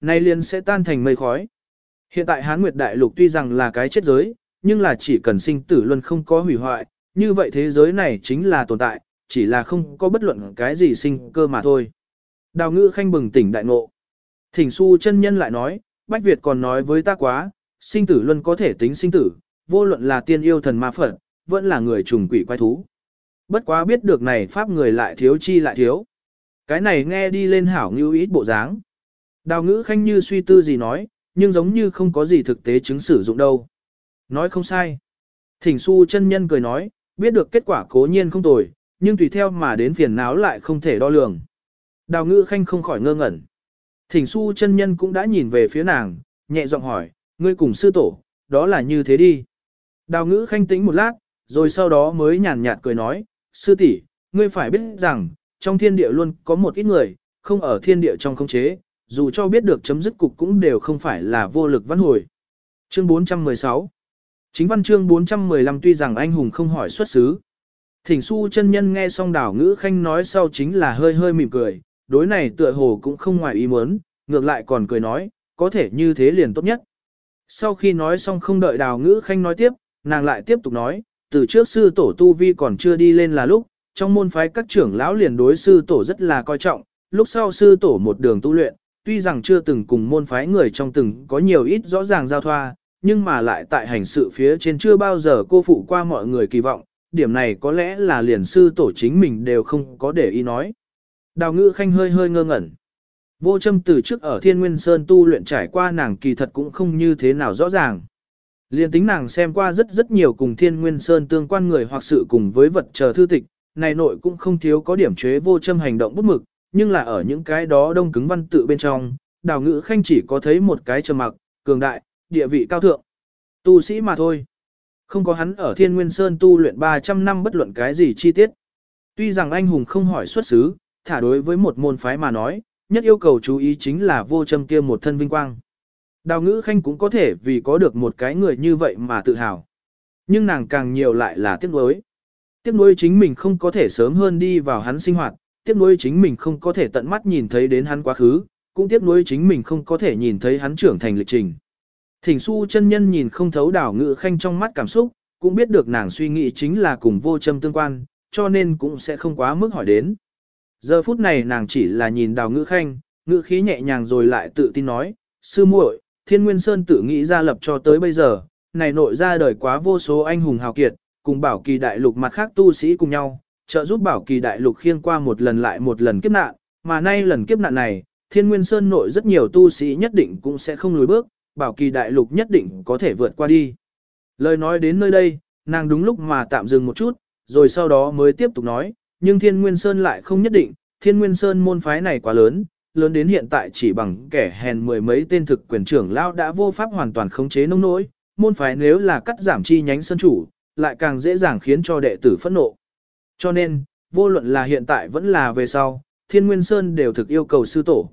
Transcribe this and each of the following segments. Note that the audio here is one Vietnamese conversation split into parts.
nay liền sẽ tan thành mây khói. Hiện tại Hán Nguyệt Đại Lục tuy rằng là cái chết giới, nhưng là chỉ cần sinh tử luân không có hủy hoại, như vậy thế giới này chính là tồn tại, chỉ là không có bất luận cái gì sinh cơ mà thôi. Đào ngữ khanh bừng tỉnh đại ngộ. Thỉnh su chân nhân lại nói, Bách Việt còn nói với ta quá, sinh tử luân có thể tính sinh tử, vô luận là tiên yêu thần ma phật, vẫn là người trùng quỷ quái thú. Bất quá biết được này pháp người lại thiếu chi lại thiếu. Cái này nghe đi lên hảo như ít bộ dáng. Đào ngữ khanh như suy tư gì nói, nhưng giống như không có gì thực tế chứng sử dụng đâu. Nói không sai. Thỉnh su chân nhân cười nói, biết được kết quả cố nhiên không tồi, nhưng tùy theo mà đến phiền não lại không thể đo lường. Đào ngữ khanh không khỏi ngơ ngẩn. Thỉnh su chân nhân cũng đã nhìn về phía nàng, nhẹ giọng hỏi, ngươi cùng sư tổ, đó là như thế đi. Đào ngữ khanh tĩnh một lát, rồi sau đó mới nhàn nhạt cười nói, sư tỷ, ngươi phải biết rằng, trong thiên địa luôn có một ít người, không ở thiên địa trong không chế, dù cho biết được chấm dứt cục cũng đều không phải là vô lực văn hồi. Chương 416 Chính văn chương 415 tuy rằng anh hùng không hỏi xuất xứ. Thỉnh su chân nhân nghe xong đảo ngữ khanh nói sau chính là hơi hơi mỉm cười, đối này tựa hồ cũng không ngoài ý muốn, ngược lại còn cười nói, có thể như thế liền tốt nhất. Sau khi nói xong không đợi đào ngữ khanh nói tiếp, nàng lại tiếp tục nói, từ trước sư tổ tu vi còn chưa đi lên là lúc, trong môn phái các trưởng lão liền đối sư tổ rất là coi trọng, lúc sau sư tổ một đường tu luyện, tuy rằng chưa từng cùng môn phái người trong từng có nhiều ít rõ ràng giao thoa, nhưng mà lại tại hành sự phía trên chưa bao giờ cô phụ qua mọi người kỳ vọng, điểm này có lẽ là liền sư tổ chính mình đều không có để ý nói. Đào ngữ khanh hơi hơi ngơ ngẩn. Vô châm từ trước ở Thiên Nguyên Sơn tu luyện trải qua nàng kỳ thật cũng không như thế nào rõ ràng. Liên tính nàng xem qua rất rất nhiều cùng Thiên Nguyên Sơn tương quan người hoặc sự cùng với vật chờ thư tịch, này nội cũng không thiếu có điểm chế vô châm hành động bút mực, nhưng là ở những cái đó đông cứng văn tự bên trong, đào ngữ khanh chỉ có thấy một cái trầm mặc, cường đại, địa vị cao thượng. Tu sĩ mà thôi. Không có hắn ở Thiên Nguyên Sơn tu luyện 300 năm bất luận cái gì chi tiết. Tuy rằng anh hùng không hỏi xuất xứ, thả đối với một môn phái mà nói, nhất yêu cầu chú ý chính là vô châm kia một thân vinh quang. Đào ngữ khanh cũng có thể vì có được một cái người như vậy mà tự hào. Nhưng nàng càng nhiều lại là tiếc nuối. Tiếc nuối chính mình không có thể sớm hơn đi vào hắn sinh hoạt, tiếc nuối chính mình không có thể tận mắt nhìn thấy đến hắn quá khứ, cũng tiếc nuối chính mình không có thể nhìn thấy hắn trưởng thành lịch trình. Thỉnh su chân nhân nhìn không thấu đảo ngự khanh trong mắt cảm xúc, cũng biết được nàng suy nghĩ chính là cùng vô châm tương quan, cho nên cũng sẽ không quá mức hỏi đến. Giờ phút này nàng chỉ là nhìn đào ngữ khanh, ngữ khí nhẹ nhàng rồi lại tự tin nói, sư muội, thiên nguyên sơn tự nghĩ ra lập cho tới bây giờ, này nội ra đời quá vô số anh hùng hào kiệt, cùng bảo kỳ đại lục mặt khác tu sĩ cùng nhau, trợ giúp bảo kỳ đại lục khiên qua một lần lại một lần kiếp nạn, mà nay lần kiếp nạn này, thiên nguyên sơn nội rất nhiều tu sĩ nhất định cũng sẽ không lùi bước, bảo kỳ đại lục nhất định có thể vượt qua đi. Lời nói đến nơi đây, nàng đúng lúc mà tạm dừng một chút, rồi sau đó mới tiếp tục nói, nhưng thiên nguyên sơn lại không nhất định, thiên nguyên sơn môn phái này quá lớn, lớn đến hiện tại chỉ bằng kẻ hèn mười mấy tên thực quyền trưởng lao đã vô pháp hoàn toàn khống chế nông nỗi, môn phái nếu là cắt giảm chi nhánh sơn chủ, lại càng dễ dàng khiến cho đệ tử phẫn nộ. Cho nên, vô luận là hiện tại vẫn là về sau, thiên nguyên sơn đều thực yêu cầu sư tổ.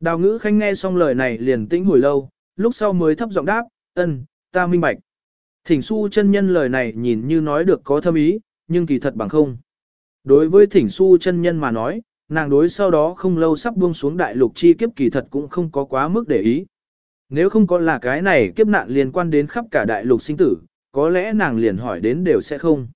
Đào ngữ khanh nghe xong lời này liền tĩnh hồi lâu, lúc sau mới thấp giọng đáp, ân, ta minh bạch. Thỉnh su chân nhân lời này nhìn như nói được có thâm ý, nhưng kỳ thật bằng không. Đối với thỉnh su chân nhân mà nói, nàng đối sau đó không lâu sắp buông xuống đại lục chi kiếp kỳ thật cũng không có quá mức để ý. Nếu không có là cái này kiếp nạn liên quan đến khắp cả đại lục sinh tử, có lẽ nàng liền hỏi đến đều sẽ không.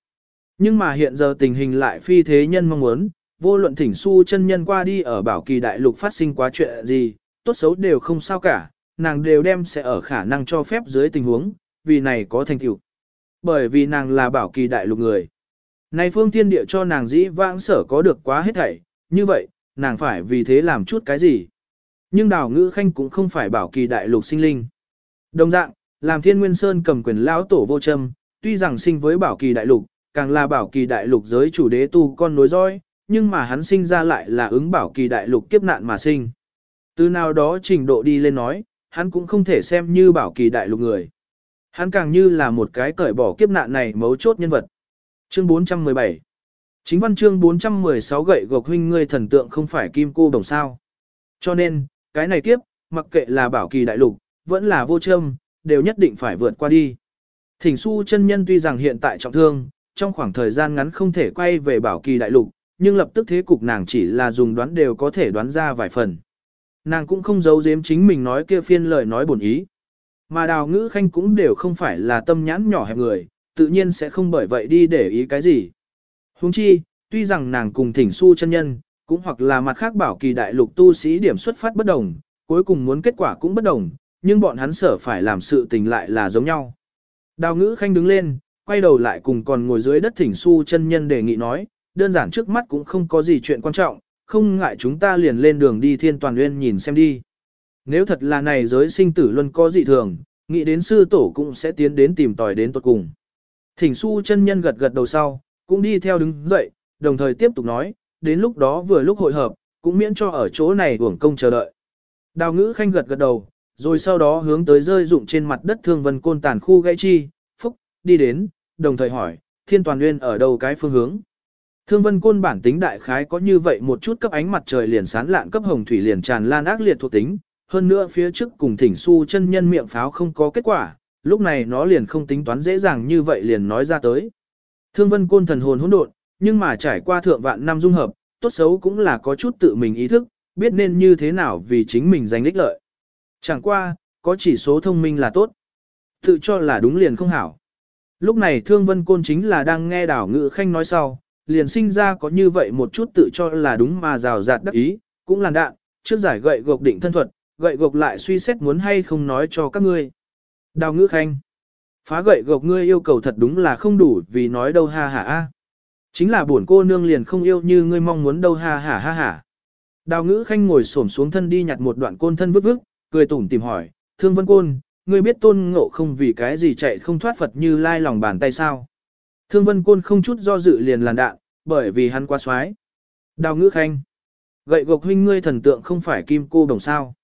Nhưng mà hiện giờ tình hình lại phi thế nhân mong muốn, vô luận thỉnh su chân nhân qua đi ở bảo kỳ đại lục phát sinh quá chuyện gì, tốt xấu đều không sao cả, nàng đều đem sẽ ở khả năng cho phép dưới tình huống, vì này có thành tựu. Bởi vì nàng là bảo kỳ đại lục người. Này phương thiên địa cho nàng dĩ vãng sở có được quá hết thảy, như vậy, nàng phải vì thế làm chút cái gì. Nhưng đào ngữ khanh cũng không phải bảo kỳ đại lục sinh linh. Đồng dạng, làm thiên nguyên sơn cầm quyền lão tổ vô châm, tuy rằng sinh với bảo kỳ đại lục, càng là bảo kỳ đại lục giới chủ đế tu con nối dõi, nhưng mà hắn sinh ra lại là ứng bảo kỳ đại lục kiếp nạn mà sinh. Từ nào đó trình độ đi lên nói, hắn cũng không thể xem như bảo kỳ đại lục người. Hắn càng như là một cái cởi bỏ kiếp nạn này mấu chốt nhân vật. Chương 417 Chính văn chương 416 gậy gộc huynh ngươi thần tượng không phải kim cô đồng sao. Cho nên, cái này kiếp, mặc kệ là bảo kỳ đại lục, vẫn là vô châm, đều nhất định phải vượt qua đi. Thỉnh su chân nhân tuy rằng hiện tại trọng thương, trong khoảng thời gian ngắn không thể quay về bảo kỳ đại lục, nhưng lập tức thế cục nàng chỉ là dùng đoán đều có thể đoán ra vài phần. Nàng cũng không giấu giếm chính mình nói kia phiên lời nói bổn ý. Mà đào ngữ khanh cũng đều không phải là tâm nhãn nhỏ hẹp người, tự nhiên sẽ không bởi vậy đi để ý cái gì. Huống chi, tuy rằng nàng cùng thỉnh su chân nhân, cũng hoặc là mặt khác bảo kỳ đại lục tu sĩ điểm xuất phát bất đồng, cuối cùng muốn kết quả cũng bất đồng, nhưng bọn hắn sở phải làm sự tình lại là giống nhau. Đào ngữ khanh đứng lên, quay đầu lại cùng còn ngồi dưới đất thỉnh su chân nhân đề nghị nói, đơn giản trước mắt cũng không có gì chuyện quan trọng, không ngại chúng ta liền lên đường đi thiên toàn nguyên nhìn xem đi. Nếu thật là này giới sinh tử luân có dị thường, nghĩ đến sư tổ cũng sẽ tiến đến tìm tòi đến tuật cùng. Thỉnh su chân nhân gật gật đầu sau, cũng đi theo đứng dậy, đồng thời tiếp tục nói, đến lúc đó vừa lúc hội hợp, cũng miễn cho ở chỗ này uổng công chờ đợi. Đào ngữ khanh gật gật đầu, rồi sau đó hướng tới rơi dụng trên mặt đất thương vân côn tàn khu gãy chi, phúc, đi đến, đồng thời hỏi, thiên toàn nguyên ở đâu cái phương hướng. Thương vân côn bản tính đại khái có như vậy một chút cấp ánh mặt trời liền sán lạn cấp hồng thủy liền tràn lan ác liệt thuộc tính, hơn nữa phía trước cùng thỉnh su chân nhân miệng pháo không có kết quả, lúc này nó liền không tính toán dễ dàng như vậy liền nói ra tới. Thương vân côn thần hồn hỗn độn, nhưng mà trải qua thượng vạn năm dung hợp, tốt xấu cũng là có chút tự mình ý thức, biết nên như thế nào vì chính mình giành ích lợi. Chẳng qua, có chỉ số thông minh là tốt. Tự cho là đúng liền không hảo. Lúc này Thương Vân Côn chính là đang nghe đảo ngự khanh nói sau, liền sinh ra có như vậy một chút tự cho là đúng mà rào rạt đắc ý, cũng làn đạn, trước giải gậy gộc định thân thuật, gậy gộc lại suy xét muốn hay không nói cho các ngươi. Đào ngữ khanh, phá gậy gộc ngươi yêu cầu thật đúng là không đủ vì nói đâu ha ha a. Chính là buồn cô nương liền không yêu như ngươi mong muốn đâu ha ha ha ha. Đào ngữ khanh ngồi xổm xuống thân đi nhặt một đoạn côn thân vứt vứt, cười tủm tìm hỏi, thương vân côn, ngươi biết tôn ngộ không vì cái gì chạy không thoát Phật như lai lòng bàn tay sao. Thương vân côn không chút do dự liền làn đạn, bởi vì hắn quá xoái. Đào ngữ khanh, gậy gộc huynh ngươi thần tượng không phải kim cô đồng sao.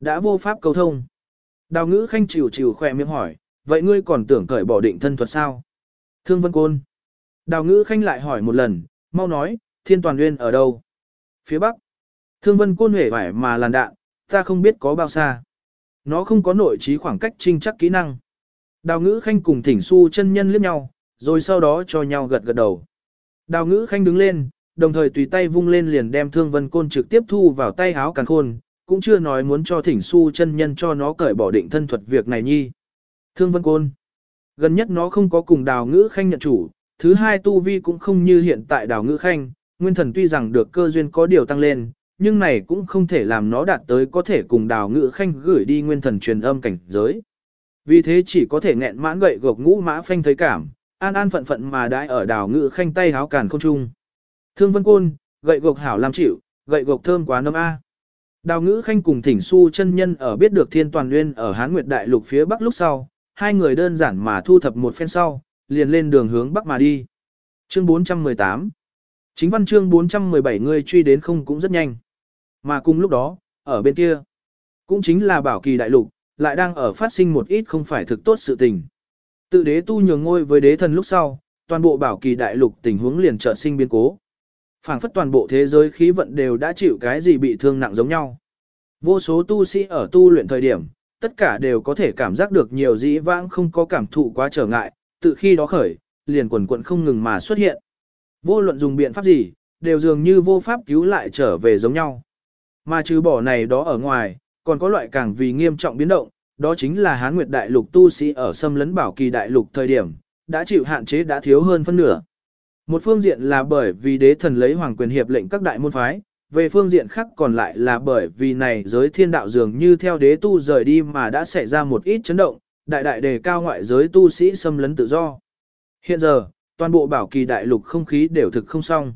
Đã vô pháp cầu thông. Đào ngữ khanh chịu chịu khỏe miệng hỏi, vậy ngươi còn tưởng cởi bỏ định thân thuật sao? Thương vân côn. Đào ngữ khanh lại hỏi một lần, mau nói, thiên toàn nguyên ở đâu? Phía bắc. Thương vân côn hể vải mà làn đạn, ta không biết có bao xa. Nó không có nội trí khoảng cách trinh chắc kỹ năng. Đào ngữ khanh cùng thỉnh su chân nhân liếc nhau, rồi sau đó cho nhau gật gật đầu. Đào ngữ khanh đứng lên, đồng thời tùy tay vung lên liền đem thương vân côn trực tiếp thu vào tay háo càng khôn, cũng chưa nói muốn cho thỉnh su chân nhân cho nó cởi bỏ định thân thuật việc này nhi. Thương vân côn. Gần nhất nó không có cùng đào ngữ khanh nhận chủ, thứ hai tu vi cũng không như hiện tại đào ngữ khanh, nguyên thần tuy rằng được cơ duyên có điều tăng lên, nhưng này cũng không thể làm nó đạt tới có thể cùng đào ngự khanh gửi đi nguyên thần truyền âm cảnh giới. Vì thế chỉ có thể nghẹn mãn gậy gộc ngũ mã phanh thấy cảm, an an phận phận mà đãi ở đào ngự khanh tay háo càn không trung. Thương vân côn, gậy gộc hảo làm chịu, gậy gộc thơm quá nấm A. Đào ngữ khanh cùng thỉnh su chân nhân ở biết được thiên toàn nguyên ở Hán Nguyệt Đại Lục phía Bắc lúc sau, hai người đơn giản mà thu thập một phen sau, liền lên đường hướng Bắc mà đi. Chương 418 Chính văn chương 417 người truy đến không cũng rất nhanh. Mà cùng lúc đó, ở bên kia, cũng chính là bảo kỳ đại lục, lại đang ở phát sinh một ít không phải thực tốt sự tình. Tự đế tu nhường ngôi với đế thần lúc sau, toàn bộ bảo kỳ đại lục tình huống liền trợ sinh biến cố phảng phất toàn bộ thế giới khí vận đều đã chịu cái gì bị thương nặng giống nhau. Vô số tu sĩ ở tu luyện thời điểm, tất cả đều có thể cảm giác được nhiều dĩ vãng không có cảm thụ quá trở ngại, tự khi đó khởi, liền quần quận không ngừng mà xuất hiện. Vô luận dùng biện pháp gì, đều dường như vô pháp cứu lại trở về giống nhau. Mà trừ bỏ này đó ở ngoài, còn có loại càng vì nghiêm trọng biến động, đó chính là Hán Nguyệt Đại Lục tu sĩ ở xâm lấn bảo kỳ đại lục thời điểm, đã chịu hạn chế đã thiếu hơn phân nửa. Một phương diện là bởi vì đế thần lấy hoàng quyền hiệp lệnh các đại môn phái, về phương diện khác còn lại là bởi vì này giới thiên đạo dường như theo đế tu rời đi mà đã xảy ra một ít chấn động, đại đại đề cao ngoại giới tu sĩ xâm lấn tự do. Hiện giờ, toàn bộ bảo kỳ đại lục không khí đều thực không xong.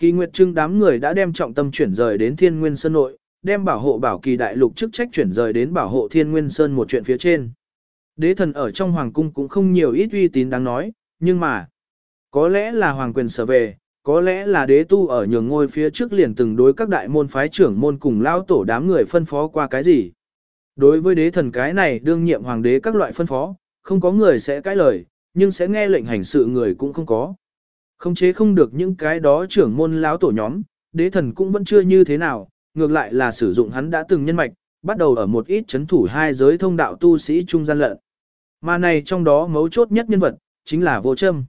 Kỳ Nguyệt Trưng đám người đã đem trọng tâm chuyển rời đến Thiên Nguyên Sơn nội, đem bảo hộ bảo kỳ đại lục chức trách chuyển rời đến bảo hộ Thiên Nguyên Sơn một chuyện phía trên. Đế thần ở trong hoàng cung cũng không nhiều ít uy tín đáng nói, nhưng mà có lẽ là hoàng quyền sở về, có lẽ là đế tu ở nhường ngôi phía trước liền từng đối các đại môn phái trưởng môn cùng lao tổ đám người phân phó qua cái gì. Đối với đế thần cái này đương nhiệm hoàng đế các loại phân phó, không có người sẽ cãi lời, nhưng sẽ nghe lệnh hành sự người cũng không có. Không chế không được những cái đó trưởng môn lão tổ nhóm, đế thần cũng vẫn chưa như thế nào, ngược lại là sử dụng hắn đã từng nhân mạch, bắt đầu ở một ít chấn thủ hai giới thông đạo tu sĩ trung gian lận. Mà này trong đó mấu chốt nhất nhân vật, chính là vô châm.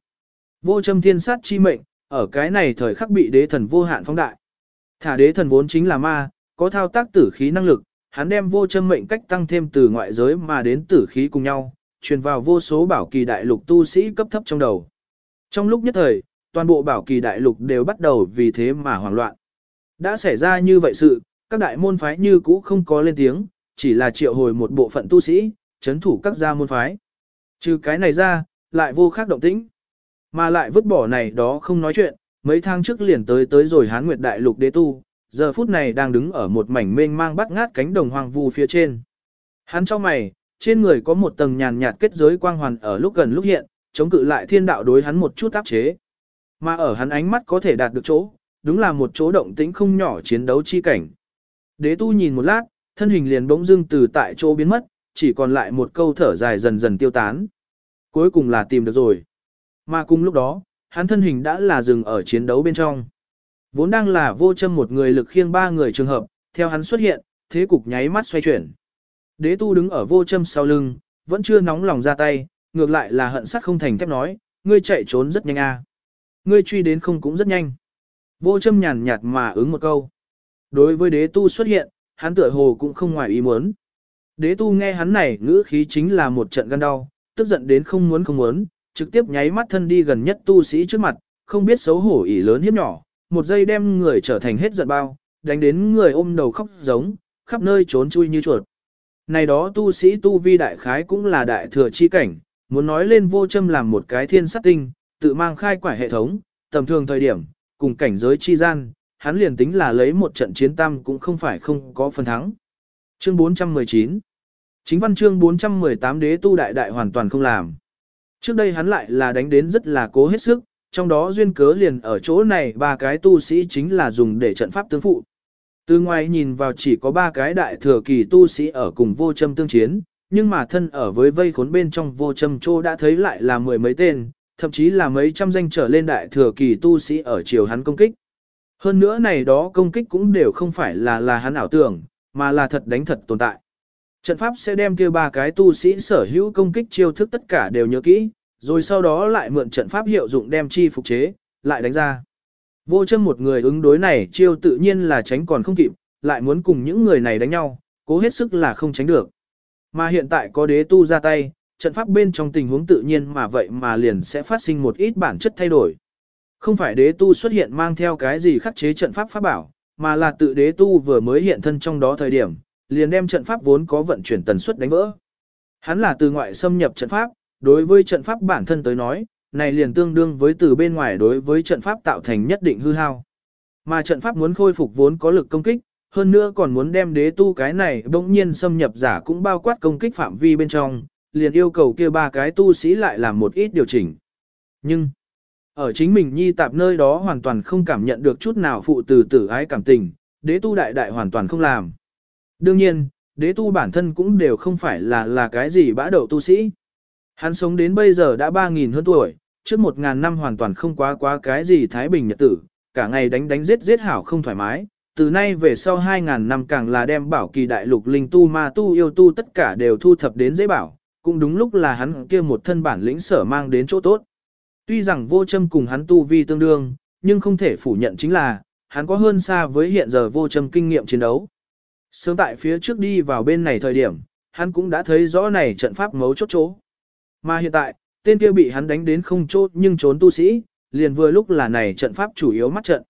Vô châm thiên sát chi mệnh, ở cái này thời khắc bị đế thần vô hạn phóng đại. Thả đế thần vốn chính là ma, có thao tác tử khí năng lực, hắn đem vô châm mệnh cách tăng thêm từ ngoại giới mà đến tử khí cùng nhau, truyền vào vô số bảo kỳ đại lục tu sĩ cấp thấp trong đầu. Trong lúc nhất thời, toàn bộ bảo kỳ đại lục đều bắt đầu vì thế mà hoảng loạn. Đã xảy ra như vậy sự, các đại môn phái như cũ không có lên tiếng, chỉ là triệu hồi một bộ phận tu sĩ, chấn thủ các gia môn phái. Trừ cái này ra, lại vô khác động tĩnh. Mà lại vứt bỏ này đó không nói chuyện, mấy tháng trước liền tới tới rồi hán nguyệt đại lục đế tu, giờ phút này đang đứng ở một mảnh mênh mang bắt ngát cánh đồng hoang vu phía trên. Hắn cho mày, trên người có một tầng nhàn nhạt kết giới quang hoàn ở lúc gần lúc hiện, chống cự lại thiên đạo đối hắn một chút áp chế. Mà ở hắn ánh mắt có thể đạt được chỗ, đúng là một chỗ động tĩnh không nhỏ chiến đấu chi cảnh. Đế tu nhìn một lát, thân hình liền bỗng dưng từ tại chỗ biến mất, chỉ còn lại một câu thở dài dần dần tiêu tán. Cuối cùng là tìm được rồi. Mà cùng lúc đó, hắn thân hình đã là dừng ở chiến đấu bên trong. Vốn đang là vô châm một người lực khiêng ba người trường hợp, theo hắn xuất hiện, thế cục nháy mắt xoay chuyển. Đế tu đứng ở vô châm sau lưng, vẫn chưa nóng lòng ra tay, ngược lại là hận sắt không thành thép nói, ngươi chạy trốn rất nhanh a, Ngươi truy đến không cũng rất nhanh. Vô châm nhàn nhạt mà ứng một câu. Đối với đế tu xuất hiện, hắn tựa hồ cũng không ngoài ý muốn. Đế tu nghe hắn này ngữ khí chính là một trận gan đau, tức giận đến không muốn không muốn, trực tiếp nháy mắt thân đi gần nhất tu sĩ trước mặt, không biết xấu hổ ỉ lớn hiếp nhỏ, một giây đem người trở thành hết giận bao, đánh đến người ôm đầu khóc giống, khắp nơi trốn chui như chuột. Này đó tu sĩ tu vi đại khái cũng là đại thừa chi cảnh, muốn nói lên vô châm làm một cái thiên sát tinh, tự mang khai quải hệ thống, tầm thường thời điểm, cùng cảnh giới chi gian, hắn liền tính là lấy một trận chiến tam cũng không phải không có phần thắng. Chương 419 Chính văn chương 418 đế tu đại đại hoàn toàn không làm. Trước đây hắn lại là đánh đến rất là cố hết sức, trong đó duyên cớ liền ở chỗ này ba cái tu sĩ chính là dùng để trận pháp tương phụ. Từ ngoài nhìn vào chỉ có ba cái đại thừa kỳ tu sĩ ở cùng vô châm tương chiến, nhưng mà thân ở với vây khốn bên trong vô châm trô đã thấy lại là mười mấy tên, thậm chí là mấy trăm danh trở lên đại thừa kỳ tu sĩ ở chiều hắn công kích. Hơn nữa này đó công kích cũng đều không phải là là hắn ảo tưởng, mà là thật đánh thật tồn tại. Trận pháp sẽ đem kia ba cái tu sĩ sở hữu công kích chiêu thức tất cả đều nhớ kỹ, rồi sau đó lại mượn trận pháp hiệu dụng đem chi phục chế, lại đánh ra. Vô chân một người ứng đối này chiêu tự nhiên là tránh còn không kịp, lại muốn cùng những người này đánh nhau, cố hết sức là không tránh được. Mà hiện tại có đế tu ra tay, trận pháp bên trong tình huống tự nhiên mà vậy mà liền sẽ phát sinh một ít bản chất thay đổi. Không phải đế tu xuất hiện mang theo cái gì khắc chế trận pháp pháp bảo, mà là tự đế tu vừa mới hiện thân trong đó thời điểm, liền đem trận pháp vốn có vận chuyển tần suất đánh vỡ. Hắn là từ ngoại xâm nhập trận pháp, đối với trận pháp bản thân tới nói, này liền tương đương với từ bên ngoài đối với trận pháp tạo thành nhất định hư hao. Mà trận pháp muốn khôi phục vốn có lực công kích, hơn nữa còn muốn đem đế tu cái này bỗng nhiên xâm nhập giả cũng bao quát công kích phạm vi bên trong, liền yêu cầu kia ba cái tu sĩ lại làm một ít điều chỉnh. Nhưng, ở chính mình nhi tạp nơi đó hoàn toàn không cảm nhận được chút nào phụ từ tử ái cảm tình, đế tu đại đại hoàn toàn không làm. Đương nhiên, đế tu bản thân cũng đều không phải là là cái gì bã đậu tu sĩ. Hắn sống đến bây giờ đã 3.000 hơn tuổi, trước 1.000 năm hoàn toàn không quá quá cái gì Thái Bình Nhật tử, cả ngày đánh đánh giết giết hảo không thoải mái. Từ nay về sau 2.000 năm càng là đem bảo kỳ đại lục linh tu ma tu yêu tu tất cả đều thu thập đến dễ bảo, cũng đúng lúc là hắn kia một thân bản lĩnh sở mang đến chỗ tốt. Tuy rằng vô châm cùng hắn tu vi tương đương, nhưng không thể phủ nhận chính là, hắn có hơn xa với hiện giờ vô châm kinh nghiệm chiến đấu. Sớm tại phía trước đi vào bên này thời điểm, hắn cũng đã thấy rõ này trận pháp mấu chốt chỗ. Mà hiện tại, tên kia bị hắn đánh đến không chốt nhưng trốn tu sĩ, liền vừa lúc là này trận pháp chủ yếu mắt trận.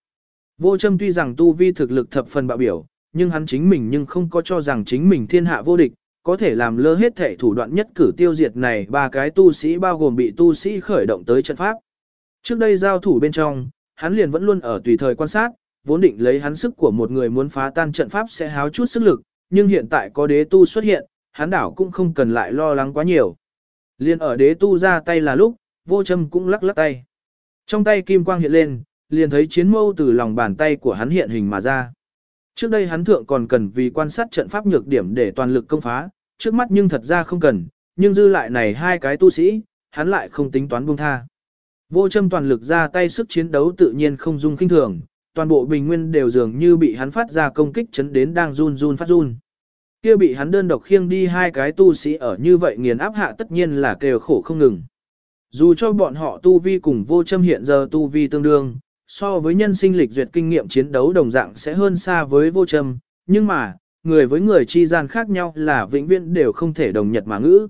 Vô châm tuy rằng tu vi thực lực thập phần bạo biểu, nhưng hắn chính mình nhưng không có cho rằng chính mình thiên hạ vô địch, có thể làm lơ hết thể thủ đoạn nhất cử tiêu diệt này ba cái tu sĩ bao gồm bị tu sĩ khởi động tới trận pháp. Trước đây giao thủ bên trong, hắn liền vẫn luôn ở tùy thời quan sát, vốn định lấy hắn sức của một người muốn phá tan trận pháp sẽ háo chút sức lực, nhưng hiện tại có đế tu xuất hiện, hắn đảo cũng không cần lại lo lắng quá nhiều. Liên ở đế tu ra tay là lúc, vô châm cũng lắc lắc tay. Trong tay kim quang hiện lên, liền thấy chiến mâu từ lòng bàn tay của hắn hiện hình mà ra. Trước đây hắn thượng còn cần vì quan sát trận pháp nhược điểm để toàn lực công phá, trước mắt nhưng thật ra không cần, nhưng dư lại này hai cái tu sĩ, hắn lại không tính toán buông tha. Vô châm toàn lực ra tay sức chiến đấu tự nhiên không dung kinh thường, toàn bộ bình nguyên đều dường như bị hắn phát ra công kích chấn đến đang run run phát run. Kia bị hắn đơn độc khiêng đi hai cái tu sĩ ở như vậy nghiền áp hạ tất nhiên là kêu khổ không ngừng. Dù cho bọn họ tu vi cùng vô châm hiện giờ tu vi tương đương, so với nhân sinh lịch duyệt kinh nghiệm chiến đấu đồng dạng sẽ hơn xa với vô trầm, nhưng mà, người với người chi gian khác nhau là vĩnh viễn đều không thể đồng nhật mà ngữ.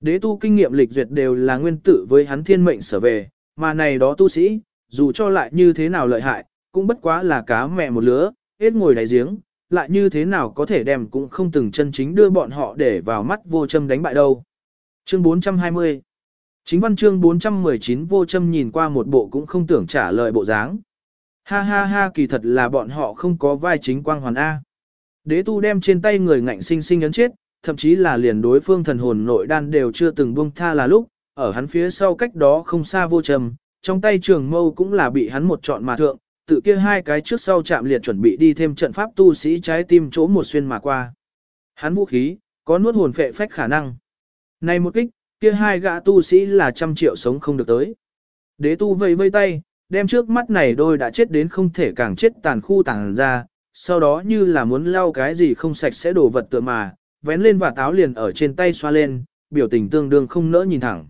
Đế tu kinh nghiệm lịch duyệt đều là nguyên tử với hắn thiên mệnh sở về, mà này đó tu sĩ, dù cho lại như thế nào lợi hại, cũng bất quá là cá mẹ một lứa, hết ngồi đáy giếng, lại như thế nào có thể đem cũng không từng chân chính đưa bọn họ để vào mắt vô châm đánh bại đâu. Chương 420 Chính văn chương 419 vô châm nhìn qua một bộ cũng không tưởng trả lời bộ dáng. Ha ha ha kỳ thật là bọn họ không có vai chính quang hoàn A. Đế tu đem trên tay người ngạnh sinh sinh ấn chết, thậm chí là liền đối phương thần hồn nội đan đều chưa từng buông tha là lúc, ở hắn phía sau cách đó không xa vô trầm, trong tay trường mâu cũng là bị hắn một trọn mà thượng, tự kia hai cái trước sau chạm liệt chuẩn bị đi thêm trận pháp tu sĩ trái tim chỗ một xuyên mà qua. Hắn vũ khí, có nuốt hồn phệ phách khả năng. Này một kích, kia hai gã tu sĩ là trăm triệu sống không được tới. Đế tu vây vây tay, đem trước mắt này đôi đã chết đến không thể càng chết tàn khu tàn ra, sau đó như là muốn lau cái gì không sạch sẽ đổ vật tựa mà, vén lên và táo liền ở trên tay xoa lên, biểu tình tương đương không nỡ nhìn thẳng.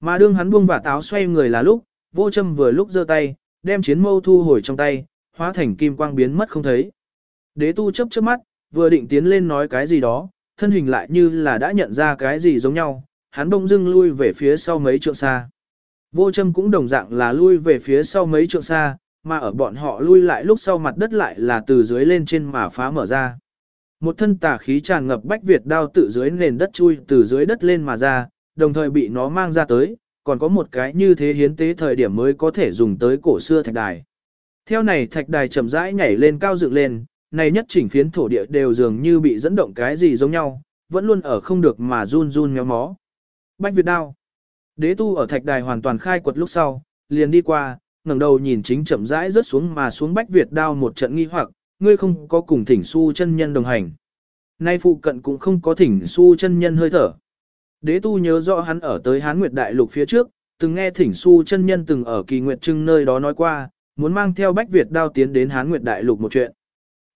Mà đương hắn buông và táo xoay người là lúc, vô châm vừa lúc giơ tay, đem chiến mâu thu hồi trong tay, hóa thành kim quang biến mất không thấy. Đế tu chấp trước mắt, vừa định tiến lên nói cái gì đó, thân hình lại như là đã nhận ra cái gì giống nhau, hắn bỗng dưng lui về phía sau mấy trượng xa. Vô châm cũng đồng dạng là lui về phía sau mấy trượng xa, mà ở bọn họ lui lại lúc sau mặt đất lại là từ dưới lên trên mà phá mở ra. Một thân tà khí tràn ngập bách Việt đao tự dưới nền đất chui từ dưới đất lên mà ra, đồng thời bị nó mang ra tới, còn có một cái như thế hiến tế thời điểm mới có thể dùng tới cổ xưa thạch đài. Theo này thạch đài chậm rãi nhảy lên cao dựng lên, này nhất chỉnh phiến thổ địa đều dường như bị dẫn động cái gì giống nhau, vẫn luôn ở không được mà run run méo mó. Bách Việt đao. Đế tu ở thạch đài hoàn toàn khai quật lúc sau, liền đi qua, ngẩng đầu nhìn chính chậm rãi rớt xuống mà xuống Bách Việt đao một trận nghi hoặc, ngươi không có cùng thỉnh su chân nhân đồng hành. Nay phụ cận cũng không có thỉnh su chân nhân hơi thở. Đế tu nhớ rõ hắn ở tới Hán Nguyệt Đại Lục phía trước, từng nghe thỉnh su chân nhân từng ở kỳ nguyệt trưng nơi đó nói qua, muốn mang theo Bách Việt đao tiến đến Hán Nguyệt Đại Lục một chuyện.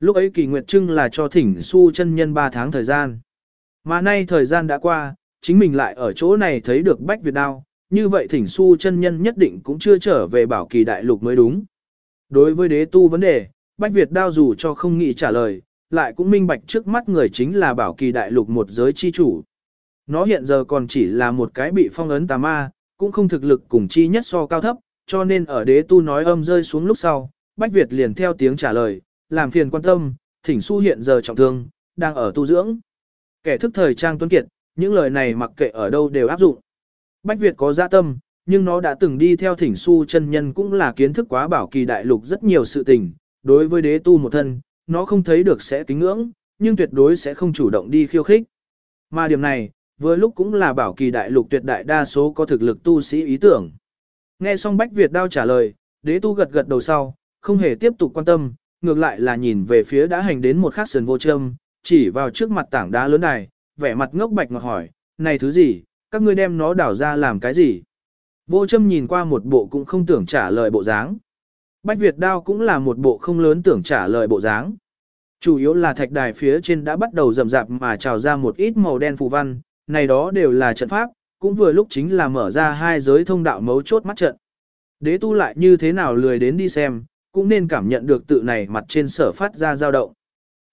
Lúc ấy kỳ nguyệt trưng là cho thỉnh su chân nhân 3 tháng thời gian. Mà nay thời gian đã qua, chính mình lại ở chỗ này thấy được Bách Việt đao, như vậy thỉnh su chân nhân nhất định cũng chưa trở về bảo kỳ đại lục mới đúng. Đối với đế tu vấn đề, Bách Việt đao dù cho không nghĩ trả lời, lại cũng minh bạch trước mắt người chính là bảo kỳ đại lục một giới chi chủ. Nó hiện giờ còn chỉ là một cái bị phong ấn tà ma, cũng không thực lực cùng chi nhất so cao thấp, cho nên ở đế tu nói âm rơi xuống lúc sau, Bách Việt liền theo tiếng trả lời, làm phiền quan tâm, thỉnh su hiện giờ trọng thương, đang ở tu dưỡng. Kẻ thức thời trang tuấn kiệt, những lời này mặc kệ ở đâu đều áp dụng. Bách Việt có dạ tâm, nhưng nó đã từng đi theo thỉnh su chân nhân cũng là kiến thức quá bảo kỳ đại lục rất nhiều sự tình, đối với đế tu một thân, nó không thấy được sẽ kính ngưỡng, nhưng tuyệt đối sẽ không chủ động đi khiêu khích. Mà điểm này, vừa lúc cũng là bảo kỳ đại lục tuyệt đại đa số có thực lực tu sĩ ý tưởng. Nghe xong Bách Việt đao trả lời, đế tu gật gật đầu sau, không hề tiếp tục quan tâm, ngược lại là nhìn về phía đã hành đến một khắc sườn vô châm, chỉ vào trước mặt tảng đá lớn này, vẻ mặt ngốc bạch ngọt hỏi, này thứ gì, các ngươi đem nó đảo ra làm cái gì? Vô châm nhìn qua một bộ cũng không tưởng trả lời bộ dáng. Bách Việt đao cũng là một bộ không lớn tưởng trả lời bộ dáng. Chủ yếu là thạch đài phía trên đã bắt đầu rầm rạp mà trào ra một ít màu đen phù văn, này đó đều là trận pháp, cũng vừa lúc chính là mở ra hai giới thông đạo mấu chốt mắt trận. Đế tu lại như thế nào lười đến đi xem, cũng nên cảm nhận được tự này mặt trên sở phát ra dao động.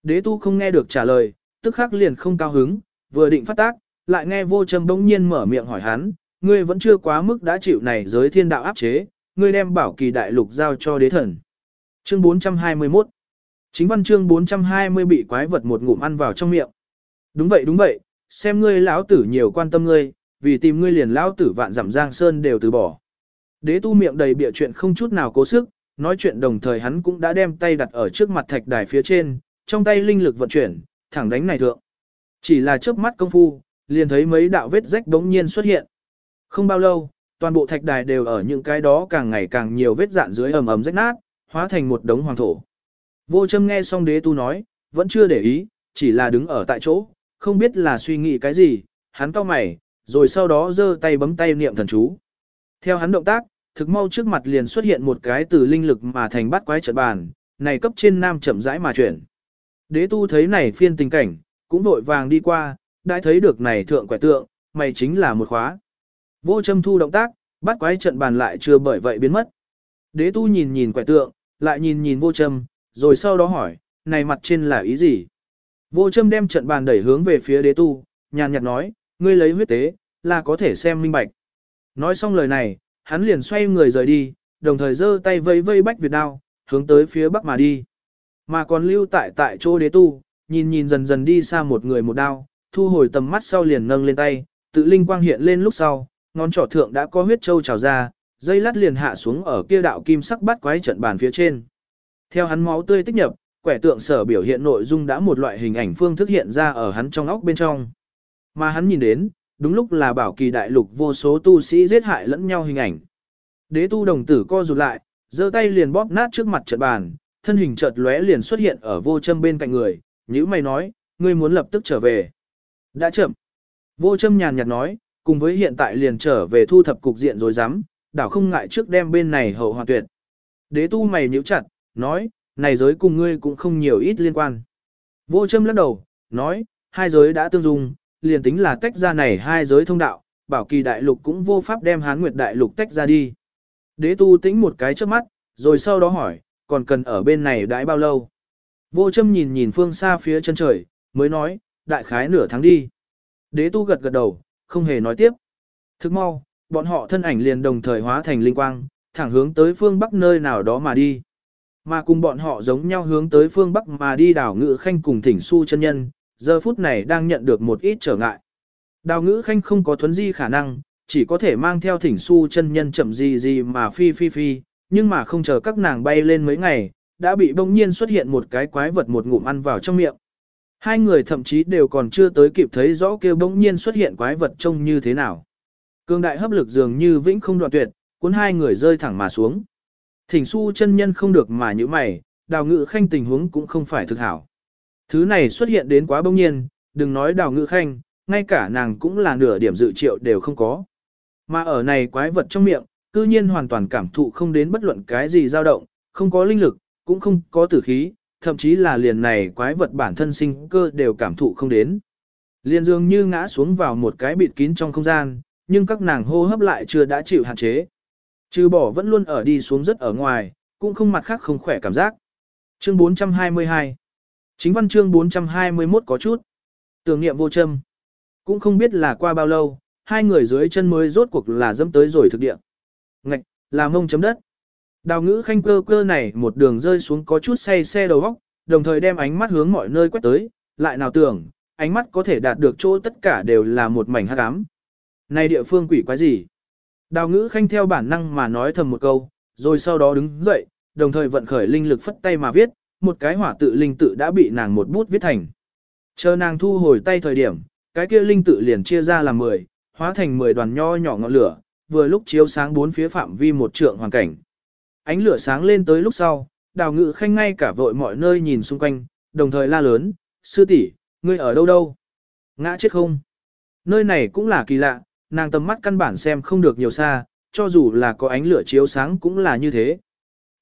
Đế tu không nghe được trả lời, tức khắc liền không cao hứng, vừa định phát tác, lại nghe vô châm bỗng nhiên mở miệng hỏi hắn, ngươi vẫn chưa quá mức đã chịu này giới thiên đạo áp chế, ngươi đem bảo kỳ đại lục giao cho đế thần. Chương 421 Chính văn chương 420 bị quái vật một ngụm ăn vào trong miệng. Đúng vậy đúng vậy, xem ngươi lão tử nhiều quan tâm ngươi, vì tìm ngươi liền lão tử vạn dặm giang sơn đều từ bỏ. Đế tu miệng đầy bịa chuyện không chút nào cố sức, nói chuyện đồng thời hắn cũng đã đem tay đặt ở trước mặt thạch đài phía trên, trong tay linh lực vận chuyển, thẳng đánh này thượng. Chỉ là chớp mắt công phu, liền thấy mấy đạo vết rách đống nhiên xuất hiện. Không bao lâu, toàn bộ thạch đài đều ở những cái đó càng ngày càng nhiều vết dạn dưới ầm ầm rách nát, hóa thành một đống hoàng thổ. Vô châm nghe xong đế tu nói, vẫn chưa để ý, chỉ là đứng ở tại chỗ, không biết là suy nghĩ cái gì, hắn cau mày, rồi sau đó giơ tay bấm tay niệm thần chú. Theo hắn động tác, thực mau trước mặt liền xuất hiện một cái từ linh lực mà thành bát quái trận bàn, này cấp trên nam chậm rãi mà chuyển. Đế tu thấy này phiên tình cảnh, cũng vội vàng đi qua, đã thấy được này thượng quẻ tượng, mày chính là một khóa. Vô châm thu động tác, bắt quái trận bàn lại chưa bởi vậy biến mất. Đế tu nhìn nhìn quẻ tượng, lại nhìn nhìn vô châm, rồi sau đó hỏi, này mặt trên là ý gì? Vô châm đem trận bàn đẩy hướng về phía đế tu, nhàn nhạt nói, ngươi lấy huyết tế, là có thể xem minh bạch. Nói xong lời này, hắn liền xoay người rời đi, đồng thời giơ tay vây vây bách Việt đao, hướng tới phía bắc mà đi. Mà còn lưu tại tại chỗ đế tu, nhìn nhìn dần dần đi xa một người một đao, thu hồi tầm mắt sau liền nâng lên tay, tự linh quang hiện lên lúc sau, ngón trỏ thượng đã có huyết châu trào ra, dây lát liền hạ xuống ở kia đạo kim sắc bắt quái trận bàn phía trên. Theo hắn máu tươi tích nhập, quẻ tượng sở biểu hiện nội dung đã một loại hình ảnh phương thức hiện ra ở hắn trong óc bên trong. Mà hắn nhìn đến, đúng lúc là bảo kỳ đại lục vô số tu sĩ giết hại lẫn nhau hình ảnh. Đế tu đồng tử co rụt lại, giơ tay liền bóp nát trước mặt trận bàn, thân hình chợt lóe liền xuất hiện ở vô châm bên cạnh người, nhữ mày nói, ngươi muốn lập tức trở về. Đã chậm. Vô châm nhàn nhạt nói, cùng với hiện tại liền trở về thu thập cục diện rồi dám, đảo không ngại trước đem bên này hậu hoàn tuyệt. Đế tu mày nhíu chặt, nói, này giới cùng ngươi cũng không nhiều ít liên quan. Vô châm lắc đầu, nói, hai giới đã tương dung, liền tính là tách ra này hai giới thông đạo, bảo kỳ đại lục cũng vô pháp đem hán nguyệt đại lục tách ra đi. Đế tu tính một cái trước mắt, rồi sau đó hỏi, còn cần ở bên này đãi bao lâu? Vô châm nhìn nhìn phương xa phía chân trời, mới nói, đại khái nửa tháng đi. Đế tu gật gật đầu, không hề nói tiếp. Thức mau, bọn họ thân ảnh liền đồng thời hóa thành linh quang, thẳng hướng tới phương bắc nơi nào đó mà đi. Mà cùng bọn họ giống nhau hướng tới phương bắc mà đi đảo ngự khanh cùng thỉnh su chân nhân, giờ phút này đang nhận được một ít trở ngại. Đào ngữ khanh không có thuấn di khả năng, chỉ có thể mang theo thỉnh su chân nhân chậm gì gì mà phi phi phi, nhưng mà không chờ các nàng bay lên mấy ngày, đã bị bỗng nhiên xuất hiện một cái quái vật một ngụm ăn vào trong miệng. Hai người thậm chí đều còn chưa tới kịp thấy rõ kêu bỗng nhiên xuất hiện quái vật trông như thế nào. Cương đại hấp lực dường như vĩnh không đoạn tuyệt, cuốn hai người rơi thẳng mà xuống. Thỉnh su chân nhân không được mà như mày, đào ngự khanh tình huống cũng không phải thực hảo. Thứ này xuất hiện đến quá bỗng nhiên, đừng nói đào ngự khanh, ngay cả nàng cũng là nửa điểm dự triệu đều không có. Mà ở này quái vật trong miệng, cư nhiên hoàn toàn cảm thụ không đến bất luận cái gì dao động, không có linh lực, cũng không có tử khí, thậm chí là liền này quái vật bản thân sinh cơ đều cảm thụ không đến. Liền dường như ngã xuống vào một cái bịt kín trong không gian, nhưng các nàng hô hấp lại chưa đã chịu hạn chế. Trừ bỏ vẫn luôn ở đi xuống rất ở ngoài, cũng không mặt khác không khỏe cảm giác. Chương 422 Chính văn chương 421 có chút. Tưởng niệm vô châm. Cũng không biết là qua bao lâu, hai người dưới chân mới rốt cuộc là dâm tới rồi thực địa. Ngạch, là mông chấm đất. Đào ngữ khanh cơ cơ này một đường rơi xuống có chút say xe đầu góc, đồng thời đem ánh mắt hướng mọi nơi quét tới, lại nào tưởng, ánh mắt có thể đạt được chỗ tất cả đều là một mảnh hắc ám. Này địa phương quỷ quái gì? Đào ngữ khanh theo bản năng mà nói thầm một câu, rồi sau đó đứng dậy, đồng thời vận khởi linh lực phất tay mà viết, một cái hỏa tự linh tự đã bị nàng một bút viết thành. Chờ nàng thu hồi tay thời điểm, cái kia linh tự liền chia ra làm 10, hóa thành 10 đoàn nho nhỏ ngọn lửa, vừa lúc chiếu sáng bốn phía phạm vi một trượng hoàn cảnh. Ánh lửa sáng lên tới lúc sau, đào ngự khanh ngay cả vội mọi nơi nhìn xung quanh, đồng thời la lớn, sư tỷ, ngươi ở đâu đâu? Ngã chết không? Nơi này cũng là kỳ lạ, nàng tầm mắt căn bản xem không được nhiều xa, cho dù là có ánh lửa chiếu sáng cũng là như thế.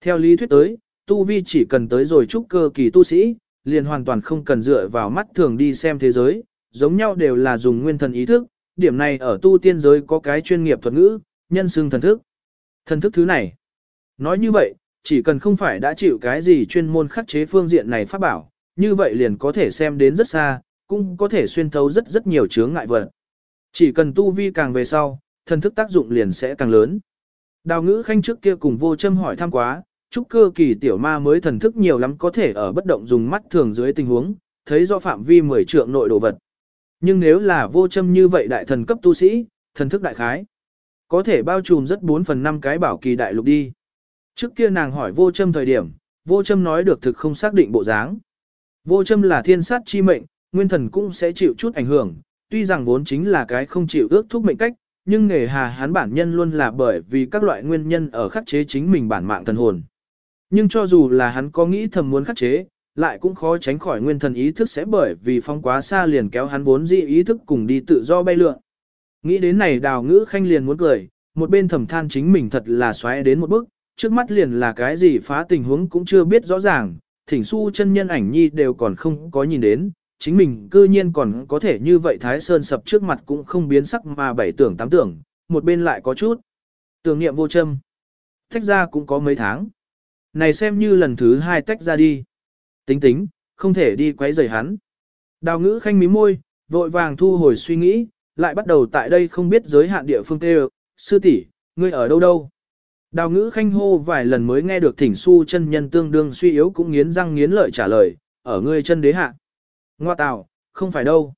Theo lý thuyết tới, tu vi chỉ cần tới rồi trúc cơ kỳ tu sĩ, liền hoàn toàn không cần dựa vào mắt thường đi xem thế giới, giống nhau đều là dùng nguyên thần ý thức, điểm này ở tu tiên giới có cái chuyên nghiệp thuật ngữ, nhân xưng thần thức. Thần thức thứ này, nói như vậy, chỉ cần không phải đã chịu cái gì chuyên môn khắc chế phương diện này pháp bảo, như vậy liền có thể xem đến rất xa, cũng có thể xuyên thấu rất rất nhiều chướng ngại vật. Chỉ cần tu vi càng về sau, thần thức tác dụng liền sẽ càng lớn. Đào ngữ khanh trước kia cùng vô châm hỏi thăm quá, chúc cơ kỳ tiểu ma mới thần thức nhiều lắm có thể ở bất động dùng mắt thường dưới tình huống, thấy do phạm vi mười trượng nội đồ vật. Nhưng nếu là vô châm như vậy đại thần cấp tu sĩ, thần thức đại khái, có thể bao trùm rất 4 phần 5 cái bảo kỳ đại lục đi. Trước kia nàng hỏi vô châm thời điểm, vô châm nói được thực không xác định bộ dáng. Vô châm là thiên sát chi mệnh, nguyên thần cũng sẽ chịu chút ảnh hưởng, tuy rằng vốn chính là cái không chịu ước thúc mệnh cách, nhưng nghề hà hắn bản nhân luôn là bởi vì các loại nguyên nhân ở khắc chế chính mình bản mạng thần hồn. Nhưng cho dù là hắn có nghĩ thầm muốn khắc chế, lại cũng khó tránh khỏi nguyên thần ý thức sẽ bởi vì phong quá xa liền kéo hắn vốn dị ý thức cùng đi tự do bay lượn. Nghĩ đến này đào ngữ khanh liền muốn cười, một bên thầm than chính mình thật là xoáy đến một bước, trước mắt liền là cái gì phá tình huống cũng chưa biết rõ ràng, thỉnh su chân nhân ảnh nhi đều còn không có nhìn đến, chính mình cư nhiên còn có thể như vậy Thái Sơn sập trước mặt cũng không biến sắc mà bảy tưởng tám tưởng, một bên lại có chút. Tưởng niệm vô châm. Tách ra cũng có mấy tháng. Này xem như lần thứ hai tách ra đi. Tính tính, không thể đi quấy rầy hắn. Đào ngữ khanh mí môi, vội vàng thu hồi suy nghĩ, lại bắt đầu tại đây không biết giới hạn địa phương tê sư tỷ, ngươi ở đâu đâu. Đào ngữ khanh hô vài lần mới nghe được thỉnh su chân nhân tương đương suy yếu cũng nghiến răng nghiến lợi trả lời, ở ngươi chân đế hạ. Ngoa tào, không phải đâu.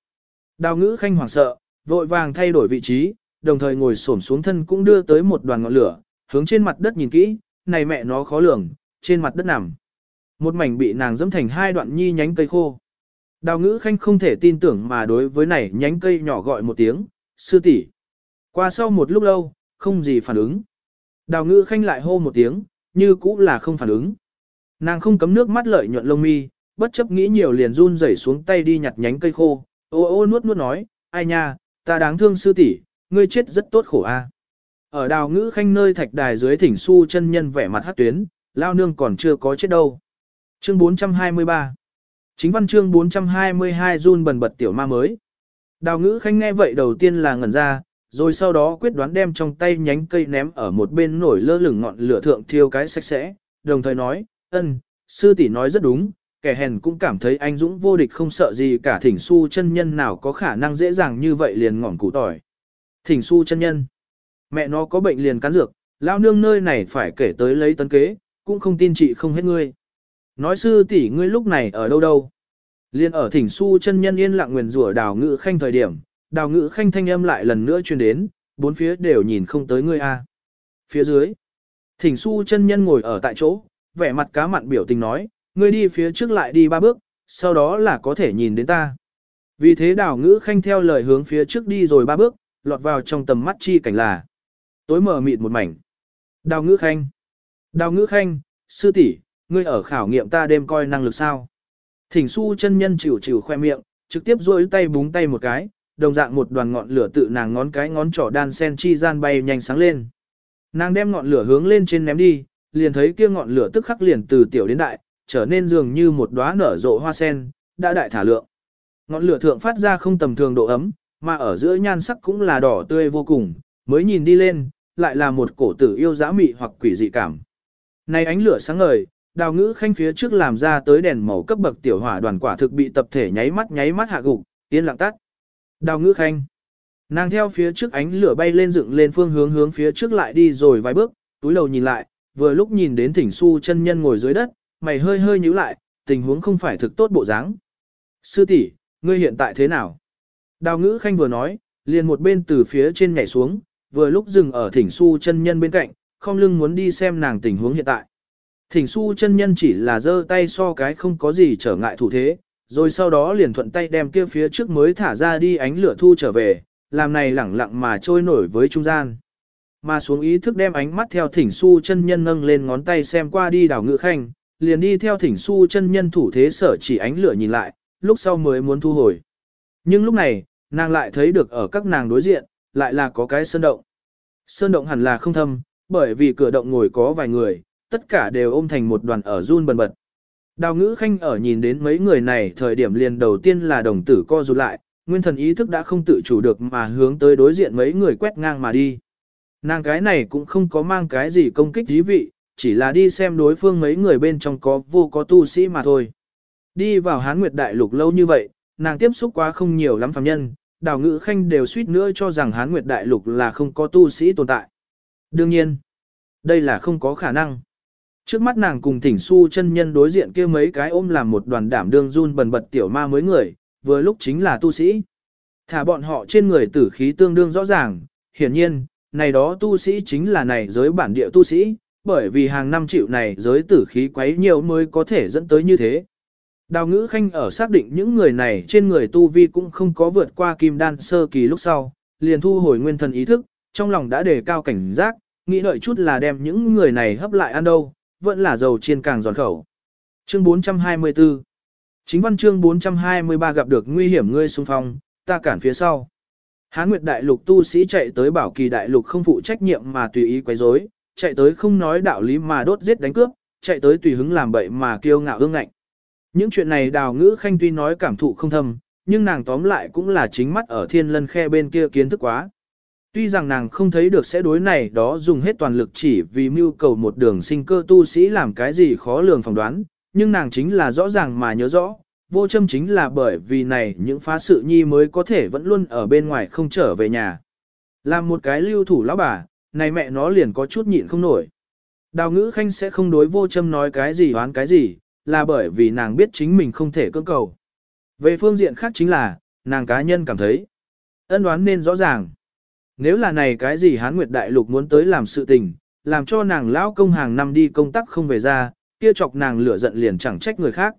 Đào ngữ khanh hoảng sợ, vội vàng thay đổi vị trí, đồng thời ngồi xổm xuống thân cũng đưa tới một đoàn ngọn lửa, hướng trên mặt đất nhìn kỹ, này mẹ nó khó lường, trên mặt đất nằm. Một mảnh bị nàng dẫm thành hai đoạn nhi nhánh cây khô. Đào ngữ khanh không thể tin tưởng mà đối với này nhánh cây nhỏ gọi một tiếng, sư tỷ. Qua sau một lúc lâu, không gì phản ứng. Đào ngữ khanh lại hô một tiếng, như cũ là không phản ứng. Nàng không cấm nước mắt lợi nhuận lông mi, bất chấp nghĩ nhiều liền run rẩy xuống tay đi nhặt nhánh cây khô, ô ô nuốt nuốt nói, ai nha, ta đáng thương sư tỷ, ngươi chết rất tốt khổ a. Ở đào ngữ khanh nơi thạch đài dưới thỉnh su chân nhân vẻ mặt hát tuyến, lao nương còn chưa có chết đâu. Chương 423 Chính văn chương 422 run bần bật tiểu ma mới. Đào ngữ khanh nghe vậy đầu tiên là ngẩn ra, rồi sau đó quyết đoán đem trong tay nhánh cây ném ở một bên nổi lơ lửng ngọn lửa thượng thiêu cái sạch sẽ, đồng thời nói, ân, sư tỷ nói rất đúng, kẻ hèn cũng cảm thấy anh Dũng vô địch không sợ gì cả thỉnh su chân nhân nào có khả năng dễ dàng như vậy liền ngỏm củ tỏi. Thỉnh su chân nhân, mẹ nó có bệnh liền cắn dược, lao nương nơi này phải kể tới lấy tấn kế, cũng không tin chị không hết ngươi. Nói sư tỷ ngươi lúc này ở đâu đâu? Liên ở thỉnh su chân nhân yên lặng nguyền rủa đào ngự khanh thời điểm, đào ngữ khanh thanh âm lại lần nữa truyền đến, bốn phía đều nhìn không tới ngươi a. Phía dưới, thỉnh su chân nhân ngồi ở tại chỗ, vẻ mặt cá mặn biểu tình nói, ngươi đi phía trước lại đi ba bước, sau đó là có thể nhìn đến ta. Vì thế đào ngữ khanh theo lời hướng phía trước đi rồi ba bước, lọt vào trong tầm mắt chi cảnh là tối mờ mịt một mảnh. Đào ngữ khanh, đào ngữ khanh, sư tỷ, ngươi ở khảo nghiệm ta đêm coi năng lực sao. Thỉnh su chân nhân chịu chịu khoe miệng, trực tiếp duỗi tay búng tay một cái, đồng dạng một đoàn ngọn lửa tự nàng ngón cái ngón trỏ đan sen chi gian bay nhanh sáng lên. Nàng đem ngọn lửa hướng lên trên ném đi, liền thấy kia ngọn lửa tức khắc liền từ tiểu đến đại, trở nên dường như một đóa nở rộ hoa sen, đã đại thả lượng. Ngọn lửa thượng phát ra không tầm thường độ ấm, mà ở giữa nhan sắc cũng là đỏ tươi vô cùng, mới nhìn đi lên, lại là một cổ tử yêu dã mị hoặc quỷ dị cảm. Này ánh lửa sáng ngời, đào ngữ khanh phía trước làm ra tới đèn màu cấp bậc tiểu hỏa đoàn quả thực bị tập thể nháy mắt nháy mắt hạ gục, yên lặng tắt. Đào ngữ khanh. Nàng theo phía trước ánh lửa bay lên dựng lên phương hướng hướng phía trước lại đi rồi vài bước, túi đầu nhìn lại, vừa lúc nhìn đến thỉnh su chân nhân ngồi dưới đất, mày hơi hơi nhíu lại, tình huống không phải thực tốt bộ dáng. Sư tỷ, ngươi hiện tại thế nào? Đào ngữ khanh vừa nói, liền một bên từ phía trên nhảy xuống, vừa lúc dừng ở thỉnh su chân nhân bên cạnh, không lưng muốn đi xem nàng tình huống hiện tại. Thỉnh su chân nhân chỉ là giơ tay so cái không có gì trở ngại thủ thế, rồi sau đó liền thuận tay đem kia phía trước mới thả ra đi ánh lửa thu trở về, làm này lẳng lặng mà trôi nổi với trung gian. Mà xuống ý thức đem ánh mắt theo thỉnh su chân nhân nâng lên ngón tay xem qua đi đảo ngự khanh, liền đi theo thỉnh su chân nhân thủ thế sở chỉ ánh lửa nhìn lại, lúc sau mới muốn thu hồi. Nhưng lúc này, nàng lại thấy được ở các nàng đối diện, lại là có cái sơn động. Sơn động hẳn là không thâm, bởi vì cửa động ngồi có vài người, tất cả đều ôm thành một đoàn ở run bần bật. Đào ngữ khanh ở nhìn đến mấy người này thời điểm liền đầu tiên là đồng tử co rụt lại, nguyên thần ý thức đã không tự chủ được mà hướng tới đối diện mấy người quét ngang mà đi. Nàng cái này cũng không có mang cái gì công kích dí vị, chỉ là đi xem đối phương mấy người bên trong có vô có tu sĩ mà thôi. Đi vào hán nguyệt đại lục lâu như vậy, nàng tiếp xúc quá không nhiều lắm phàm nhân, đào ngữ khanh đều suýt nữa cho rằng hán nguyệt đại lục là không có tu sĩ tồn tại. Đương nhiên, đây là không có khả năng. Trước mắt nàng cùng thỉnh su chân nhân đối diện kia mấy cái ôm làm một đoàn đảm đương run bần bật tiểu ma mới người, vừa lúc chính là tu sĩ. Thả bọn họ trên người tử khí tương đương rõ ràng, hiển nhiên, này đó tu sĩ chính là này giới bản địa tu sĩ, bởi vì hàng năm chịu này giới tử khí quấy nhiều mới có thể dẫn tới như thế. Đào ngữ khanh ở xác định những người này trên người tu vi cũng không có vượt qua kim đan sơ kỳ lúc sau, liền thu hồi nguyên thần ý thức, trong lòng đã đề cao cảnh giác, nghĩ đợi chút là đem những người này hấp lại ăn đâu, vẫn là dầu chiên càng giòn khẩu. Chương 424 Chính văn chương 423 gặp được nguy hiểm ngươi xung phong, ta cản phía sau. Hán Nguyệt Đại Lục tu sĩ chạy tới bảo kỳ Đại Lục không phụ trách nhiệm mà tùy ý quấy rối, chạy tới không nói đạo lý mà đốt giết đánh cướp, chạy tới tùy hứng làm bậy mà kiêu ngạo ương ngạnh. Những chuyện này đào ngữ khanh tuy nói cảm thụ không thâm, nhưng nàng tóm lại cũng là chính mắt ở thiên lân khe bên kia kiến thức quá. Tuy rằng nàng không thấy được sẽ đối này đó dùng hết toàn lực chỉ vì mưu cầu một đường sinh cơ tu sĩ làm cái gì khó lường phỏng đoán, nhưng nàng chính là rõ ràng mà nhớ rõ, vô châm chính là bởi vì này những phá sự nhi mới có thể vẫn luôn ở bên ngoài không trở về nhà. Làm một cái lưu thủ lão bà, này mẹ nó liền có chút nhịn không nổi. Đào ngữ khanh sẽ không đối vô châm nói cái gì hoán cái gì, là bởi vì nàng biết chính mình không thể cưỡng cầu. Về phương diện khác chính là, nàng cá nhân cảm thấy, ân đoán nên rõ ràng. Nếu là này cái gì hán nguyệt đại lục muốn tới làm sự tình, làm cho nàng lão công hàng năm đi công tác không về ra, kia chọc nàng lửa giận liền chẳng trách người khác.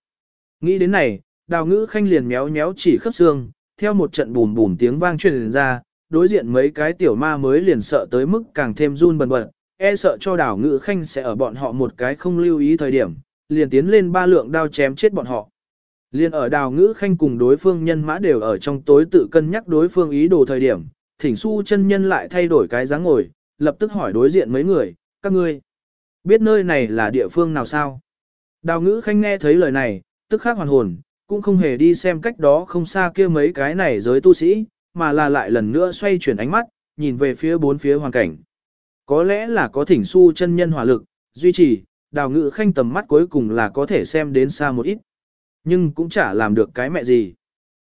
Nghĩ đến này, đào ngữ khanh liền méo méo chỉ khớp xương, theo một trận bùm bùm tiếng vang truyền ra, đối diện mấy cái tiểu ma mới liền sợ tới mức càng thêm run bần bật, e sợ cho đào ngữ khanh sẽ ở bọn họ một cái không lưu ý thời điểm, liền tiến lên ba lượng đao chém chết bọn họ. Liên ở đào ngữ khanh cùng đối phương nhân mã đều ở trong tối tự cân nhắc đối phương ý đồ thời điểm, thỉnh su chân nhân lại thay đổi cái dáng ngồi, lập tức hỏi đối diện mấy người, các ngươi biết nơi này là địa phương nào sao? Đào ngữ khanh nghe thấy lời này, tức khắc hoàn hồn, cũng không hề đi xem cách đó không xa kia mấy cái này giới tu sĩ, mà là lại lần nữa xoay chuyển ánh mắt, nhìn về phía bốn phía hoàn cảnh. Có lẽ là có thỉnh su chân nhân hỏa lực, duy trì, đào ngữ khanh tầm mắt cuối cùng là có thể xem đến xa một ít. Nhưng cũng chả làm được cái mẹ gì.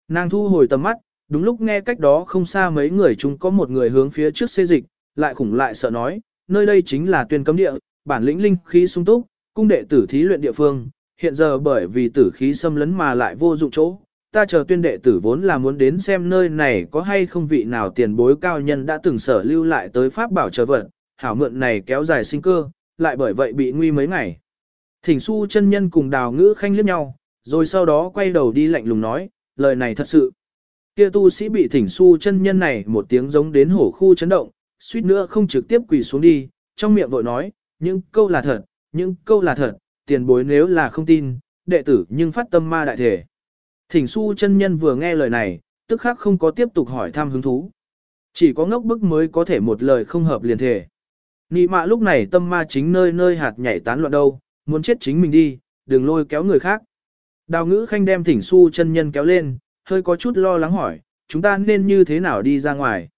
Nàng thu hồi tầm mắt, đúng lúc nghe cách đó không xa mấy người chúng có một người hướng phía trước xê dịch, lại khủng lại sợ nói, nơi đây chính là tuyên cấm địa, bản lĩnh linh khí sung túc, cung đệ tử thí luyện địa phương, hiện giờ bởi vì tử khí xâm lấn mà lại vô dụng chỗ, ta chờ tuyên đệ tử vốn là muốn đến xem nơi này có hay không vị nào tiền bối cao nhân đã từng sở lưu lại tới pháp bảo chờ vật, hảo mượn này kéo dài sinh cơ, lại bởi vậy bị nguy mấy ngày. Thỉnh su chân nhân cùng đào ngữ khanh liếc nhau, rồi sau đó quay đầu đi lạnh lùng nói, lời này thật sự. Kia tu sĩ bị thỉnh su chân nhân này một tiếng giống đến hổ khu chấn động, suýt nữa không trực tiếp quỳ xuống đi, trong miệng vội nói, những câu là thật, những câu là thật, tiền bối nếu là không tin, đệ tử nhưng phát tâm ma đại thể. Thỉnh su chân nhân vừa nghe lời này, tức khắc không có tiếp tục hỏi thăm hứng thú. Chỉ có ngốc bức mới có thể một lời không hợp liền thể. Nị mạ lúc này tâm ma chính nơi nơi hạt nhảy tán loạn đâu, muốn chết chính mình đi, đừng lôi kéo người khác. Đào ngữ khanh đem thỉnh su chân nhân kéo lên, hơi có chút lo lắng hỏi, chúng ta nên như thế nào đi ra ngoài.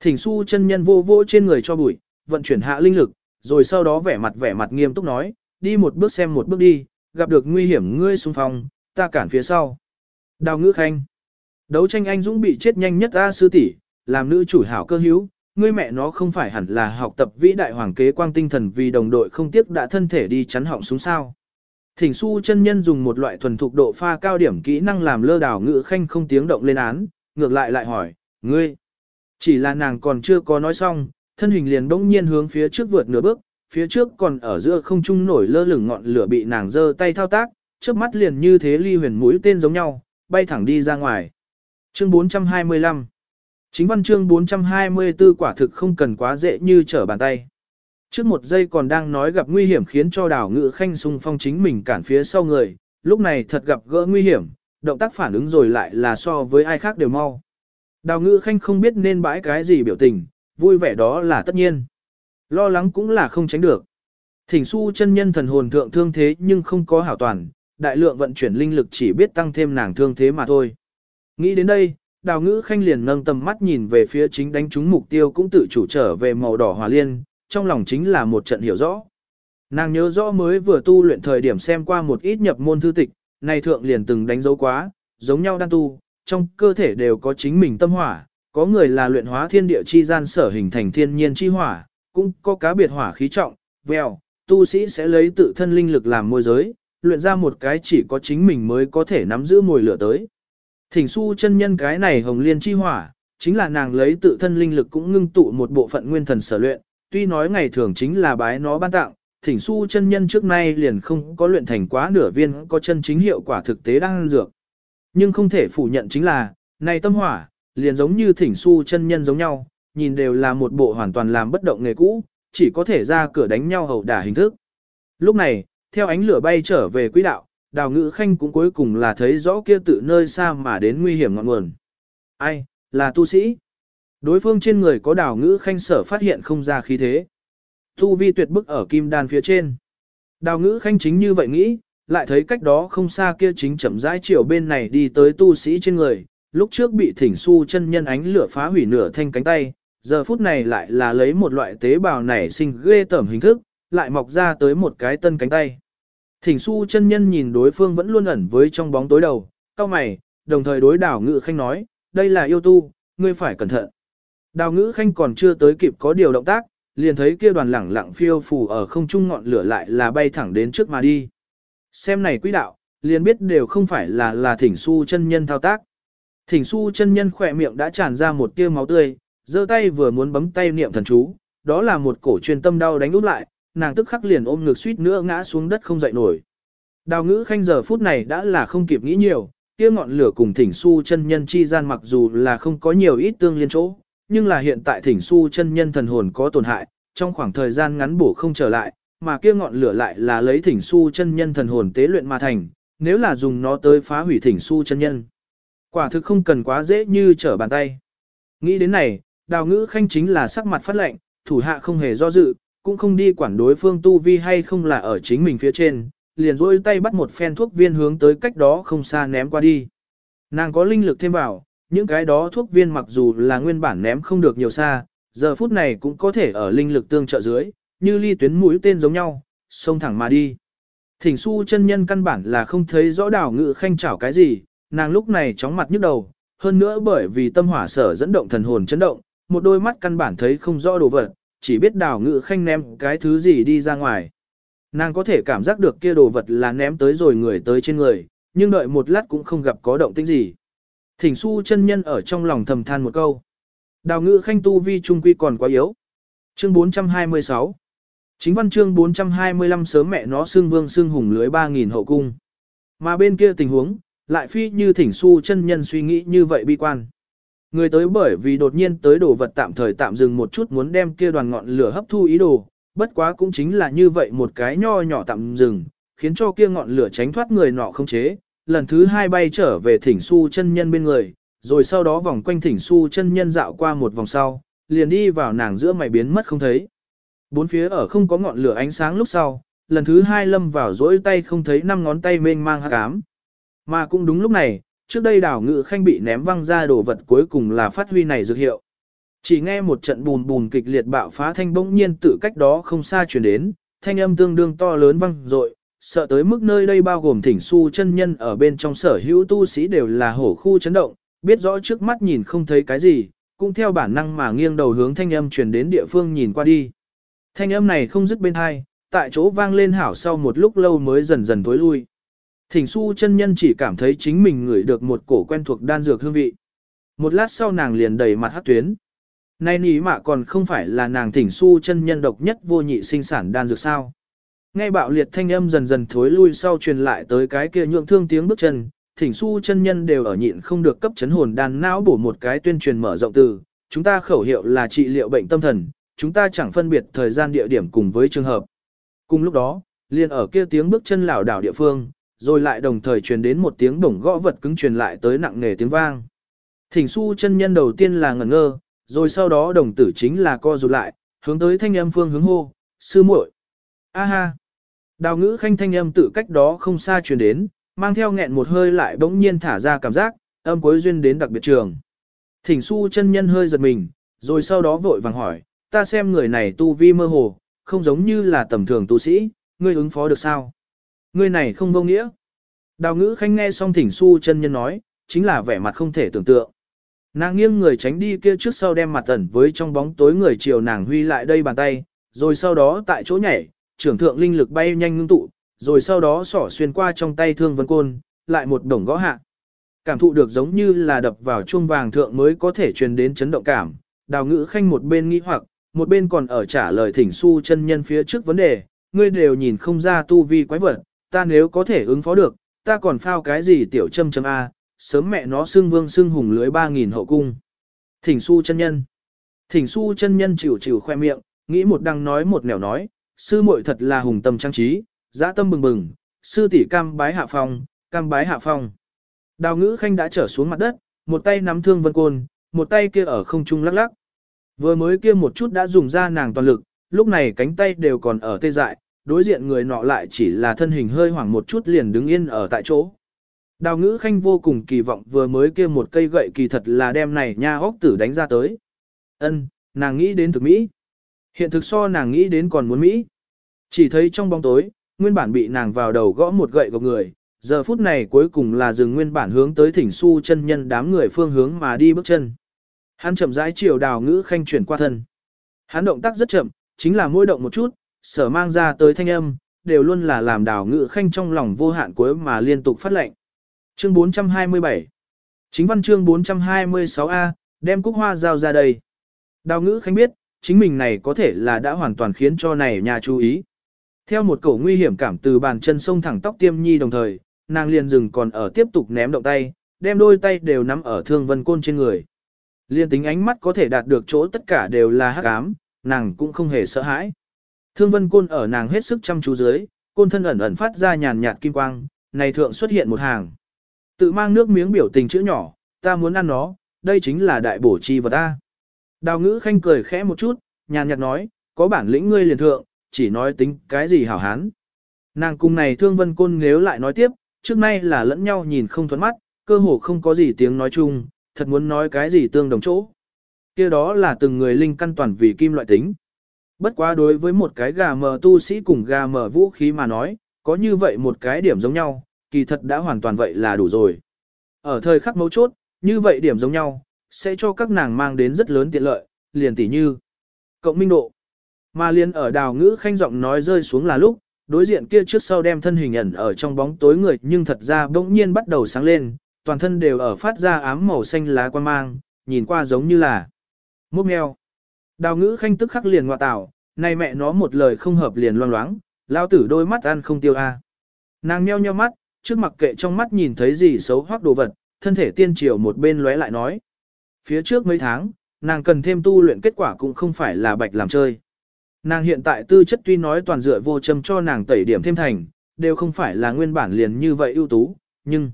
Thỉnh su chân nhân vô vô trên người cho bụi, vận chuyển hạ linh lực, rồi sau đó vẻ mặt vẻ mặt nghiêm túc nói, đi một bước xem một bước đi, gặp được nguy hiểm ngươi xung phong, ta cản phía sau. Đào ngữ khanh. Đấu tranh anh dũng bị chết nhanh nhất A sư tỷ, làm nữ chủ hảo cơ hữu, ngươi mẹ nó không phải hẳn là học tập vĩ đại hoàng kế quang tinh thần vì đồng đội không tiếc đã thân thể đi chắn họng xuống sao. Thỉnh su chân nhân dùng một loại thuần thục độ pha cao điểm kỹ năng làm lơ đảo ngữ khanh không tiếng động lên án, ngược lại lại hỏi, ngươi. Chỉ là nàng còn chưa có nói xong, thân hình liền bỗng nhiên hướng phía trước vượt nửa bước, phía trước còn ở giữa không trung nổi lơ lửng ngọn lửa bị nàng giơ tay thao tác, trước mắt liền như thế ly huyền mũi tên giống nhau, bay thẳng đi ra ngoài. Chương 425 Chính văn chương 424 quả thực không cần quá dễ như trở bàn tay. Trước một giây còn đang nói gặp nguy hiểm khiến cho đảo ngự khanh sung phong chính mình cản phía sau người, lúc này thật gặp gỡ nguy hiểm, động tác phản ứng rồi lại là so với ai khác đều mau. Đào ngự khanh không biết nên bãi cái gì biểu tình, vui vẻ đó là tất nhiên. Lo lắng cũng là không tránh được. Thỉnh su chân nhân thần hồn thượng thương thế nhưng không có hảo toàn, đại lượng vận chuyển linh lực chỉ biết tăng thêm nàng thương thế mà thôi. Nghĩ đến đây, đào ngữ khanh liền nâng tầm mắt nhìn về phía chính đánh trúng mục tiêu cũng tự chủ trở về màu đỏ hòa liên, trong lòng chính là một trận hiểu rõ. Nàng nhớ rõ mới vừa tu luyện thời điểm xem qua một ít nhập môn thư tịch, này thượng liền từng đánh dấu quá, giống nhau đan tu, trong cơ thể đều có chính mình tâm hỏa, có người là luyện hóa thiên địa chi gian sở hình thành thiên nhiên chi hỏa, cũng có cá biệt hỏa khí trọng, vèo, tu sĩ sẽ lấy tự thân linh lực làm môi giới, luyện ra một cái chỉ có chính mình mới có thể nắm giữ mùi lửa tới. Thỉnh su chân nhân cái này hồng liên chi hỏa, chính là nàng lấy tự thân linh lực cũng ngưng tụ một bộ phận nguyên thần sở luyện, tuy nói ngày thường chính là bái nó ban tặng, thỉnh su chân nhân trước nay liền không có luyện thành quá nửa viên có chân chính hiệu quả thực tế đang dược. Nhưng không thể phủ nhận chính là, này tâm hỏa, liền giống như thỉnh su chân nhân giống nhau, nhìn đều là một bộ hoàn toàn làm bất động nghề cũ, chỉ có thể ra cửa đánh nhau hầu đả hình thức. Lúc này, theo ánh lửa bay trở về quỹ đạo, đào ngữ khanh cũng cuối cùng là thấy rõ kia tự nơi xa mà đến nguy hiểm ngọn nguồn. Ai, là tu sĩ. Đối phương trên người có đào ngữ khanh sở phát hiện không ra khí thế. Tu vi tuyệt bức ở kim đan phía trên. Đào ngữ khanh chính như vậy nghĩ, lại thấy cách đó không xa kia chính chậm rãi chiều bên này đi tới tu sĩ trên người, lúc trước bị thỉnh su chân nhân ánh lửa phá hủy nửa thanh cánh tay, giờ phút này lại là lấy một loại tế bào nảy sinh ghê tởm hình thức, lại mọc ra tới một cái tân cánh tay. Thỉnh su chân nhân nhìn đối phương vẫn luôn ẩn với trong bóng tối đầu, cao mày, đồng thời đối đảo ngự khanh nói, đây là yêu tu, ngươi phải cẩn thận. Đào ngữ khanh còn chưa tới kịp có điều động tác, liền thấy kia đoàn lẳng lặng phiêu phù ở không trung ngọn lửa lại là bay thẳng đến trước mà đi. Xem này quý đạo, liền biết đều không phải là là thỉnh su chân nhân thao tác. Thỉnh su chân nhân khỏe miệng đã tràn ra một tia máu tươi, giơ tay vừa muốn bấm tay niệm thần chú, đó là một cổ truyền tâm đau đánh út lại, nàng tức khắc liền ôm ngực suýt nữa ngã xuống đất không dậy nổi. Đào ngữ khanh giờ phút này đã là không kịp nghĩ nhiều, kia ngọn lửa cùng thỉnh su chân nhân chi gian mặc dù là không có nhiều ít tương liên chỗ, nhưng là hiện tại thỉnh su chân nhân thần hồn có tổn hại, trong khoảng thời gian ngắn bổ không trở lại, mà kia ngọn lửa lại là lấy thỉnh su chân nhân thần hồn tế luyện mà thành, nếu là dùng nó tới phá hủy thỉnh su chân nhân. Quả thực không cần quá dễ như trở bàn tay. Nghĩ đến này, đào ngữ khanh chính là sắc mặt phát lệnh, thủ hạ không hề do dự, cũng không đi quản đối phương tu vi hay không là ở chính mình phía trên, liền rôi tay bắt một phen thuốc viên hướng tới cách đó không xa ném qua đi. Nàng có linh lực thêm vào, những cái đó thuốc viên mặc dù là nguyên bản ném không được nhiều xa, giờ phút này cũng có thể ở linh lực tương trợ dưới, như ly tuyến mũi tên giống nhau, xông thẳng mà đi. Thỉnh su chân nhân căn bản là không thấy rõ đảo ngự khanh chảo cái gì, nàng lúc này chóng mặt nhức đầu, hơn nữa bởi vì tâm hỏa sở dẫn động thần hồn chấn động, một đôi mắt căn bản thấy không rõ đồ vật, chỉ biết đảo ngự khanh ném cái thứ gì đi ra ngoài. Nàng có thể cảm giác được kia đồ vật là ném tới rồi người tới trên người, nhưng đợi một lát cũng không gặp có động tĩnh gì. Thỉnh su chân nhân ở trong lòng thầm than một câu. Đào ngự khanh tu vi trung quy còn quá yếu. Chương 426 Chính văn chương 425 sớm mẹ nó xương vương xương hùng lưới 3.000 hậu cung. Mà bên kia tình huống, lại phi như thỉnh su chân nhân suy nghĩ như vậy bi quan. Người tới bởi vì đột nhiên tới đồ vật tạm thời tạm dừng một chút muốn đem kia đoàn ngọn lửa hấp thu ý đồ, bất quá cũng chính là như vậy một cái nho nhỏ tạm dừng, khiến cho kia ngọn lửa tránh thoát người nọ không chế, lần thứ hai bay trở về thỉnh su chân nhân bên người, rồi sau đó vòng quanh thỉnh su chân nhân dạo qua một vòng sau, liền đi vào nàng giữa mày biến mất không thấy. Bốn phía ở không có ngọn lửa ánh sáng lúc sau, lần thứ hai lâm vào dỗi tay không thấy năm ngón tay mênh mang hắc ám. Mà cũng đúng lúc này, trước đây đảo ngự khanh bị ném văng ra đồ vật cuối cùng là phát huy này dược hiệu. Chỉ nghe một trận bùn bùn kịch liệt bạo phá thanh bỗng nhiên tự cách đó không xa chuyển đến, thanh âm tương đương to lớn vang rội, sợ tới mức nơi đây bao gồm thỉnh su chân nhân ở bên trong sở hữu tu sĩ đều là hổ khu chấn động, biết rõ trước mắt nhìn không thấy cái gì, cũng theo bản năng mà nghiêng đầu hướng thanh âm truyền đến địa phương nhìn qua đi. Thanh âm này không dứt bên hai, tại chỗ vang lên hảo sau một lúc lâu mới dần dần tối lui. Thỉnh su chân nhân chỉ cảm thấy chính mình ngửi được một cổ quen thuộc đan dược hương vị. Một lát sau nàng liền đầy mặt hát tuyến. Nay ní mạ còn không phải là nàng thỉnh su chân nhân độc nhất vô nhị sinh sản đan dược sao. Nghe bạo liệt thanh âm dần dần thối lui sau truyền lại tới cái kia nhượng thương tiếng bước chân, thỉnh su chân nhân đều ở nhịn không được cấp chấn hồn đan não bổ một cái tuyên truyền mở rộng từ, chúng ta khẩu hiệu là trị liệu bệnh tâm thần, chúng ta chẳng phân biệt thời gian địa điểm cùng với trường hợp. Cùng lúc đó, liền ở kia tiếng bước chân lảo đảo địa phương, rồi lại đồng thời truyền đến một tiếng bổng gõ vật cứng truyền lại tới nặng nề tiếng vang. Thỉnh su chân nhân đầu tiên là ngẩn ngơ, rồi sau đó đồng tử chính là co rụt lại, hướng tới thanh âm phương hướng hô, sư muội. A ha. Đào ngữ khanh thanh âm tự cách đó không xa truyền đến, mang theo nghẹn một hơi lại bỗng nhiên thả ra cảm giác, âm cuối duyên đến đặc biệt trường. Thỉnh su chân nhân hơi giật mình, rồi sau đó vội vàng hỏi, ta xem người này tu vi mơ hồ, không giống như là tầm thường tu sĩ, ngươi ứng phó được sao? Ngươi này không vô nghĩa. Đào ngữ khanh nghe xong thỉnh su chân nhân nói, chính là vẻ mặt không thể tưởng tượng. Nàng nghiêng người tránh đi kia trước sau đem mặt ẩn với trong bóng tối người chiều nàng huy lại đây bàn tay, rồi sau đó tại chỗ nhảy, trưởng thượng linh lực bay nhanh ngưng tụ, rồi sau đó xỏ xuyên qua trong tay thương vân côn, lại một đồng gõ hạ. Cảm thụ được giống như là đập vào chuông vàng thượng mới có thể truyền đến chấn động cảm, đào ngữ khanh một bên nghĩ hoặc, một bên còn ở trả lời thỉnh su chân nhân phía trước vấn đề, ngươi đều nhìn không ra tu vi quái vật, ta nếu có thể ứng phó được, ta còn phao cái gì tiểu châm châm A, sớm mẹ nó xưng vương xưng hùng lưới 3.000 hậu cung. Thỉnh su chân nhân. Thỉnh su chân nhân chịu chịu khoe miệng, nghĩ một đăng nói một nẻo nói, sư muội thật là hùng tâm trang trí, dã tâm bừng bừng, sư tỷ cam bái hạ phong, cam bái hạ phong. Đào ngữ khanh đã trở xuống mặt đất, một tay nắm thương vân côn, một tay kia ở không trung lắc lắc. Vừa mới kia một chút đã dùng ra nàng toàn lực, lúc này cánh tay đều còn ở tê dại, đối diện người nọ lại chỉ là thân hình hơi hoảng một chút liền đứng yên ở tại chỗ. Đào ngữ khanh vô cùng kỳ vọng vừa mới kia một cây gậy kỳ thật là đem này nha hốc tử đánh ra tới. ân nàng nghĩ đến thực Mỹ. Hiện thực so nàng nghĩ đến còn muốn Mỹ. Chỉ thấy trong bóng tối, nguyên bản bị nàng vào đầu gõ một gậy gộc người, giờ phút này cuối cùng là dừng nguyên bản hướng tới thỉnh su chân nhân đám người phương hướng mà đi bước chân. Hắn chậm rãi chiều đào ngữ khanh chuyển qua thân. Hắn động tác rất chậm, chính là mỗi động một chút, sở mang ra tới thanh âm, đều luôn là làm đào ngữ khanh trong lòng vô hạn cuối mà liên tục phát lệnh. Chương 427 Chính văn chương 426A, đem cúc hoa giao ra đây. Đào ngữ khanh biết, chính mình này có thể là đã hoàn toàn khiến cho này nhà chú ý. Theo một cổ nguy hiểm cảm từ bàn chân sông thẳng tóc tiêm nhi đồng thời, nàng liền dừng còn ở tiếp tục ném động tay, đem đôi tay đều nắm ở thương vân côn trên người. Liên tính ánh mắt có thể đạt được chỗ tất cả đều là hắc ám, nàng cũng không hề sợ hãi. Thương vân côn ở nàng hết sức chăm chú dưới, côn thân ẩn ẩn phát ra nhàn nhạt kim quang, này thượng xuất hiện một hàng. Tự mang nước miếng biểu tình chữ nhỏ, ta muốn ăn nó, đây chính là đại bổ chi vật ta. Đào ngữ khanh cười khẽ một chút, nhàn nhạt nói, có bản lĩnh ngươi liền thượng, chỉ nói tính cái gì hảo hán. Nàng cùng này thương vân côn nếu lại nói tiếp, trước nay là lẫn nhau nhìn không thuẫn mắt, cơ hồ không có gì tiếng nói chung, thật muốn nói cái gì tương đồng chỗ. kia đó là từng người linh căn toàn vì kim loại tính. Bất quá đối với một cái gà mờ tu sĩ cùng gà mờ vũ khí mà nói, có như vậy một cái điểm giống nhau, kỳ thật đã hoàn toàn vậy là đủ rồi. Ở thời khắc mấu chốt, như vậy điểm giống nhau, sẽ cho các nàng mang đến rất lớn tiện lợi, liền tỉ như cộng minh độ. Mà liền ở đào ngữ khanh giọng nói rơi xuống là lúc, đối diện kia trước sau đem thân hình ẩn ở trong bóng tối người nhưng thật ra bỗng nhiên bắt đầu sáng lên, toàn thân đều ở phát ra ám màu xanh lá quan mang, nhìn qua giống như là mốc mèo. Đào ngữ khanh tức khắc liền ngoại tạo, này mẹ nó một lời không hợp liền loang loáng, lao tử đôi mắt ăn không tiêu a. Nàng meo nheo mắt, trước mặt kệ trong mắt nhìn thấy gì xấu hoắc đồ vật, thân thể tiên triều một bên lóe lại nói. Phía trước mấy tháng, nàng cần thêm tu luyện kết quả cũng không phải là bạch làm chơi. Nàng hiện tại tư chất tuy nói toàn dựa vô châm cho nàng tẩy điểm thêm thành, đều không phải là nguyên bản liền như vậy ưu tú, nhưng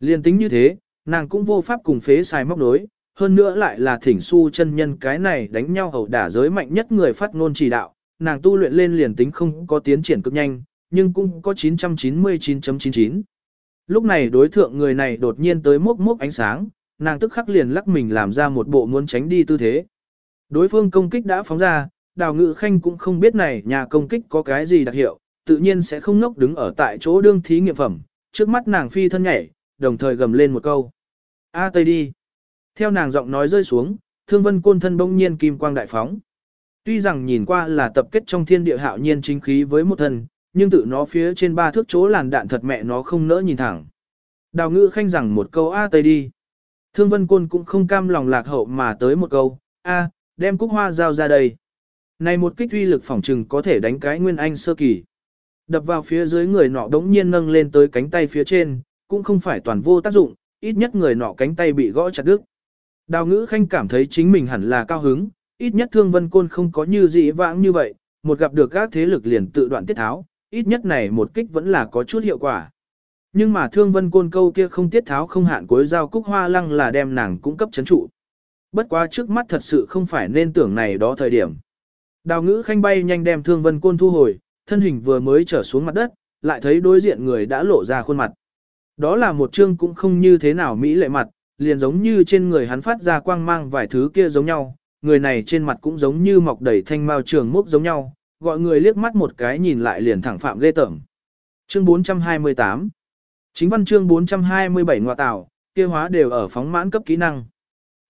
liền tính như thế, nàng cũng vô pháp cùng phế xài móc đối, hơn nữa lại là thỉnh su chân nhân cái này đánh nhau hầu đả giới mạnh nhất người phát ngôn chỉ đạo, nàng tu luyện lên liền tính không có tiến triển cực nhanh, nhưng cũng có 999.99. Lúc này đối thượng người này đột nhiên tới mốc mốc ánh sáng, nàng tức khắc liền lắc mình làm ra một bộ muốn tránh đi tư thế. Đối phương công kích đã phóng ra, đào ngự khanh cũng không biết này nhà công kích có cái gì đặc hiệu, tự nhiên sẽ không ngốc đứng ở tại chỗ đương thí nghiệm phẩm, trước mắt nàng phi thân nhảy, đồng thời gầm lên một câu. A tây đi. Theo nàng giọng nói rơi xuống, thương vân côn thân bỗng nhiên kim quang đại phóng. Tuy rằng nhìn qua là tập kết trong thiên địa hạo nhiên chính khí với một thân, nhưng tự nó phía trên ba thước chỗ làn đạn thật mẹ nó không nỡ nhìn thẳng. Đào ngự khanh rằng một câu A tây đi. Thương vân côn cũng không cam lòng lạc hậu mà tới một câu, A, đem cúc hoa giao ra đây. Này một kích uy lực phỏng trừng có thể đánh cái nguyên anh sơ kỳ. Đập vào phía dưới người nọ đống nhiên nâng lên tới cánh tay phía trên, cũng không phải toàn vô tác dụng, ít nhất người nọ cánh tay bị gõ chặt đứt. Đào ngữ khanh cảm thấy chính mình hẳn là cao hứng, ít nhất thương vân côn không có như dị vãng như vậy, một gặp được các thế lực liền tự đoạn tiết tháo, ít nhất này một kích vẫn là có chút hiệu quả. Nhưng mà thương vân côn câu kia không tiết tháo không hạn cuối giao cúc hoa lăng là đem nàng cung cấp chấn trụ. Bất quá trước mắt thật sự không phải nên tưởng này đó thời điểm. Đào ngữ khanh bay nhanh đem thương vân côn thu hồi, thân hình vừa mới trở xuống mặt đất, lại thấy đối diện người đã lộ ra khuôn mặt. Đó là một chương cũng không như thế nào mỹ lệ mặt, liền giống như trên người hắn phát ra quang mang vài thứ kia giống nhau, người này trên mặt cũng giống như mọc đầy thanh mao trường mốc giống nhau, gọi người liếc mắt một cái nhìn lại liền thẳng phạm ghê tởm. Chương 428 Chính văn chương 427 ngoại tảo kia hóa đều ở phóng mãn cấp kỹ năng.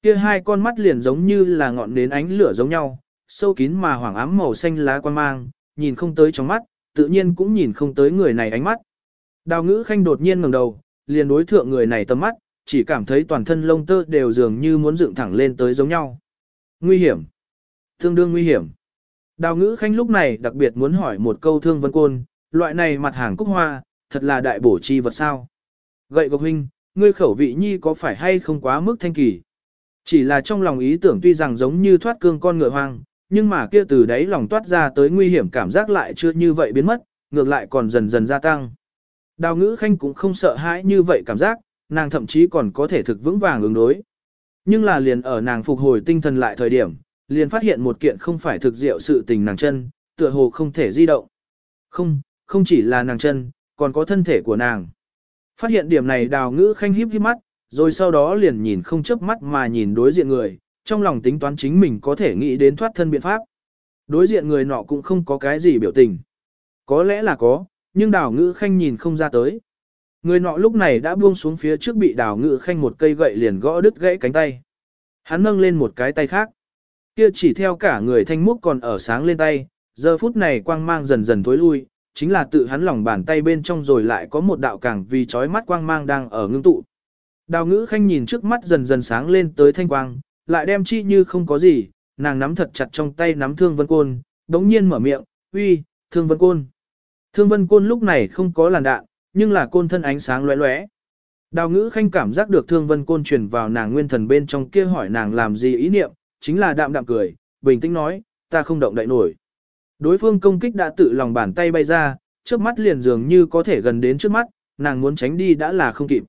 Kia hai con mắt liền giống như là ngọn nến ánh lửa giống nhau, sâu kín mà hoàng ám màu xanh lá quan mang, nhìn không tới trong mắt, tự nhiên cũng nhìn không tới người này ánh mắt. Đào ngữ khanh đột nhiên ngẩng đầu, liền đối thượng người này tầm mắt, chỉ cảm thấy toàn thân lông tơ đều dường như muốn dựng thẳng lên tới giống nhau. Nguy hiểm. Tương đương nguy hiểm. Đào ngữ khanh lúc này đặc biệt muốn hỏi một câu thương vân côn, loại này mặt hàng cúc hoa, thật là đại bổ chi vật sao. Gậy gộc huynh, ngươi khẩu vị nhi có phải hay không quá mức thanh kỳ. Chỉ là trong lòng ý tưởng tuy rằng giống như thoát cương con ngựa hoang, nhưng mà kia từ đấy lòng toát ra tới nguy hiểm cảm giác lại chưa như vậy biến mất, ngược lại còn dần dần gia tăng. Đào ngữ khanh cũng không sợ hãi như vậy cảm giác, nàng thậm chí còn có thể thực vững vàng ứng đối. Nhưng là liền ở nàng phục hồi tinh thần lại thời điểm, liền phát hiện một kiện không phải thực diệu sự tình nàng chân, tựa hồ không thể di động. Không, không chỉ là nàng chân, còn có thân thể của nàng. Phát hiện điểm này đào ngữ khanh híp híp mắt, rồi sau đó liền nhìn không chớp mắt mà nhìn đối diện người, trong lòng tính toán chính mình có thể nghĩ đến thoát thân biện pháp. Đối diện người nọ cũng không có cái gì biểu tình. Có lẽ là có, nhưng đào ngữ khanh nhìn không ra tới. Người nọ lúc này đã buông xuống phía trước bị đào ngữ khanh một cây gậy liền gõ đứt gãy cánh tay. Hắn nâng lên một cái tay khác. Kia chỉ theo cả người thanh múc còn ở sáng lên tay, giờ phút này quang mang dần dần tối lui, chính là tự hắn lòng bàn tay bên trong rồi lại có một đạo càng vì chói mắt quang mang đang ở ngưng tụ. Đào ngữ khanh nhìn trước mắt dần dần sáng lên tới thanh quang, lại đem chi như không có gì, nàng nắm thật chặt trong tay nắm thương vân côn, đống nhiên mở miệng, uy, thương vân côn. Thương vân côn lúc này không có làn đạn, nhưng là côn thân ánh sáng lóe lóe. Đào ngữ khanh cảm giác được thương vân côn truyền vào nàng nguyên thần bên trong kia hỏi nàng làm gì ý niệm, chính là đạm đạm cười, bình tĩnh nói, ta không động đậy nổi. Đối phương công kích đã tự lòng bàn tay bay ra, trước mắt liền dường như có thể gần đến trước mắt, nàng muốn tránh đi đã là không kịp.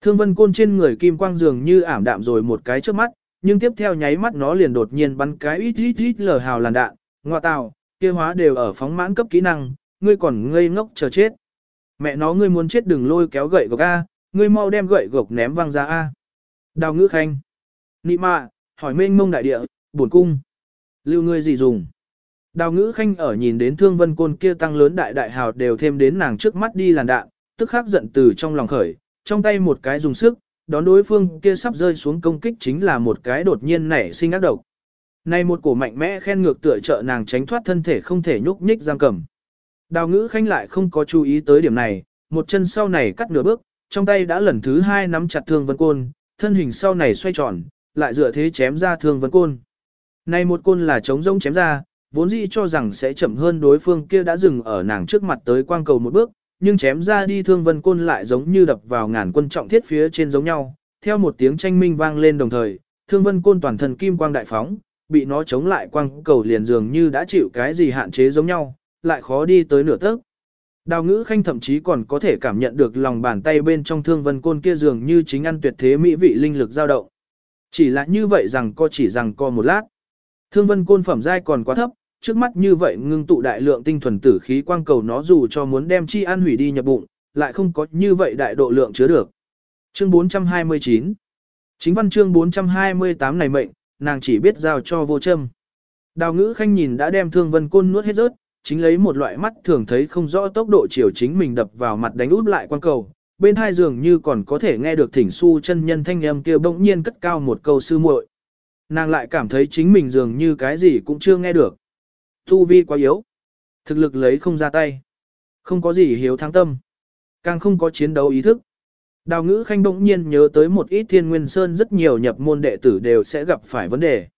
Thương vân côn trên người kim quang dường như ảm đạm rồi một cái trước mắt, nhưng tiếp theo nháy mắt nó liền đột nhiên bắn cái ít ít ít lở hào làn đạn, ngoa tào, kia hóa đều ở phóng mãn cấp kỹ năng, ngươi còn ngây ngốc chờ chết. Mẹ nó ngươi muốn chết đừng lôi kéo gậy gộc A, ngươi mau đem gậy gộc ném văng ra A. Đào ngữ khanh. Nị mạ, hỏi mênh mông đại địa, buồn cung. Lưu ngươi gì dùng? Đào ngữ khanh ở nhìn đến thương vân côn kia tăng lớn đại đại hào đều thêm đến nàng trước mắt đi làn đạn, tức khắc giận từ trong lòng khởi, trong tay một cái dùng sức, đón đối phương kia sắp rơi xuống công kích chính là một cái đột nhiên nảy sinh ác độc. Này một cổ mạnh mẽ khen ngược tựa trợ nàng tránh thoát thân thể không thể nhúc nhích giam cầm. Đào ngữ khanh lại không có chú ý tới điểm này, một chân sau này cắt nửa bước, trong tay đã lần thứ hai nắm chặt thương vân côn, thân hình sau này xoay tròn, lại dựa thế chém ra thương vân côn. Này một côn là chống rông chém ra, vốn dĩ cho rằng sẽ chậm hơn đối phương kia đã dừng ở nàng trước mặt tới quang cầu một bước, nhưng chém ra đi thương vân côn lại giống như đập vào ngàn quân trọng thiết phía trên giống nhau, theo một tiếng tranh minh vang lên đồng thời, thương vân côn toàn thân kim quang đại phóng, bị nó chống lại quang cầu liền dường như đã chịu cái gì hạn chế giống nhau, lại khó đi tới nửa tấc. Đào ngữ khanh thậm chí còn có thể cảm nhận được lòng bàn tay bên trong thương vân côn kia dường như chính ăn tuyệt thế mỹ vị linh lực dao động. Chỉ là như vậy rằng co chỉ rằng co một lát. Thương vân côn phẩm giai còn quá thấp, trước mắt như vậy ngưng tụ đại lượng tinh thuần tử khí quang cầu nó dù cho muốn đem chi ăn hủy đi nhập bụng, lại không có như vậy đại độ lượng chứa được. Chương 429 Chính văn chương 428 này mệnh, nàng chỉ biết giao cho vô châm. Đào ngữ khanh nhìn đã đem thương vân côn nuốt hết rớt, chính lấy một loại mắt thường thấy không rõ tốc độ chiều chính mình đập vào mặt đánh út lại quan cầu. Bên hai giường như còn có thể nghe được thỉnh su chân nhân thanh âm kia bỗng nhiên cất cao một câu sư muội. Nàng lại cảm thấy chính mình dường như cái gì cũng chưa nghe được. Tu vi quá yếu. Thực lực lấy không ra tay. Không có gì hiếu thắng tâm. Càng không có chiến đấu ý thức. Đào ngữ khanh bỗng nhiên nhớ tới một ít thiên nguyên sơn rất nhiều nhập môn đệ tử đều sẽ gặp phải vấn đề.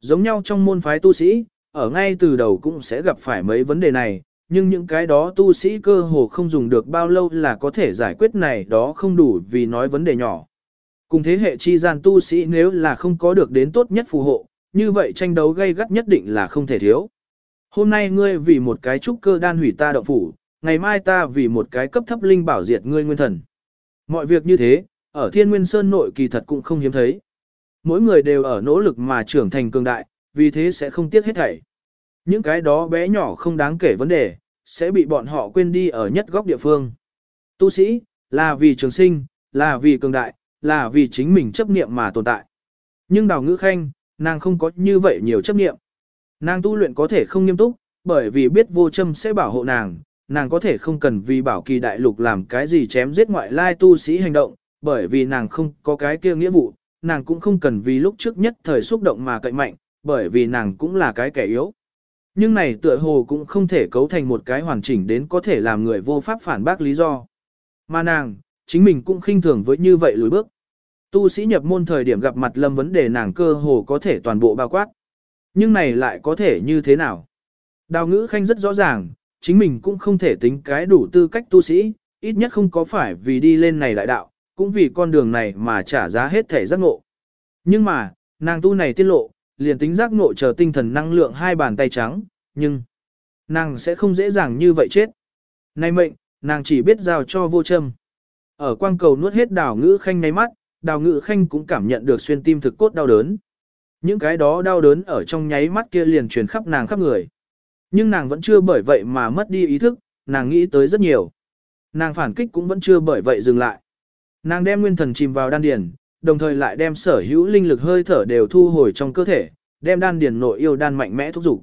Giống nhau trong môn phái tu sĩ, ở ngay từ đầu cũng sẽ gặp phải mấy vấn đề này, nhưng những cái đó tu sĩ cơ hồ không dùng được bao lâu là có thể giải quyết này đó không đủ vì nói vấn đề nhỏ. Cùng thế hệ chi gian tu sĩ nếu là không có được đến tốt nhất phù hộ, như vậy tranh đấu gây gắt nhất định là không thể thiếu. Hôm nay ngươi vì một cái trúc cơ đan hủy ta động phủ, ngày mai ta vì một cái cấp thấp linh bảo diệt ngươi nguyên thần. Mọi việc như thế, ở thiên nguyên sơn nội kỳ thật cũng không hiếm thấy. Mỗi người đều ở nỗ lực mà trưởng thành cường đại, vì thế sẽ không tiếc hết thảy. Những cái đó bé nhỏ không đáng kể vấn đề, sẽ bị bọn họ quên đi ở nhất góc địa phương. Tu sĩ, là vì trường sinh, là vì cường đại, là vì chính mình chấp niệm mà tồn tại. Nhưng đào ngữ khanh, nàng không có như vậy nhiều chấp niệm. Nàng tu luyện có thể không nghiêm túc, bởi vì biết vô châm sẽ bảo hộ nàng, nàng có thể không cần vì bảo kỳ đại lục làm cái gì chém giết ngoại lai tu sĩ hành động, bởi vì nàng không có cái kia nghĩa vụ, nàng cũng không cần vì lúc trước nhất thời xúc động mà cậy mạnh, bởi vì nàng cũng là cái kẻ yếu. Nhưng này tựa hồ cũng không thể cấu thành một cái hoàn chỉnh đến có thể làm người vô pháp phản bác lý do. Mà nàng, chính mình cũng khinh thường với như vậy lùi bước. Tu sĩ nhập môn thời điểm gặp mặt lâm vấn đề nàng cơ hồ có thể toàn bộ bao quát. Nhưng này lại có thể như thế nào? Đào ngữ khanh rất rõ ràng, chính mình cũng không thể tính cái đủ tư cách tu sĩ, ít nhất không có phải vì đi lên này đại đạo, cũng vì con đường này mà trả giá hết thể giác ngộ. Nhưng mà, nàng tu này tiết lộ, liền tính giác ngộ chờ tinh thần năng lượng hai bàn tay trắng, nhưng nàng sẽ không dễ dàng như vậy chết. Nay mệnh, nàng chỉ biết giao cho vô châm. Ở quang cầu nuốt hết đào ngữ khanh ngay mắt, đào ngữ khanh cũng cảm nhận được xuyên tim thực cốt đau đớn. Những cái đó đau đớn ở trong nháy mắt kia liền truyền khắp nàng khắp người. Nhưng nàng vẫn chưa bởi vậy mà mất đi ý thức, nàng nghĩ tới rất nhiều. Nàng phản kích cũng vẫn chưa bởi vậy dừng lại. Nàng đem nguyên thần chìm vào đan điền, đồng thời lại đem sở hữu linh lực hơi thở đều thu hồi trong cơ thể, đem đan điền nội yêu đan mạnh mẽ thúc dục.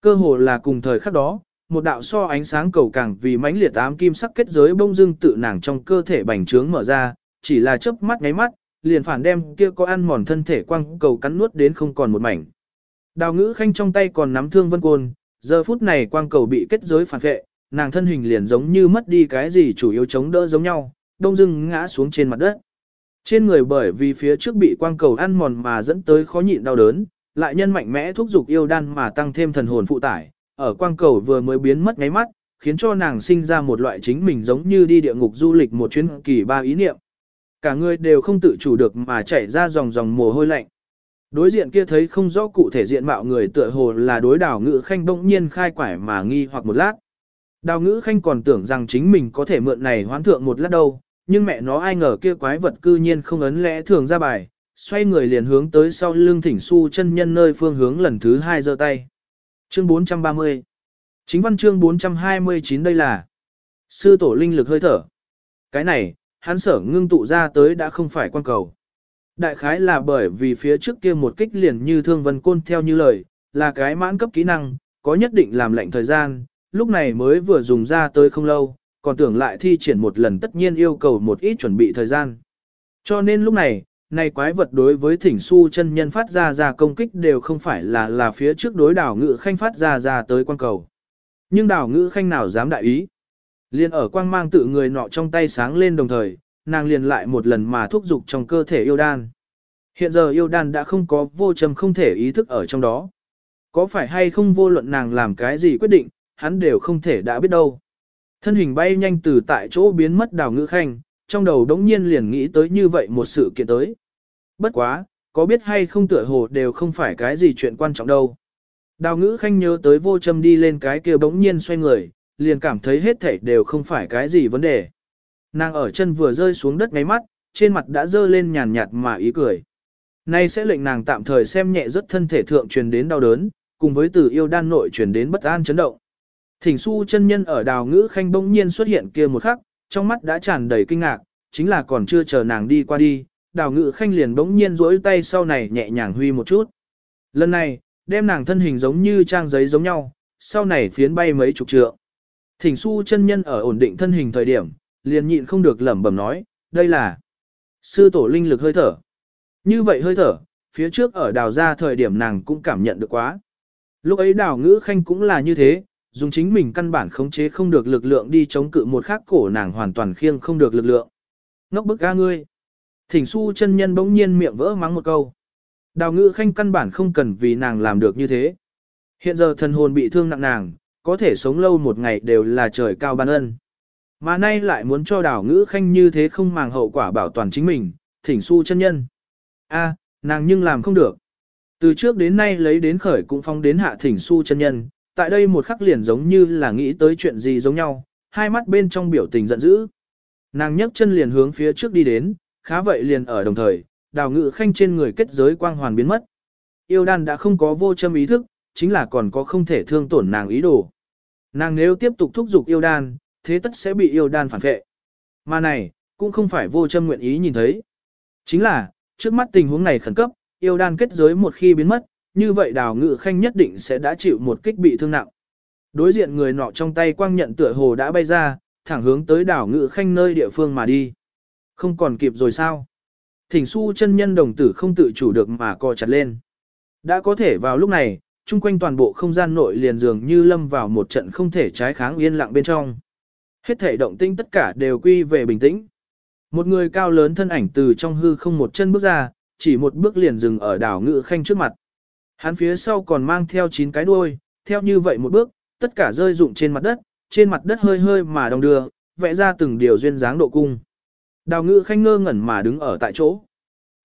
Cơ hồ là cùng thời khắc đó, một đạo so ánh sáng cầu càng vì mãnh liệt ám kim sắc kết giới bông dưng tự nàng trong cơ thể bành trướng mở ra, chỉ là chớp mắt nháy mắt, liền phản đem kia có ăn mòn thân thể quang cầu cắn nuốt đến không còn một mảnh. Đào ngữ khanh trong tay còn nắm thương vân côn, giờ phút này quang cầu bị kết giới phản vệ, nàng thân hình liền giống như mất đi cái gì chủ yếu chống đỡ giống nhau, đông dưng ngã xuống trên mặt đất. Trên người bởi vì phía trước bị quang cầu ăn mòn mà dẫn tới khó nhịn đau đớn, lại nhân mạnh mẽ thúc giục yêu đan mà tăng thêm thần hồn phụ tải, ở quang cầu vừa mới biến mất ngáy mắt, khiến cho nàng sinh ra một loại chính mình giống như đi địa ngục du lịch một chuyến kỳ ba ý niệm. Cả người đều không tự chủ được mà chảy ra dòng dòng mồ hôi lạnh. Đối diện kia thấy không rõ cụ thể diện mạo người tựa hồ là đối đảo ngữ khanh bỗng nhiên khai quải mà nghi hoặc một lát. Đào ngữ khanh còn tưởng rằng chính mình có thể mượn này hoán thượng một lát đâu, nhưng mẹ nó ai ngờ kia quái vật cư nhiên không ấn lẽ thường ra bài, xoay người liền hướng tới sau lưng thỉnh su chân nhân nơi phương hướng lần thứ hai giơ tay. Chương 430 Chính văn chương 429 đây là Sư tổ linh lực hơi thở. Cái này, hắn sở ngưng tụ ra tới đã không phải quan cầu. Đại khái là bởi vì phía trước kia một kích liền như thương vân côn theo như lời, là cái mãn cấp kỹ năng, có nhất định làm lệnh thời gian, lúc này mới vừa dùng ra tới không lâu, còn tưởng lại thi triển một lần tất nhiên yêu cầu một ít chuẩn bị thời gian. Cho nên lúc này, này quái vật đối với thỉnh su chân nhân phát ra ra công kích đều không phải là là phía trước đối đảo ngự khanh phát ra ra tới quan cầu. Nhưng đảo ngự khanh nào dám đại ý. Liên ở quang mang tự người nọ trong tay sáng lên đồng thời, nàng liền lại một lần mà thúc dục trong cơ thể yêu đan. Hiện giờ yêu đan đã không có vô trầm không thể ý thức ở trong đó. Có phải hay không vô luận nàng làm cái gì quyết định, hắn đều không thể đã biết đâu. Thân hình bay nhanh từ tại chỗ biến mất đào ngữ khanh, trong đầu đống nhiên liền nghĩ tới như vậy một sự kiện tới. Bất quá, có biết hay không tựa hồ đều không phải cái gì chuyện quan trọng đâu. Đào ngữ khanh nhớ tới vô châm đi lên cái kia bỗng nhiên xoay người, liền cảm thấy hết thảy đều không phải cái gì vấn đề. Nàng ở chân vừa rơi xuống đất ngáy mắt, trên mặt đã dơ lên nhàn nhạt mà ý cười. Nay sẽ lệnh nàng tạm thời xem nhẹ rất thân thể thượng truyền đến đau đớn, cùng với từ yêu đan nội truyền đến bất an chấn động. Thỉnh su chân nhân ở đào ngữ khanh bỗng nhiên xuất hiện kia một khắc, trong mắt đã tràn đầy kinh ngạc, chính là còn chưa chờ nàng đi qua đi, đào ngữ khanh liền bỗng nhiên duỗi tay sau này nhẹ nhàng huy một chút. Lần này, đem nàng thân hình giống như trang giấy giống nhau, sau này phiến bay mấy chục trượng. Thỉnh su chân nhân ở ổn định thân hình thời điểm, liền nhịn không được lẩm bẩm nói, đây là sư tổ linh lực hơi thở. Như vậy hơi thở, phía trước ở đào ra thời điểm nàng cũng cảm nhận được quá. Lúc ấy đào ngữ khanh cũng là như thế, dùng chính mình căn bản khống chế không được lực lượng đi chống cự một khắc cổ nàng hoàn toàn khiêng không được lực lượng. Ngốc bức ga ngươi. Thỉnh su chân nhân bỗng nhiên miệng vỡ mắng một câu. Đào ngữ khanh căn bản không cần vì nàng làm được như thế. Hiện giờ thần hồn bị thương nặng nàng, có thể sống lâu một ngày đều là trời cao ban ân. Mà nay lại muốn cho đào ngữ khanh như thế không màng hậu quả bảo toàn chính mình, thỉnh su chân nhân. a nàng nhưng làm không được. Từ trước đến nay lấy đến khởi cũng phong đến hạ thỉnh su chân nhân, tại đây một khắc liền giống như là nghĩ tới chuyện gì giống nhau, hai mắt bên trong biểu tình giận dữ. Nàng nhấc chân liền hướng phía trước đi đến, khá vậy liền ở đồng thời, đào ngự khanh trên người kết giới quang hoàn biến mất. Yêu đan đã không có vô châm ý thức, chính là còn có không thể thương tổn nàng ý đồ. Nàng nếu tiếp tục thúc giục yêu đan, thế tất sẽ bị yêu đan phản vệ. Mà này, cũng không phải vô châm nguyện ý nhìn thấy. Chính là, trước mắt tình huống này khẩn cấp, yêu đan kết giới một khi biến mất, như vậy đào ngự khanh nhất định sẽ đã chịu một kích bị thương nặng. Đối diện người nọ trong tay quang nhận tựa hồ đã bay ra, thẳng hướng tới đảo ngự khanh nơi địa phương mà đi. Không còn kịp rồi sao? Thỉnh su chân nhân đồng tử không tự chủ được mà co chặt lên. Đã có thể vào lúc này, chung quanh toàn bộ không gian nội liền dường như lâm vào một trận không thể trái kháng yên lặng bên trong. Hết thể động tinh tất cả đều quy về bình tĩnh. Một người cao lớn thân ảnh từ trong hư không một chân bước ra, chỉ một bước liền dừng ở đảo ngự khanh trước mặt. Hắn phía sau còn mang theo chín cái đuôi, theo như vậy một bước, tất cả rơi rụng trên mặt đất, trên mặt đất hơi hơi mà đồng đưa, vẽ ra từng điều duyên dáng độ cung. Đào ngự khanh ngơ ngẩn mà đứng ở tại chỗ.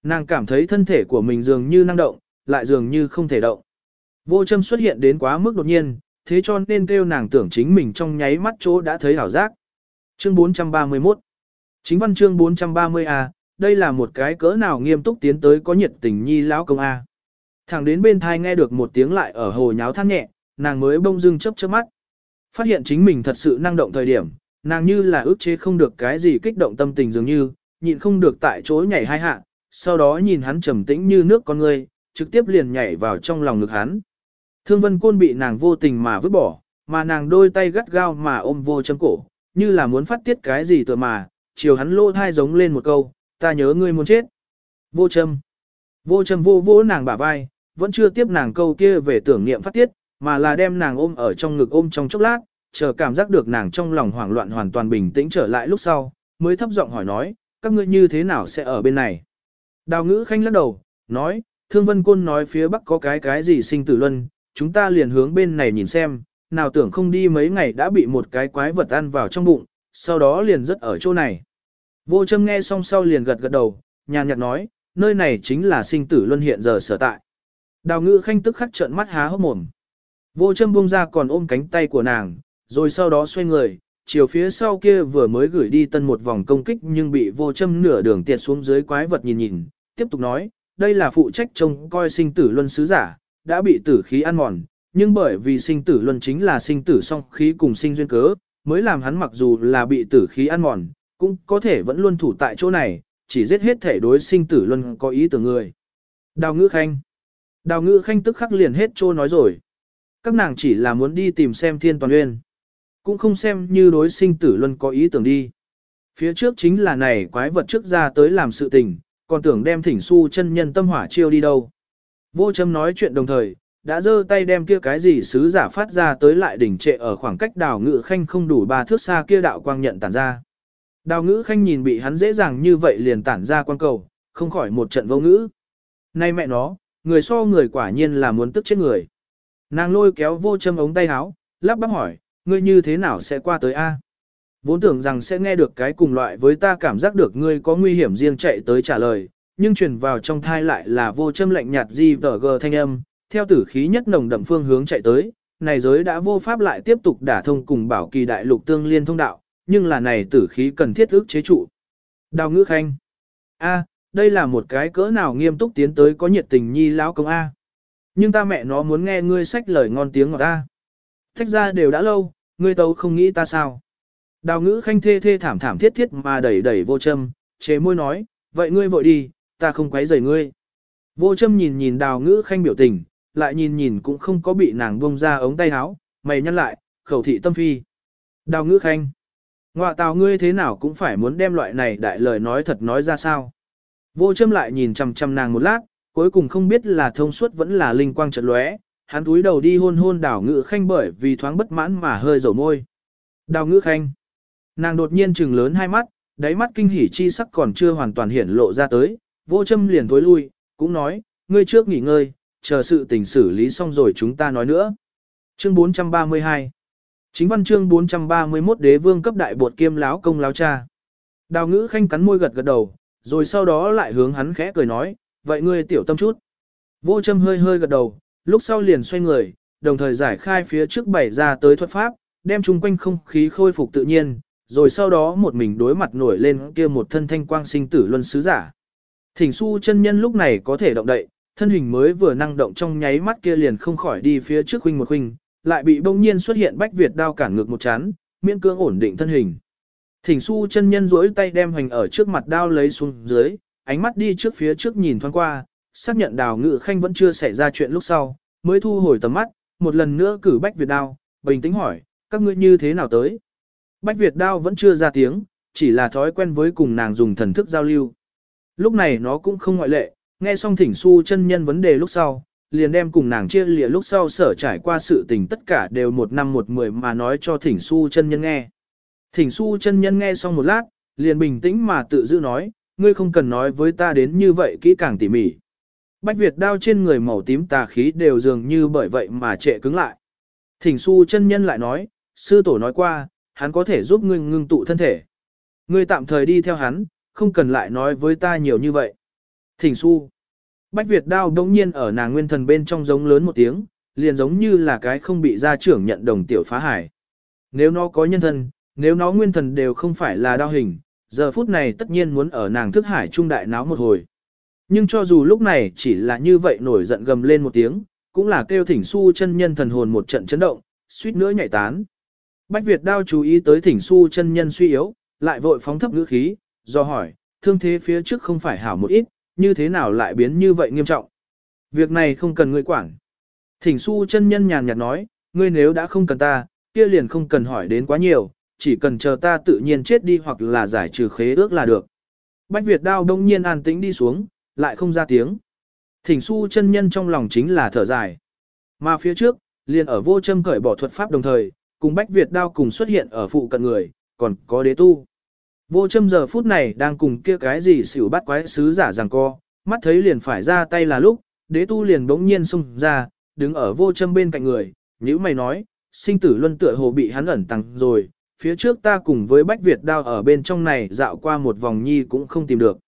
Nàng cảm thấy thân thể của mình dường như năng động, lại dường như không thể động. Vô châm xuất hiện đến quá mức đột nhiên, thế cho nên kêu nàng tưởng chính mình trong nháy mắt chỗ đã thấy hảo giác. Chương 431 Chính văn chương 430A, đây là một cái cỡ nào nghiêm túc tiến tới có nhiệt tình nhi lão công A. Thẳng đến bên thai nghe được một tiếng lại ở hồ nháo than nhẹ, nàng mới bông dưng chấp chớp mắt. Phát hiện chính mình thật sự năng động thời điểm, nàng như là ước chế không được cái gì kích động tâm tình dường như, nhịn không được tại chỗ nhảy hai hạ, sau đó nhìn hắn trầm tĩnh như nước con người, trực tiếp liền nhảy vào trong lòng ngực hắn. Thương vân côn bị nàng vô tình mà vứt bỏ, mà nàng đôi tay gắt gao mà ôm vô châm cổ, như là muốn phát tiết cái gì tựa mà, chiều hắn lô thai giống lên một câu, ta nhớ ngươi muốn chết. Vô châm. Vô châm vô vô nàng bả vai, vẫn chưa tiếp nàng câu kia về tưởng niệm phát tiết, mà là đem nàng ôm ở trong ngực ôm trong chốc lát, chờ cảm giác được nàng trong lòng hoảng loạn hoàn toàn bình tĩnh trở lại lúc sau, mới thấp giọng hỏi nói, các ngươi như thế nào sẽ ở bên này. Đào ngữ khanh lắc đầu, nói, thương vân côn nói phía bắc có cái cái gì sinh tử luân, chúng ta liền hướng bên này nhìn xem, nào tưởng không đi mấy ngày đã bị một cái quái vật ăn vào trong bụng, sau đó liền rất ở chỗ này. Vô châm nghe xong sau liền gật gật đầu, nhàn nhạt nói, nơi này chính là sinh tử luân hiện giờ sở tại. Đào ngữ khanh tức khắc trợn mắt há hốc mồm. Vô châm buông ra còn ôm cánh tay của nàng, rồi sau đó xoay người, chiều phía sau kia vừa mới gửi đi tân một vòng công kích nhưng bị vô châm nửa đường tiệt xuống dưới quái vật nhìn nhìn, tiếp tục nói, đây là phụ trách trông coi sinh tử luân sứ giả, đã bị tử khí ăn mòn, nhưng bởi vì sinh tử luân chính là sinh tử song khí cùng sinh duyên cớ, mới làm hắn mặc dù là bị tử khí ăn mòn, cũng có thể vẫn luôn thủ tại chỗ này, chỉ giết hết thể đối sinh tử luân có ý tưởng người. Đào ngữ khanh Đào ngữ khanh tức khắc liền hết trô nói rồi. Các nàng chỉ là muốn đi tìm xem thiên toàn nguyên. Cũng không xem như đối sinh tử luân có ý tưởng đi. Phía trước chính là này quái vật trước ra tới làm sự tình, còn tưởng đem thỉnh su chân nhân tâm hỏa chiêu đi đâu. Vô châm nói chuyện đồng thời, đã giơ tay đem kia cái gì sứ giả phát ra tới lại đỉnh trệ ở khoảng cách đào ngự khanh không đủ ba thước xa kia đạo quang nhận tản ra. Đào ngữ khanh nhìn bị hắn dễ dàng như vậy liền tản ra quang cầu, không khỏi một trận vô ngữ. Nay mẹ nó, người so người quả nhiên là muốn tức chết người. Nàng lôi kéo vô châm ống tay áo, lắp bắp hỏi, ngươi như thế nào sẽ qua tới A? Vốn tưởng rằng sẽ nghe được cái cùng loại với ta cảm giác được ngươi có nguy hiểm riêng chạy tới trả lời, nhưng truyền vào trong thai lại là vô châm lạnh nhạt di tờ gờ thanh âm, theo tử khí nhất nồng đậm phương hướng chạy tới, này giới đã vô pháp lại tiếp tục đả thông cùng bảo kỳ đại lục tương liên thông đạo, nhưng là này tử khí cần thiết ước chế trụ. Đào ngữ khanh. A, đây là một cái cỡ nào nghiêm túc tiến tới có nhiệt tình nhi lão công A. Nhưng ta mẹ nó muốn nghe ngươi sách lời ngon tiếng ngọt ta. Thách ra đều đã lâu, ngươi tấu không nghĩ ta sao. Đào ngữ khanh thê thê thảm thảm thiết thiết mà đẩy đẩy vô châm, chế môi nói, vậy ngươi vội đi, ta không quấy rầy ngươi. Vô châm nhìn nhìn đào ngữ khanh biểu tình, lại nhìn nhìn cũng không có bị nàng bông ra ống tay áo, mày nhăn lại, khẩu thị tâm phi. Đào ngữ khanh, ngọa tào ngươi thế nào cũng phải muốn đem loại này đại lời nói thật nói ra sao. Vô châm lại nhìn chằm chằm nàng một lát, cuối cùng không biết là thông suốt vẫn là linh quang chợt lóe, hắn túi đầu đi hôn hôn đào ngữ khanh bởi vì thoáng bất mãn mà hơi dầu môi. Đào ngữ khanh, nàng đột nhiên trừng lớn hai mắt, đáy mắt kinh hỉ chi sắc còn chưa hoàn toàn hiển lộ ra tới, vô châm liền tối lui, cũng nói, ngươi trước nghỉ ngơi, chờ sự tình xử lý xong rồi chúng ta nói nữa. Chương 432 Chính văn chương 431 đế vương cấp đại bột kiêm láo công láo cha. Đào ngữ khanh cắn môi gật gật đầu, rồi sau đó lại hướng hắn khẽ cười nói, vậy ngươi tiểu tâm chút. Vô châm hơi hơi gật đầu, lúc sau liền xoay người, đồng thời giải khai phía trước bảy ra tới thuật pháp, đem chung quanh không khí khôi phục tự nhiên, rồi sau đó một mình đối mặt nổi lên kia một thân thanh quang sinh tử luân sứ giả. Thỉnh su chân nhân lúc này có thể động đậy, thân hình mới vừa năng động trong nháy mắt kia liền không khỏi đi phía trước huynh một huynh, lại bị bỗng nhiên xuất hiện bách Việt đao cản ngược một chán, miễn cưỡng ổn định thân hình. Thỉnh su chân nhân duỗi tay đem hoành ở trước mặt đao lấy xuống dưới, ánh mắt đi trước phía trước nhìn thoáng qua, xác nhận đào ngự khanh vẫn chưa xảy ra chuyện lúc sau, mới thu hồi tầm mắt, một lần nữa cử bách Việt đao, bình tĩnh hỏi, các ngươi như thế nào tới? Bách Việt đao vẫn chưa ra tiếng, chỉ là thói quen với cùng nàng dùng thần thức giao lưu. Lúc này nó cũng không ngoại lệ, nghe xong thỉnh su chân nhân vấn đề lúc sau, liền đem cùng nàng chia lìa lúc sau sở trải qua sự tình tất cả đều một năm một mười mà nói cho thỉnh su chân nhân nghe. Thỉnh su chân nhân nghe xong một lát, liền bình tĩnh mà tự giữ nói, ngươi không cần nói với ta đến như vậy kỹ càng tỉ mỉ. Bách Việt đao trên người màu tím tà khí đều dường như bởi vậy mà trệ cứng lại. Thỉnh su chân nhân lại nói, sư tổ nói qua, hắn có thể giúp ngươi ngưng tụ thân thể. Ngươi tạm thời đi theo hắn, không cần lại nói với ta nhiều như vậy. Thỉnh su. Bách Việt đao đống nhiên ở nàng nguyên thần bên trong giống lớn một tiếng, liền giống như là cái không bị gia trưởng nhận đồng tiểu phá hải. Nếu nó có nhân thân, nếu nó nguyên thần đều không phải là đao hình, giờ phút này tất nhiên muốn ở nàng thức hải trung đại náo một hồi. Nhưng cho dù lúc này chỉ là như vậy nổi giận gầm lên một tiếng, cũng là kêu thỉnh su chân nhân thần hồn một trận chấn động, suýt nữa nhảy tán. Bách Việt đao chú ý tới thỉnh su chân nhân suy yếu, lại vội phóng thấp ngữ khí, do hỏi, thương thế phía trước không phải hảo một ít, như thế nào lại biến như vậy nghiêm trọng. Việc này không cần ngươi quản. Thỉnh su chân nhân nhàn nhạt nói, ngươi nếu đã không cần ta, kia liền không cần hỏi đến quá nhiều, chỉ cần chờ ta tự nhiên chết đi hoặc là giải trừ khế ước là được. Bách Việt đao đông nhiên an tĩnh đi xuống, lại không ra tiếng. Thỉnh su chân nhân trong lòng chính là thở dài. Mà phía trước, liền ở vô châm cởi bỏ thuật pháp đồng thời, cùng Bách Việt đao cùng xuất hiện ở phụ cận người, còn có đế tu. Vô châm giờ phút này đang cùng kia cái gì xỉu bắt quái sứ giả rằng co, mắt thấy liền phải ra tay là lúc, đế tu liền bỗng nhiên xung ra, đứng ở vô châm bên cạnh người, nhữ mày nói, sinh tử luân tựa hồ bị hắn ẩn tăng rồi, phía trước ta cùng với Bách Việt đao ở bên trong này dạo qua một vòng nhi cũng không tìm được.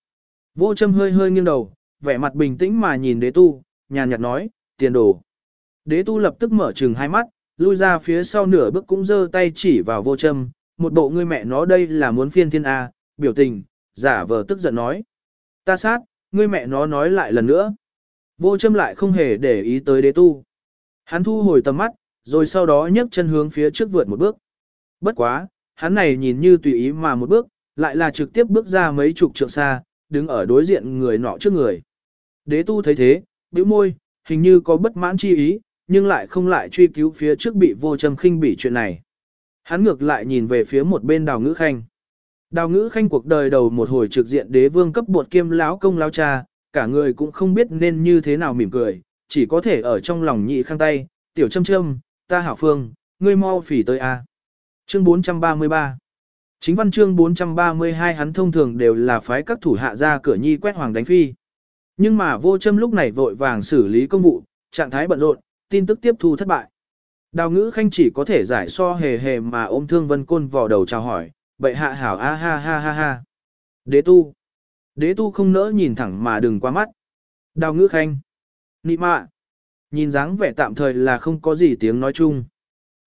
Vô châm hơi hơi nghiêng đầu, vẻ mặt bình tĩnh mà nhìn đế tu, nhàn nhạt nói, tiền đồ. Đế tu lập tức mở trừng hai mắt, lui ra phía sau nửa bước cũng giơ tay chỉ vào vô châm, một bộ ngươi mẹ nó đây là muốn phiên thiên A, biểu tình, giả vờ tức giận nói. Ta sát, ngươi mẹ nó nói lại lần nữa. Vô châm lại không hề để ý tới đế tu. Hắn thu hồi tầm mắt, rồi sau đó nhấc chân hướng phía trước vượt một bước. Bất quá, hắn này nhìn như tùy ý mà một bước, lại là trực tiếp bước ra mấy chục trượng xa, đứng ở đối diện người nọ trước người. Đế tu thấy thế, bĩu môi, hình như có bất mãn chi ý, nhưng lại không lại truy cứu phía trước bị vô châm khinh bỉ chuyện này. Hắn ngược lại nhìn về phía một bên đào ngữ khanh. Đào ngữ khanh cuộc đời đầu một hồi trực diện đế vương cấp bột kiêm lão công lão cha, cả người cũng không biết nên như thế nào mỉm cười, chỉ có thể ở trong lòng nhị khang tay, tiểu châm châm, ta hảo phương, ngươi mau phỉ tới a. Chương 433 Chính văn chương 432 hắn thông thường đều là phái các thủ hạ ra cửa nhi quét hoàng đánh phi. Nhưng mà vô châm lúc này vội vàng xử lý công vụ, trạng thái bận rộn, tin tức tiếp thu thất bại. Đào ngữ khanh chỉ có thể giải so hề hề mà ôm thương vân côn vào đầu chào hỏi, Bệ hạ hảo a ha ha ha ha. Đế tu. Đế tu không nỡ nhìn thẳng mà đừng qua mắt. Đào ngữ khanh. Nị mạ. Nhìn dáng vẻ tạm thời là không có gì tiếng nói chung.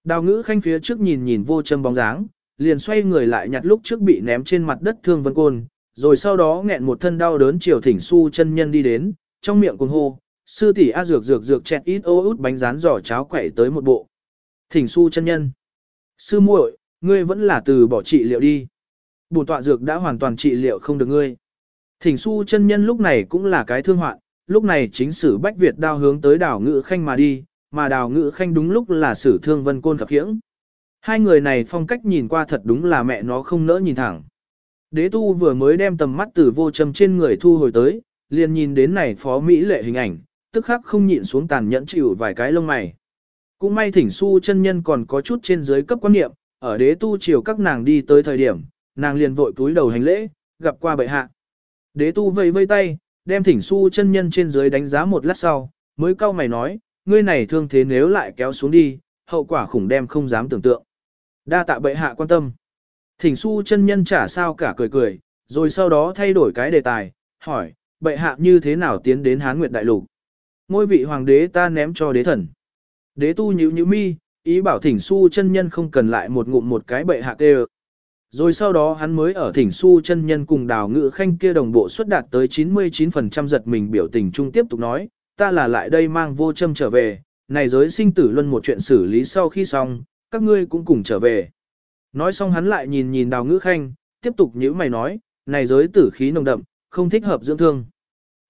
Đào ngữ khanh phía trước nhìn nhìn vô châm bóng dáng, liền xoay người lại nhặt lúc trước bị ném trên mặt đất thương vân côn, rồi sau đó nghẹn một thân đau đớn chiều thỉnh su chân nhân đi đến, trong miệng cuồng hô, sư tỷ a dược dược dược chẹt ít ô út bánh rán giò cháo quẩy tới một bộ. Thỉnh su chân nhân. Sư muội, ngươi vẫn là từ bỏ trị liệu đi. Bùn tọa dược đã hoàn toàn trị liệu không được ngươi. Thỉnh su chân nhân lúc này cũng là cái thương hoạn, lúc này chính sử Bách Việt đao hướng tới đảo ngự khanh mà đi, mà đào ngự khanh đúng lúc là sử thương vân côn khập khiễng. Hai người này phong cách nhìn qua thật đúng là mẹ nó không nỡ nhìn thẳng. Đế tu vừa mới đem tầm mắt từ vô châm trên người thu hồi tới, liền nhìn đến này phó Mỹ lệ hình ảnh, tức khắc không nhịn xuống tàn nhẫn chịu vài cái lông mày. Cũng may thỉnh su chân nhân còn có chút trên dưới cấp quan niệm, ở đế tu chiều các nàng đi tới thời điểm, nàng liền vội túi đầu hành lễ, gặp qua bệ hạ. Đế tu vây vây tay, đem thỉnh su chân nhân trên dưới đánh giá một lát sau, mới cau mày nói, ngươi này thương thế nếu lại kéo xuống đi, hậu quả khủng đem không dám tưởng tượng. Đa tạ bệ hạ quan tâm. Thỉnh su chân nhân trả sao cả cười cười, rồi sau đó thay đổi cái đề tài, hỏi, bệ hạ như thế nào tiến đến Hán Nguyệt Đại Lục? Ngôi vị hoàng đế ta ném cho đế thần. Đế tu nhíu nhíu mi, ý bảo thỉnh su chân nhân không cần lại một ngụm một cái bệ hạ kê Rồi sau đó hắn mới ở thỉnh su chân nhân cùng đào ngự khanh kia đồng bộ xuất đạt tới 99% giật mình biểu tình trung tiếp tục nói, ta là lại đây mang vô châm trở về, này giới sinh tử luân một chuyện xử lý sau khi xong, các ngươi cũng cùng trở về. Nói xong hắn lại nhìn nhìn đào ngữ khanh, tiếp tục nhíu mày nói, này giới tử khí nồng đậm, không thích hợp dưỡng thương.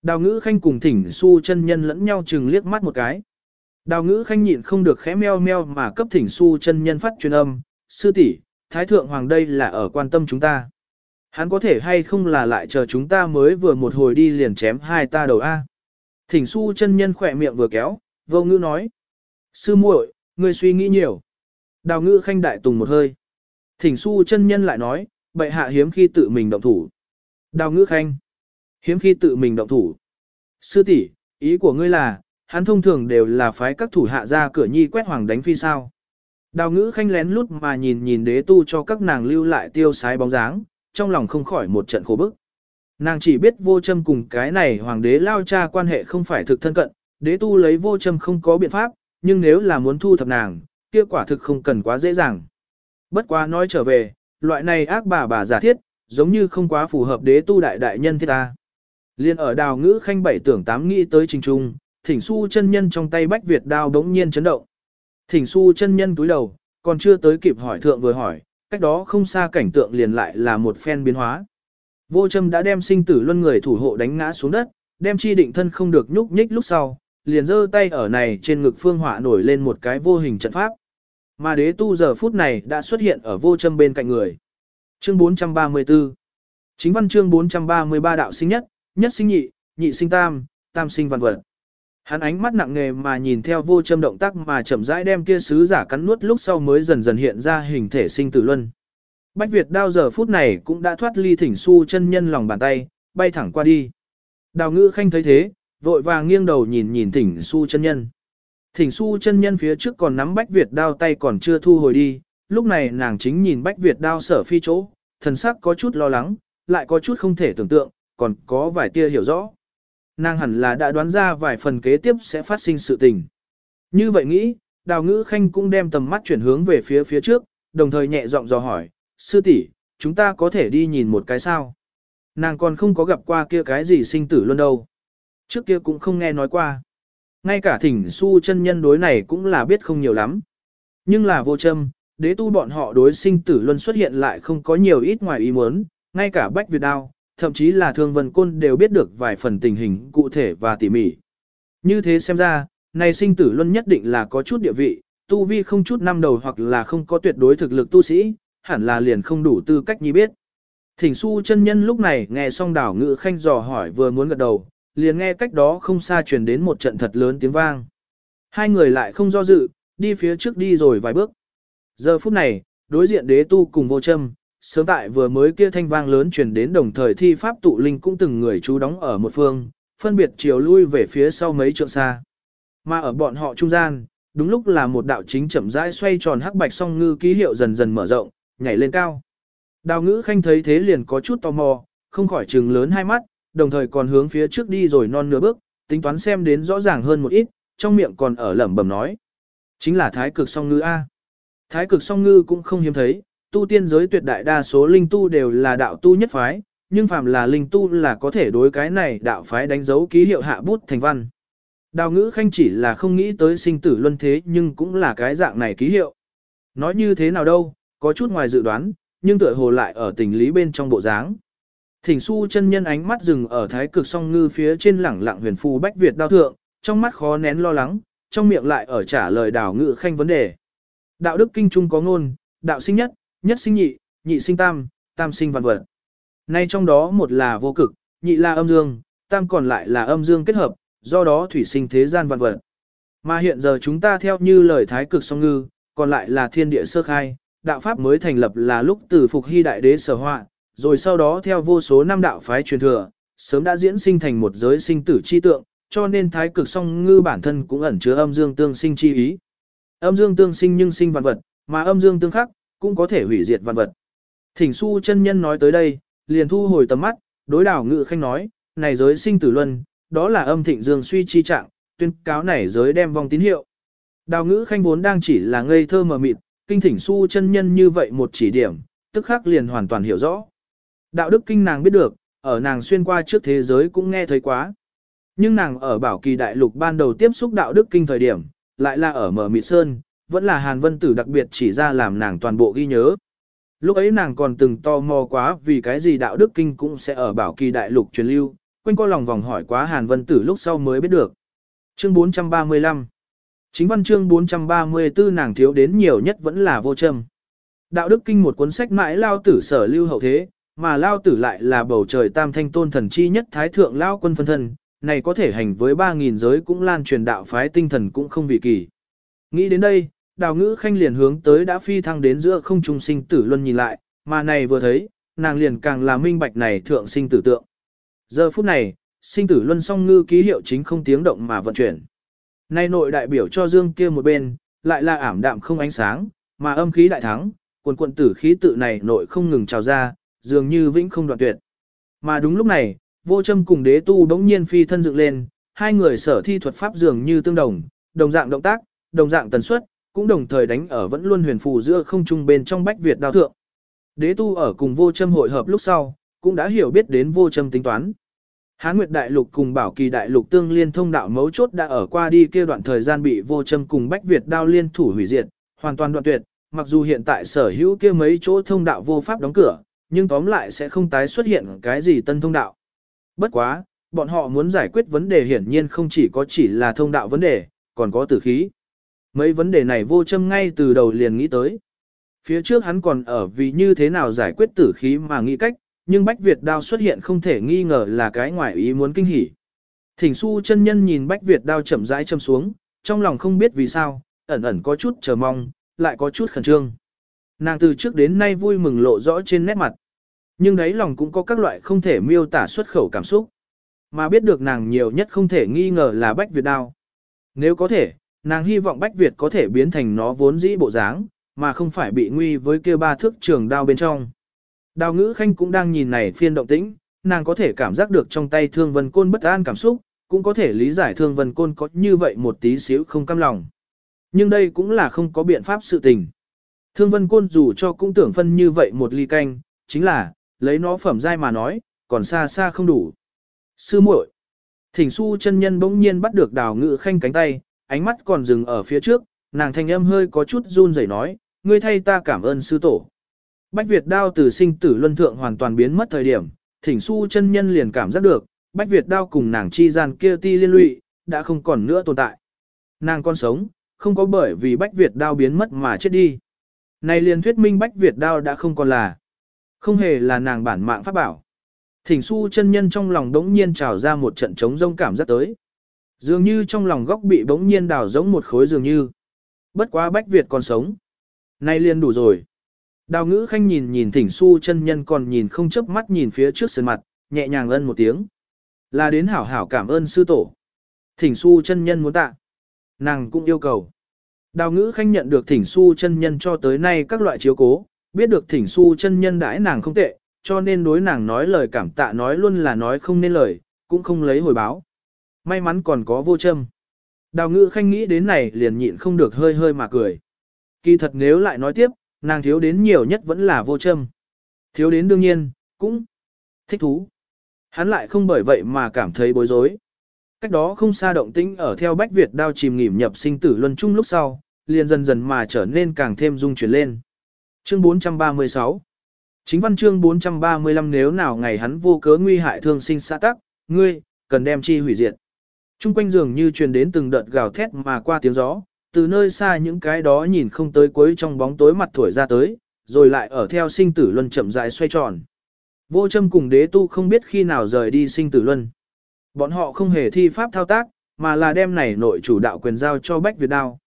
Đào ngữ khanh cùng thỉnh su chân nhân lẫn nhau chừng liếc mắt một cái. Đào ngữ khanh nhịn không được khẽ meo meo mà cấp thỉnh su chân nhân phát truyền âm, sư tỷ, thái thượng hoàng đây là ở quan tâm chúng ta. Hắn có thể hay không là lại chờ chúng ta mới vừa một hồi đi liền chém hai ta đầu A. Thỉnh su chân nhân khỏe miệng vừa kéo, vô ngữ nói. Sư muội, ngươi suy nghĩ nhiều. Đào ngữ khanh đại tùng một hơi. Thỉnh su chân nhân lại nói, bệ hạ hiếm khi tự mình động thủ. Đào ngữ khanh. Hiếm khi tự mình động thủ. Sư tỷ, ý của ngươi là, hắn thông thường đều là phái các thủ hạ ra cửa nhi quét hoàng đánh phi sao. Đào ngữ khanh lén lút mà nhìn nhìn đế tu cho các nàng lưu lại tiêu sái bóng dáng, trong lòng không khỏi một trận khổ bức. Nàng chỉ biết vô châm cùng cái này hoàng đế lao cha quan hệ không phải thực thân cận, đế tu lấy vô châm không có biện pháp, nhưng nếu là muốn thu thập nàng, kia quả thực không cần quá dễ dàng. Bất quá nói trở về, loại này ác bà bà giả thiết, giống như không quá phù hợp đế tu đại đại nhân thế ta. Liên ở đào ngữ khanh bảy tưởng tám nghĩ tới trình trung, thỉnh su chân nhân trong tay bách Việt đao đống nhiên chấn động. Thỉnh su chân nhân túi đầu, còn chưa tới kịp hỏi thượng vừa hỏi, cách đó không xa cảnh tượng liền lại là một phen biến hóa. Vô châm đã đem sinh tử luân người thủ hộ đánh ngã xuống đất, đem chi định thân không được nhúc nhích lúc sau, liền giơ tay ở này trên ngực phương họa nổi lên một cái vô hình trận pháp. Mà đế tu giờ phút này đã xuất hiện ở vô châm bên cạnh người. Chương 434 Chính văn chương 433 đạo sinh nhất, nhất sinh nhị, nhị sinh tam, tam sinh văn vật. Hắn ánh mắt nặng nề mà nhìn theo vô châm động tác mà chậm rãi đem kia sứ giả cắn nuốt lúc sau mới dần dần hiện ra hình thể sinh tử luân. Bách Việt đao giờ phút này cũng đã thoát ly thỉnh su chân nhân lòng bàn tay, bay thẳng qua đi. Đào ngữ khanh thấy thế, vội vàng nghiêng đầu nhìn nhìn thỉnh su chân nhân. Thỉnh su chân nhân phía trước còn nắm Bách Việt đao tay còn chưa thu hồi đi, lúc này nàng chính nhìn Bách Việt đao sở phi chỗ, thần sắc có chút lo lắng, lại có chút không thể tưởng tượng, còn có vài tia hiểu rõ. Nàng hẳn là đã đoán ra vài phần kế tiếp sẽ phát sinh sự tình. Như vậy nghĩ, đào ngữ khanh cũng đem tầm mắt chuyển hướng về phía phía trước, đồng thời nhẹ giọng dò hỏi, sư tỷ, chúng ta có thể đi nhìn một cái sao? Nàng còn không có gặp qua kia cái gì sinh tử luôn đâu. Trước kia cũng không nghe nói qua. Ngay cả thỉnh su chân nhân đối này cũng là biết không nhiều lắm. Nhưng là vô châm, đế tu bọn họ đối sinh tử luân xuất hiện lại không có nhiều ít ngoài ý muốn, ngay cả Bách Việt Đao, thậm chí là Thương Vân Côn đều biết được vài phần tình hình cụ thể và tỉ mỉ. Như thế xem ra, này sinh tử luân nhất định là có chút địa vị, tu vi không chút năm đầu hoặc là không có tuyệt đối thực lực tu sĩ, hẳn là liền không đủ tư cách nhi biết. Thỉnh su chân nhân lúc này nghe xong đảo ngự khanh dò hỏi vừa muốn gật đầu, liền nghe cách đó không xa truyền đến một trận thật lớn tiếng vang. Hai người lại không do dự, đi phía trước đi rồi vài bước. Giờ phút này, đối diện đế tu cùng vô châm, sớm tại vừa mới kia thanh vang lớn truyền đến đồng thời thi pháp tụ linh cũng từng người chú đóng ở một phương, phân biệt chiều lui về phía sau mấy trượng xa. Mà ở bọn họ trung gian, đúng lúc là một đạo chính chậm rãi xoay tròn hắc bạch song ngư ký hiệu dần dần mở rộng, nhảy lên cao. Đào ngữ khanh thấy thế liền có chút tò mò, không khỏi trừng lớn hai mắt, đồng thời còn hướng phía trước đi rồi non nửa bước, tính toán xem đến rõ ràng hơn một ít, trong miệng còn ở lẩm bẩm nói. Chính là thái cực song ngư A. Thái cực song ngư cũng không hiếm thấy, tu tiên giới tuyệt đại đa số linh tu đều là đạo tu nhất phái, nhưng phàm là linh tu là có thể đối cái này đạo phái đánh dấu ký hiệu hạ bút thành văn. Đào ngữ khanh chỉ là không nghĩ tới sinh tử luân thế nhưng cũng là cái dạng này ký hiệu. Nói như thế nào đâu, có chút ngoài dự đoán, nhưng tựa hồ lại ở tình lý bên trong bộ dáng. Thỉnh su chân nhân ánh mắt dừng ở thái cực song ngư phía trên lẳng lặng huyền phù bách Việt đao thượng, trong mắt khó nén lo lắng, trong miệng lại ở trả lời đào ngữ khanh vấn đề. Đạo đức kinh trung có ngôn, đạo sinh nhất, nhất sinh nhị, nhị sinh tam, tam sinh vạn vật. Nay trong đó một là vô cực, nhị là âm dương, tam còn lại là âm dương kết hợp, do đó thủy sinh thế gian vạn vật. Mà hiện giờ chúng ta theo như lời thái cực song ngư, còn lại là thiên địa sơ khai, đạo pháp mới thành lập là lúc từ phục hy đại đế sở họa, rồi sau đó theo vô số năm đạo phái truyền thừa, sớm đã diễn sinh thành một giới sinh tử chi tượng, cho nên thái cực song ngư bản thân cũng ẩn chứa âm dương tương sinh chi ý. Âm dương tương sinh nhưng sinh vạn vật, mà âm dương tương khắc, cũng có thể hủy diệt vạn vật. Thỉnh su chân nhân nói tới đây, liền thu hồi tầm mắt, đối đảo ngự khanh nói, này giới sinh tử luân, đó là âm thịnh dương suy chi trạng, tuyên cáo này giới đem vong tín hiệu. Đào ngữ khanh vốn đang chỉ là ngây thơ mờ mịt, kinh thỉnh su chân nhân như vậy một chỉ điểm, tức khắc liền hoàn toàn hiểu rõ. Đạo đức kinh nàng biết được, ở nàng xuyên qua trước thế giới cũng nghe thấy quá. Nhưng nàng ở bảo kỳ đại lục ban đầu tiếp xúc đạo đức kinh thời điểm, lại là ở mở mịt sơn, vẫn là Hàn Vân Tử đặc biệt chỉ ra làm nàng toàn bộ ghi nhớ. Lúc ấy nàng còn từng to mò quá vì cái gì đạo đức kinh cũng sẽ ở bảo kỳ đại lục truyền lưu, quanh co lòng vòng hỏi quá Hàn Vân Tử lúc sau mới biết được. Chương 435 Chính văn chương 434 nàng thiếu đến nhiều nhất vẫn là vô châm. Đạo đức kinh một cuốn sách mãi lao tử sở lưu hậu thế, mà lao tử lại là bầu trời tam thanh tôn thần chi nhất thái thượng lao quân phân thân, này có thể hành với 3.000 giới cũng lan truyền đạo phái tinh thần cũng không vị kỳ. Nghĩ đến đây, đào ngữ khanh liền hướng tới đã phi thăng đến giữa không trung sinh tử luân nhìn lại, mà này vừa thấy, nàng liền càng là minh bạch này thượng sinh tử tượng. Giờ phút này, sinh tử luân song ngư ký hiệu chính không tiếng động mà vận chuyển. Nay nội đại biểu cho dương kia một bên, lại là ảm đạm không ánh sáng, mà âm khí đại thắng, quần quận tử khí tự này nội không ngừng trào ra, dường như vĩnh không đoạn tuyệt. Mà đúng lúc này, vô châm cùng đế tu đống nhiên phi thân dựng lên, hai người sở thi thuật pháp dường như tương đồng, đồng dạng động tác, đồng dạng tần suất, cũng đồng thời đánh ở vẫn luôn huyền phù giữa không trung bên trong bách Việt đao thượng. Đế tu ở cùng vô châm hội hợp lúc sau, cũng đã hiểu biết đến vô châm tính toán. Hán Nguyệt Đại Lục cùng Bảo Kỳ Đại Lục tương liên thông đạo mấu chốt đã ở qua đi kia đoạn thời gian bị vô châm cùng Bách Việt đao liên thủ hủy diệt, hoàn toàn đoạn tuyệt, mặc dù hiện tại sở hữu kia mấy chỗ thông đạo vô pháp đóng cửa, nhưng tóm lại sẽ không tái xuất hiện cái gì tân thông đạo. Bất quá, bọn họ muốn giải quyết vấn đề hiển nhiên không chỉ có chỉ là thông đạo vấn đề, còn có tử khí. Mấy vấn đề này vô châm ngay từ đầu liền nghĩ tới. Phía trước hắn còn ở vì như thế nào giải quyết tử khí mà nghĩ cách, nhưng Bách Việt đao xuất hiện không thể nghi ngờ là cái ngoại ý muốn kinh hỉ. Thỉnh su chân nhân nhìn Bách Việt đao chậm rãi châm xuống, trong lòng không biết vì sao, ẩn ẩn có chút chờ mong, lại có chút khẩn trương. Nàng từ trước đến nay vui mừng lộ rõ trên nét mặt. Nhưng đấy lòng cũng có các loại không thể miêu tả xuất khẩu cảm xúc. Mà biết được nàng nhiều nhất không thể nghi ngờ là Bách Việt đao. Nếu có thể, nàng hy vọng Bách Việt có thể biến thành nó vốn dĩ bộ dáng, mà không phải bị nguy với kia ba thước trường đao bên trong. Đào ngữ khanh cũng đang nhìn này phiên động tĩnh, nàng có thể cảm giác được trong tay thương vân côn bất an cảm xúc, cũng có thể lý giải thương vân côn có như vậy một tí xíu không cam lòng. Nhưng đây cũng là không có biện pháp sự tình. Thương vân côn dù cho cũng tưởng phân như vậy một ly canh, chính là, lấy nó phẩm dai mà nói, còn xa xa không đủ. Sư muội, Thỉnh su chân nhân bỗng nhiên bắt được đào ngữ khanh cánh tay, ánh mắt còn dừng ở phía trước, nàng thanh âm hơi có chút run rẩy nói, ngươi thay ta cảm ơn sư tổ. Bách Việt đao từ sinh tử luân thượng hoàn toàn biến mất thời điểm, thỉnh su chân nhân liền cảm giác được, Bách Việt đao cùng nàng chi gian kia ti liên lụy, đã không còn nữa tồn tại. Nàng còn sống, không có bởi vì Bách Việt đao biến mất mà chết đi. Này liền thuyết minh Bách Việt đao đã không còn là, không hề là nàng bản mạng pháp bảo. Thỉnh su chân nhân trong lòng đống nhiên trào ra một trận trống rông cảm giác tới. Dường như trong lòng góc bị bỗng nhiên đào giống một khối dường như. Bất quá Bách Việt còn sống. Nay liền đủ rồi. Đào ngữ khanh nhìn nhìn thỉnh su chân nhân còn nhìn không chớp mắt nhìn phía trước sườn mặt, nhẹ nhàng ân một tiếng. Là đến hảo hảo cảm ơn sư tổ. Thỉnh su chân nhân muốn tạ. Nàng cũng yêu cầu. Đào ngữ khanh nhận được thỉnh su chân nhân cho tới nay các loại chiếu cố, biết được thỉnh su chân nhân đãi nàng không tệ, cho nên đối nàng nói lời cảm tạ nói luôn là nói không nên lời, cũng không lấy hồi báo. May mắn còn có vô châm. Đào ngữ khanh nghĩ đến này liền nhịn không được hơi hơi mà cười. Kỳ thật nếu lại nói tiếp, nàng thiếu đến nhiều nhất vẫn là vô châm. Thiếu đến đương nhiên, cũng thích thú. Hắn lại không bởi vậy mà cảm thấy bối rối. Cách đó không xa động tĩnh ở theo Bách Việt đao chìm nghỉm nhập sinh tử luân chung lúc sau, liền dần dần mà trở nên càng thêm dung chuyển lên. Chương 436 Chính văn chương 435 nếu nào ngày hắn vô cớ nguy hại thương sinh xã tắc, ngươi, cần đem chi hủy diệt. Trung quanh giường như truyền đến từng đợt gào thét mà qua tiếng gió, từ nơi xa những cái đó nhìn không tới cuối trong bóng tối mặt thổi ra tới, rồi lại ở theo sinh tử luân chậm rãi xoay tròn. Vô châm cùng đế tu không biết khi nào rời đi sinh tử luân. Bọn họ không hề thi pháp thao tác, mà là đem này nội chủ đạo quyền giao cho Bách Việt Đao.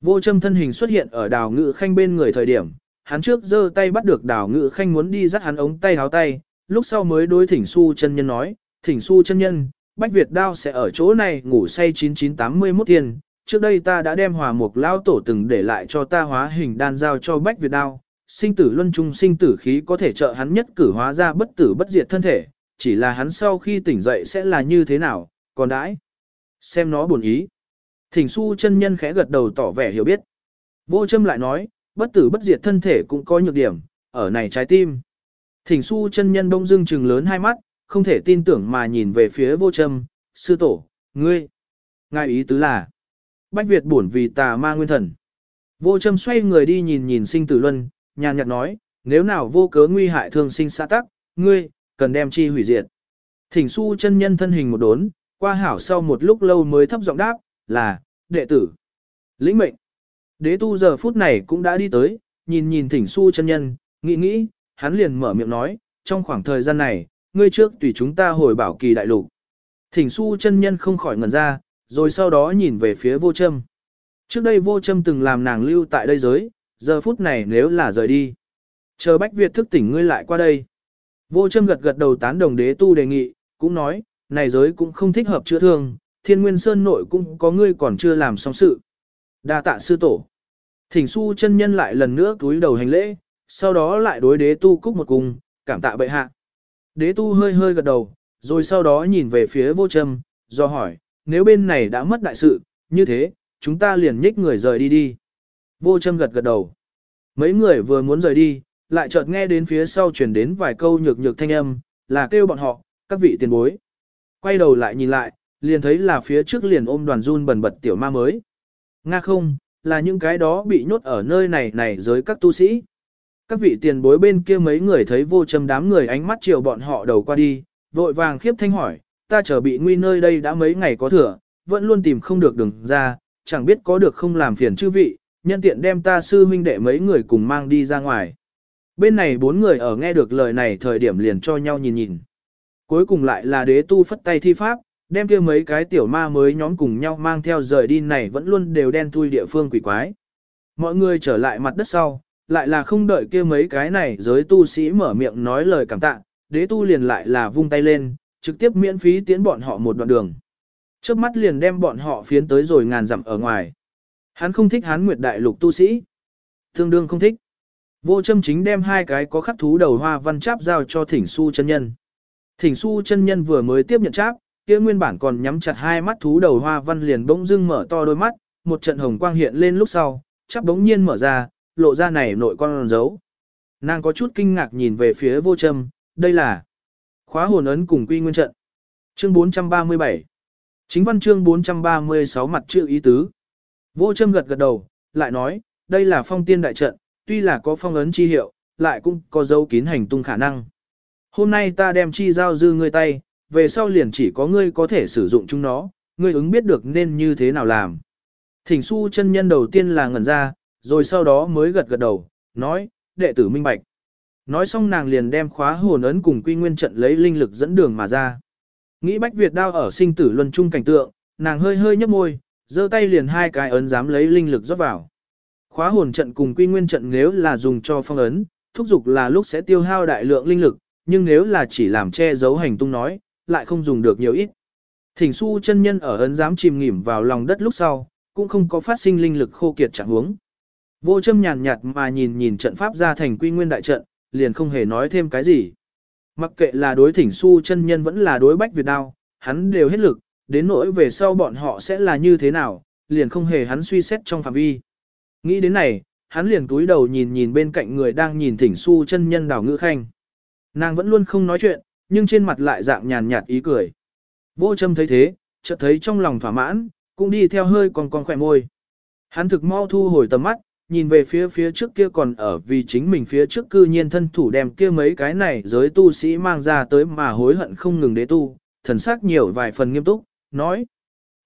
Vô châm thân hình xuất hiện ở đào ngự khanh bên người thời điểm, hắn trước giơ tay bắt được đào ngự khanh muốn đi dắt hắn ống tay háo tay, lúc sau mới đối thỉnh su chân nhân nói, thỉnh su chân nhân, Bách Việt đao sẽ ở chỗ này ngủ say 9981 tiền, trước đây ta đã đem hòa mục lao tổ từng để lại cho ta hóa hình đan giao cho Bách Việt đao, sinh tử luân trung sinh tử khí có thể trợ hắn nhất cử hóa ra bất tử bất diệt thân thể, chỉ là hắn sau khi tỉnh dậy sẽ là như thế nào, còn đãi. Xem nó buồn ý. Thỉnh su chân nhân khẽ gật đầu tỏ vẻ hiểu biết. Vô châm lại nói, bất tử bất diệt thân thể cũng có nhược điểm, ở này trái tim. Thỉnh su chân nhân đông dưng trừng lớn hai mắt, không thể tin tưởng mà nhìn về phía vô châm, sư tổ, ngươi. Ngài ý tứ là, Bách Việt buồn vì tà ma nguyên thần. Vô châm xoay người đi nhìn nhìn sinh tử luân, nhàn nhạt nói, nếu nào vô cớ nguy hại thương sinh xã tắc, ngươi, cần đem chi hủy diệt. Thỉnh su chân nhân thân hình một đốn, qua hảo sau một lúc lâu mới thấp giọng đáp, là, đệ tử. Lĩnh mệnh. Đế tu giờ phút này cũng đã đi tới, nhìn nhìn thỉnh su chân nhân, nghĩ nghĩ, hắn liền mở miệng nói, trong khoảng thời gian này, ngươi trước tùy chúng ta hồi bảo kỳ đại lục. Thỉnh su chân nhân không khỏi ngẩn ra, rồi sau đó nhìn về phía vô châm. Trước đây vô châm từng làm nàng lưu tại đây giới, giờ phút này nếu là rời đi. Chờ Bách Việt thức tỉnh ngươi lại qua đây. Vô châm gật gật đầu tán đồng đế tu đề nghị, cũng nói, này giới cũng không thích hợp chữa thương, thiên nguyên sơn nội cũng có ngươi còn chưa làm xong sự. đa tạ sư tổ. Thỉnh su chân nhân lại lần nữa túi đầu hành lễ, sau đó lại đối đế tu cúc một cùng, cảm tạ bệ hạ. Đế tu hơi hơi gật đầu, rồi sau đó nhìn về phía vô châm, do hỏi, nếu bên này đã mất đại sự, như thế, chúng ta liền nhích người rời đi đi. Vô châm gật gật đầu. Mấy người vừa muốn rời đi, lại chợt nghe đến phía sau chuyển đến vài câu nhược nhược thanh âm, là kêu bọn họ, các vị tiền bối. Quay đầu lại nhìn lại, liền thấy là phía trước liền ôm đoàn run bẩn bật tiểu ma mới. Nga không, là những cái đó bị nhốt ở nơi này này giới các tu sĩ. Các vị tiền bối bên kia mấy người thấy vô châm đám người ánh mắt chiều bọn họ đầu qua đi, vội vàng khiếp thanh hỏi, ta trở bị nguy nơi đây đã mấy ngày có thừa, vẫn luôn tìm không được đường ra, chẳng biết có được không làm phiền chư vị, nhân tiện đem ta sư huynh đệ mấy người cùng mang đi ra ngoài. Bên này bốn người ở nghe được lời này thời điểm liền cho nhau nhìn nhìn. Cuối cùng lại là đế tu phất tay thi pháp, đem kia mấy cái tiểu ma mới nhóm cùng nhau mang theo rời đi này vẫn luôn đều đen thui địa phương quỷ quái. Mọi người trở lại mặt đất sau, lại là không đợi kia mấy cái này giới tu sĩ mở miệng nói lời cảm tạ, đế tu liền lại là vung tay lên, trực tiếp miễn phí tiến bọn họ một đoạn đường. Trước mắt liền đem bọn họ phiến tới rồi ngàn dặm ở ngoài. Hắn không thích hán nguyệt đại lục tu sĩ. Tương đương không thích. Vô châm chính đem hai cái có khắc thú đầu hoa văn cháp giao cho thỉnh su chân nhân. Thỉnh su chân nhân vừa mới tiếp nhận cháp, kia nguyên bản còn nhắm chặt hai mắt thú đầu hoa văn liền bỗng dưng mở to đôi mắt, một trận hồng quang hiện lên lúc sau, chắp bỗng nhiên mở ra, lộ ra này nội con dấu. Nàng có chút kinh ngạc nhìn về phía vô châm, đây là khóa hồn ấn cùng quy nguyên trận. Chương 437 Chính văn chương 436 mặt chữ ý tứ. Vô châm gật gật đầu, lại nói, đây là phong tiên đại trận, tuy là có phong ấn chi hiệu, lại cũng có dấu kín hành tung khả năng. Hôm nay ta đem chi giao dư ngươi tay, về sau liền chỉ có ngươi có thể sử dụng chúng nó, ngươi ứng biết được nên như thế nào làm. Thỉnh su chân nhân đầu tiên là ngẩn ra, rồi sau đó mới gật gật đầu, nói, đệ tử minh bạch. Nói xong nàng liền đem khóa hồn ấn cùng quy nguyên trận lấy linh lực dẫn đường mà ra. Nghĩ Bách Việt đao ở sinh tử luân trung cảnh tượng, nàng hơi hơi nhấp môi, giơ tay liền hai cái ấn dám lấy linh lực rót vào. Khóa hồn trận cùng quy nguyên trận nếu là dùng cho phong ấn, thúc dục là lúc sẽ tiêu hao đại lượng linh lực, nhưng nếu là chỉ làm che giấu hành tung nói, lại không dùng được nhiều ít. Thỉnh su chân nhân ở ấn dám chìm nghỉm vào lòng đất lúc sau, cũng không có phát sinh linh lực khô kiệt trạng huống. Vô châm nhàn nhạt mà nhìn nhìn trận pháp ra thành quy nguyên đại trận, liền không hề nói thêm cái gì. Mặc kệ là đối thỉnh su chân nhân vẫn là đối bách Việt đao, hắn đều hết lực, đến nỗi về sau bọn họ sẽ là như thế nào, liền không hề hắn suy xét trong phạm vi. Nghĩ đến này, hắn liền túi đầu nhìn nhìn bên cạnh người đang nhìn thỉnh su chân nhân đào ngữ khanh. Nàng vẫn luôn không nói chuyện, nhưng trên mặt lại dạng nhàn nhạt ý cười. Vô châm thấy thế, chợt thấy trong lòng thỏa mãn, cũng đi theo hơi còn còn khỏe môi. Hắn thực mau thu hồi tầm mắt, nhìn về phía phía trước kia còn ở vì chính mình phía trước cư nhiên thân thủ đem kia mấy cái này giới tu sĩ mang ra tới mà hối hận không ngừng đế tu, thần sắc nhiều vài phần nghiêm túc, nói.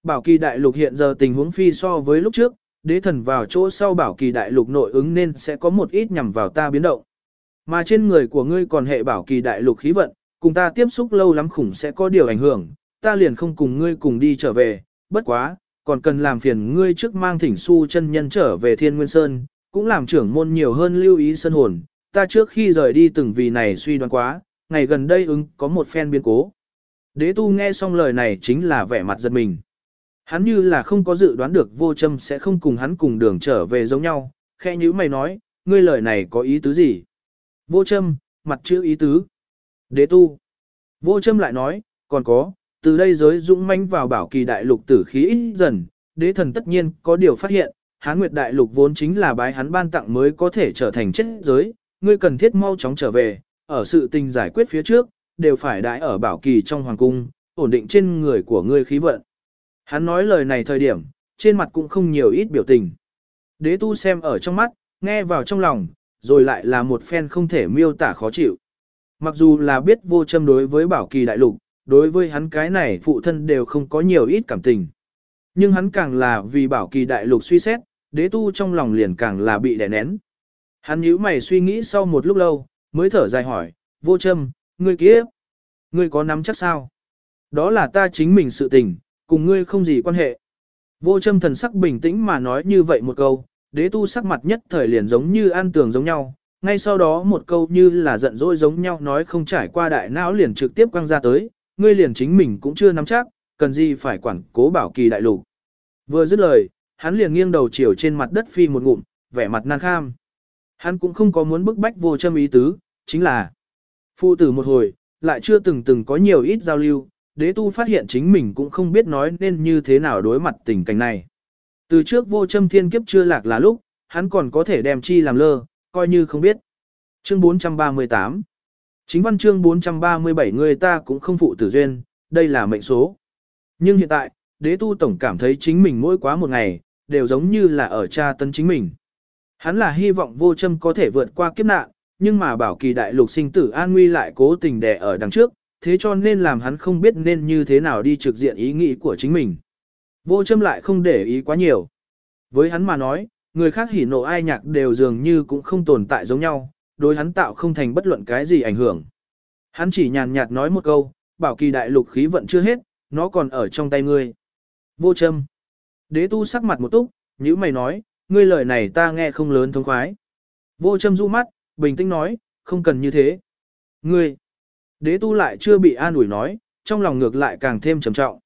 Bảo kỳ đại lục hiện giờ tình huống phi so với lúc trước, đế thần vào chỗ sau bảo kỳ đại lục nội ứng nên sẽ có một ít nhằm vào ta biến động. Mà trên người của ngươi còn hệ bảo kỳ đại lục khí vận, cùng ta tiếp xúc lâu lắm khủng sẽ có điều ảnh hưởng, ta liền không cùng ngươi cùng đi trở về, bất quá, còn cần làm phiền ngươi trước mang thỉnh su chân nhân trở về thiên nguyên sơn, cũng làm trưởng môn nhiều hơn lưu ý sân hồn, ta trước khi rời đi từng vì này suy đoán quá, ngày gần đây ứng có một phen biến cố. Đế tu nghe xong lời này chính là vẻ mặt giật mình. Hắn như là không có dự đoán được vô châm sẽ không cùng hắn cùng đường trở về giống nhau, khe như mày nói, ngươi lời này có ý tứ gì? Vô châm, mặt chữ ý tứ. Đế tu. Vô châm lại nói, còn có, từ đây giới dũng manh vào bảo kỳ đại lục tử khí ít dần, đế thần tất nhiên có điều phát hiện, hán nguyệt đại lục vốn chính là bái hắn ban tặng mới có thể trở thành chết giới, ngươi cần thiết mau chóng trở về, ở sự tình giải quyết phía trước, đều phải đãi ở bảo kỳ trong hoàng cung, ổn định trên người của ngươi khí vận. Hắn nói lời này thời điểm, trên mặt cũng không nhiều ít biểu tình. Đế tu xem ở trong mắt, nghe vào trong lòng, rồi lại là một phen không thể miêu tả khó chịu. Mặc dù là biết vô châm đối với bảo kỳ đại lục, đối với hắn cái này phụ thân đều không có nhiều ít cảm tình. Nhưng hắn càng là vì bảo kỳ đại lục suy xét, đế tu trong lòng liền càng là bị đè nén. Hắn nhíu mày suy nghĩ sau một lúc lâu, mới thở dài hỏi, vô châm, ngươi kia, ngươi có nắm chắc sao? Đó là ta chính mình sự tình, cùng ngươi không gì quan hệ. Vô châm thần sắc bình tĩnh mà nói như vậy một câu, đế tu sắc mặt nhất thời liền giống như an tường giống nhau, ngay sau đó một câu như là giận dỗi giống nhau nói không trải qua đại não liền trực tiếp quăng ra tới, ngươi liền chính mình cũng chưa nắm chắc, cần gì phải quản cố bảo kỳ đại lục. Vừa dứt lời, hắn liền nghiêng đầu chiều trên mặt đất phi một ngụm, vẻ mặt nan kham. Hắn cũng không có muốn bức bách vô châm ý tứ, chính là phụ tử một hồi, lại chưa từng từng có nhiều ít giao lưu, đế tu phát hiện chính mình cũng không biết nói nên như thế nào đối mặt tình cảnh này. Từ trước vô châm thiên kiếp chưa lạc là lúc, hắn còn có thể đem chi làm lơ, coi như không biết. Chương 438 Chính văn chương 437 người ta cũng không phụ tử duyên, đây là mệnh số. Nhưng hiện tại, đế tu tổng cảm thấy chính mình mỗi quá một ngày, đều giống như là ở cha tấn chính mình. Hắn là hy vọng vô châm có thể vượt qua kiếp nạn, nhưng mà bảo kỳ đại lục sinh tử an nguy lại cố tình đè ở đằng trước, thế cho nên làm hắn không biết nên như thế nào đi trực diện ý nghĩ của chính mình. Vô châm lại không để ý quá nhiều. Với hắn mà nói, người khác hỉ nộ ai nhạc đều dường như cũng không tồn tại giống nhau, đối hắn tạo không thành bất luận cái gì ảnh hưởng. Hắn chỉ nhàn nhạt nói một câu, bảo kỳ đại lục khí vận chưa hết, nó còn ở trong tay ngươi. Vô châm. Đế tu sắc mặt một túc, như mày nói, ngươi lời này ta nghe không lớn thông khoái. Vô châm du mắt, bình tĩnh nói, không cần như thế. Ngươi. Đế tu lại chưa bị an ủi nói, trong lòng ngược lại càng thêm trầm trọng.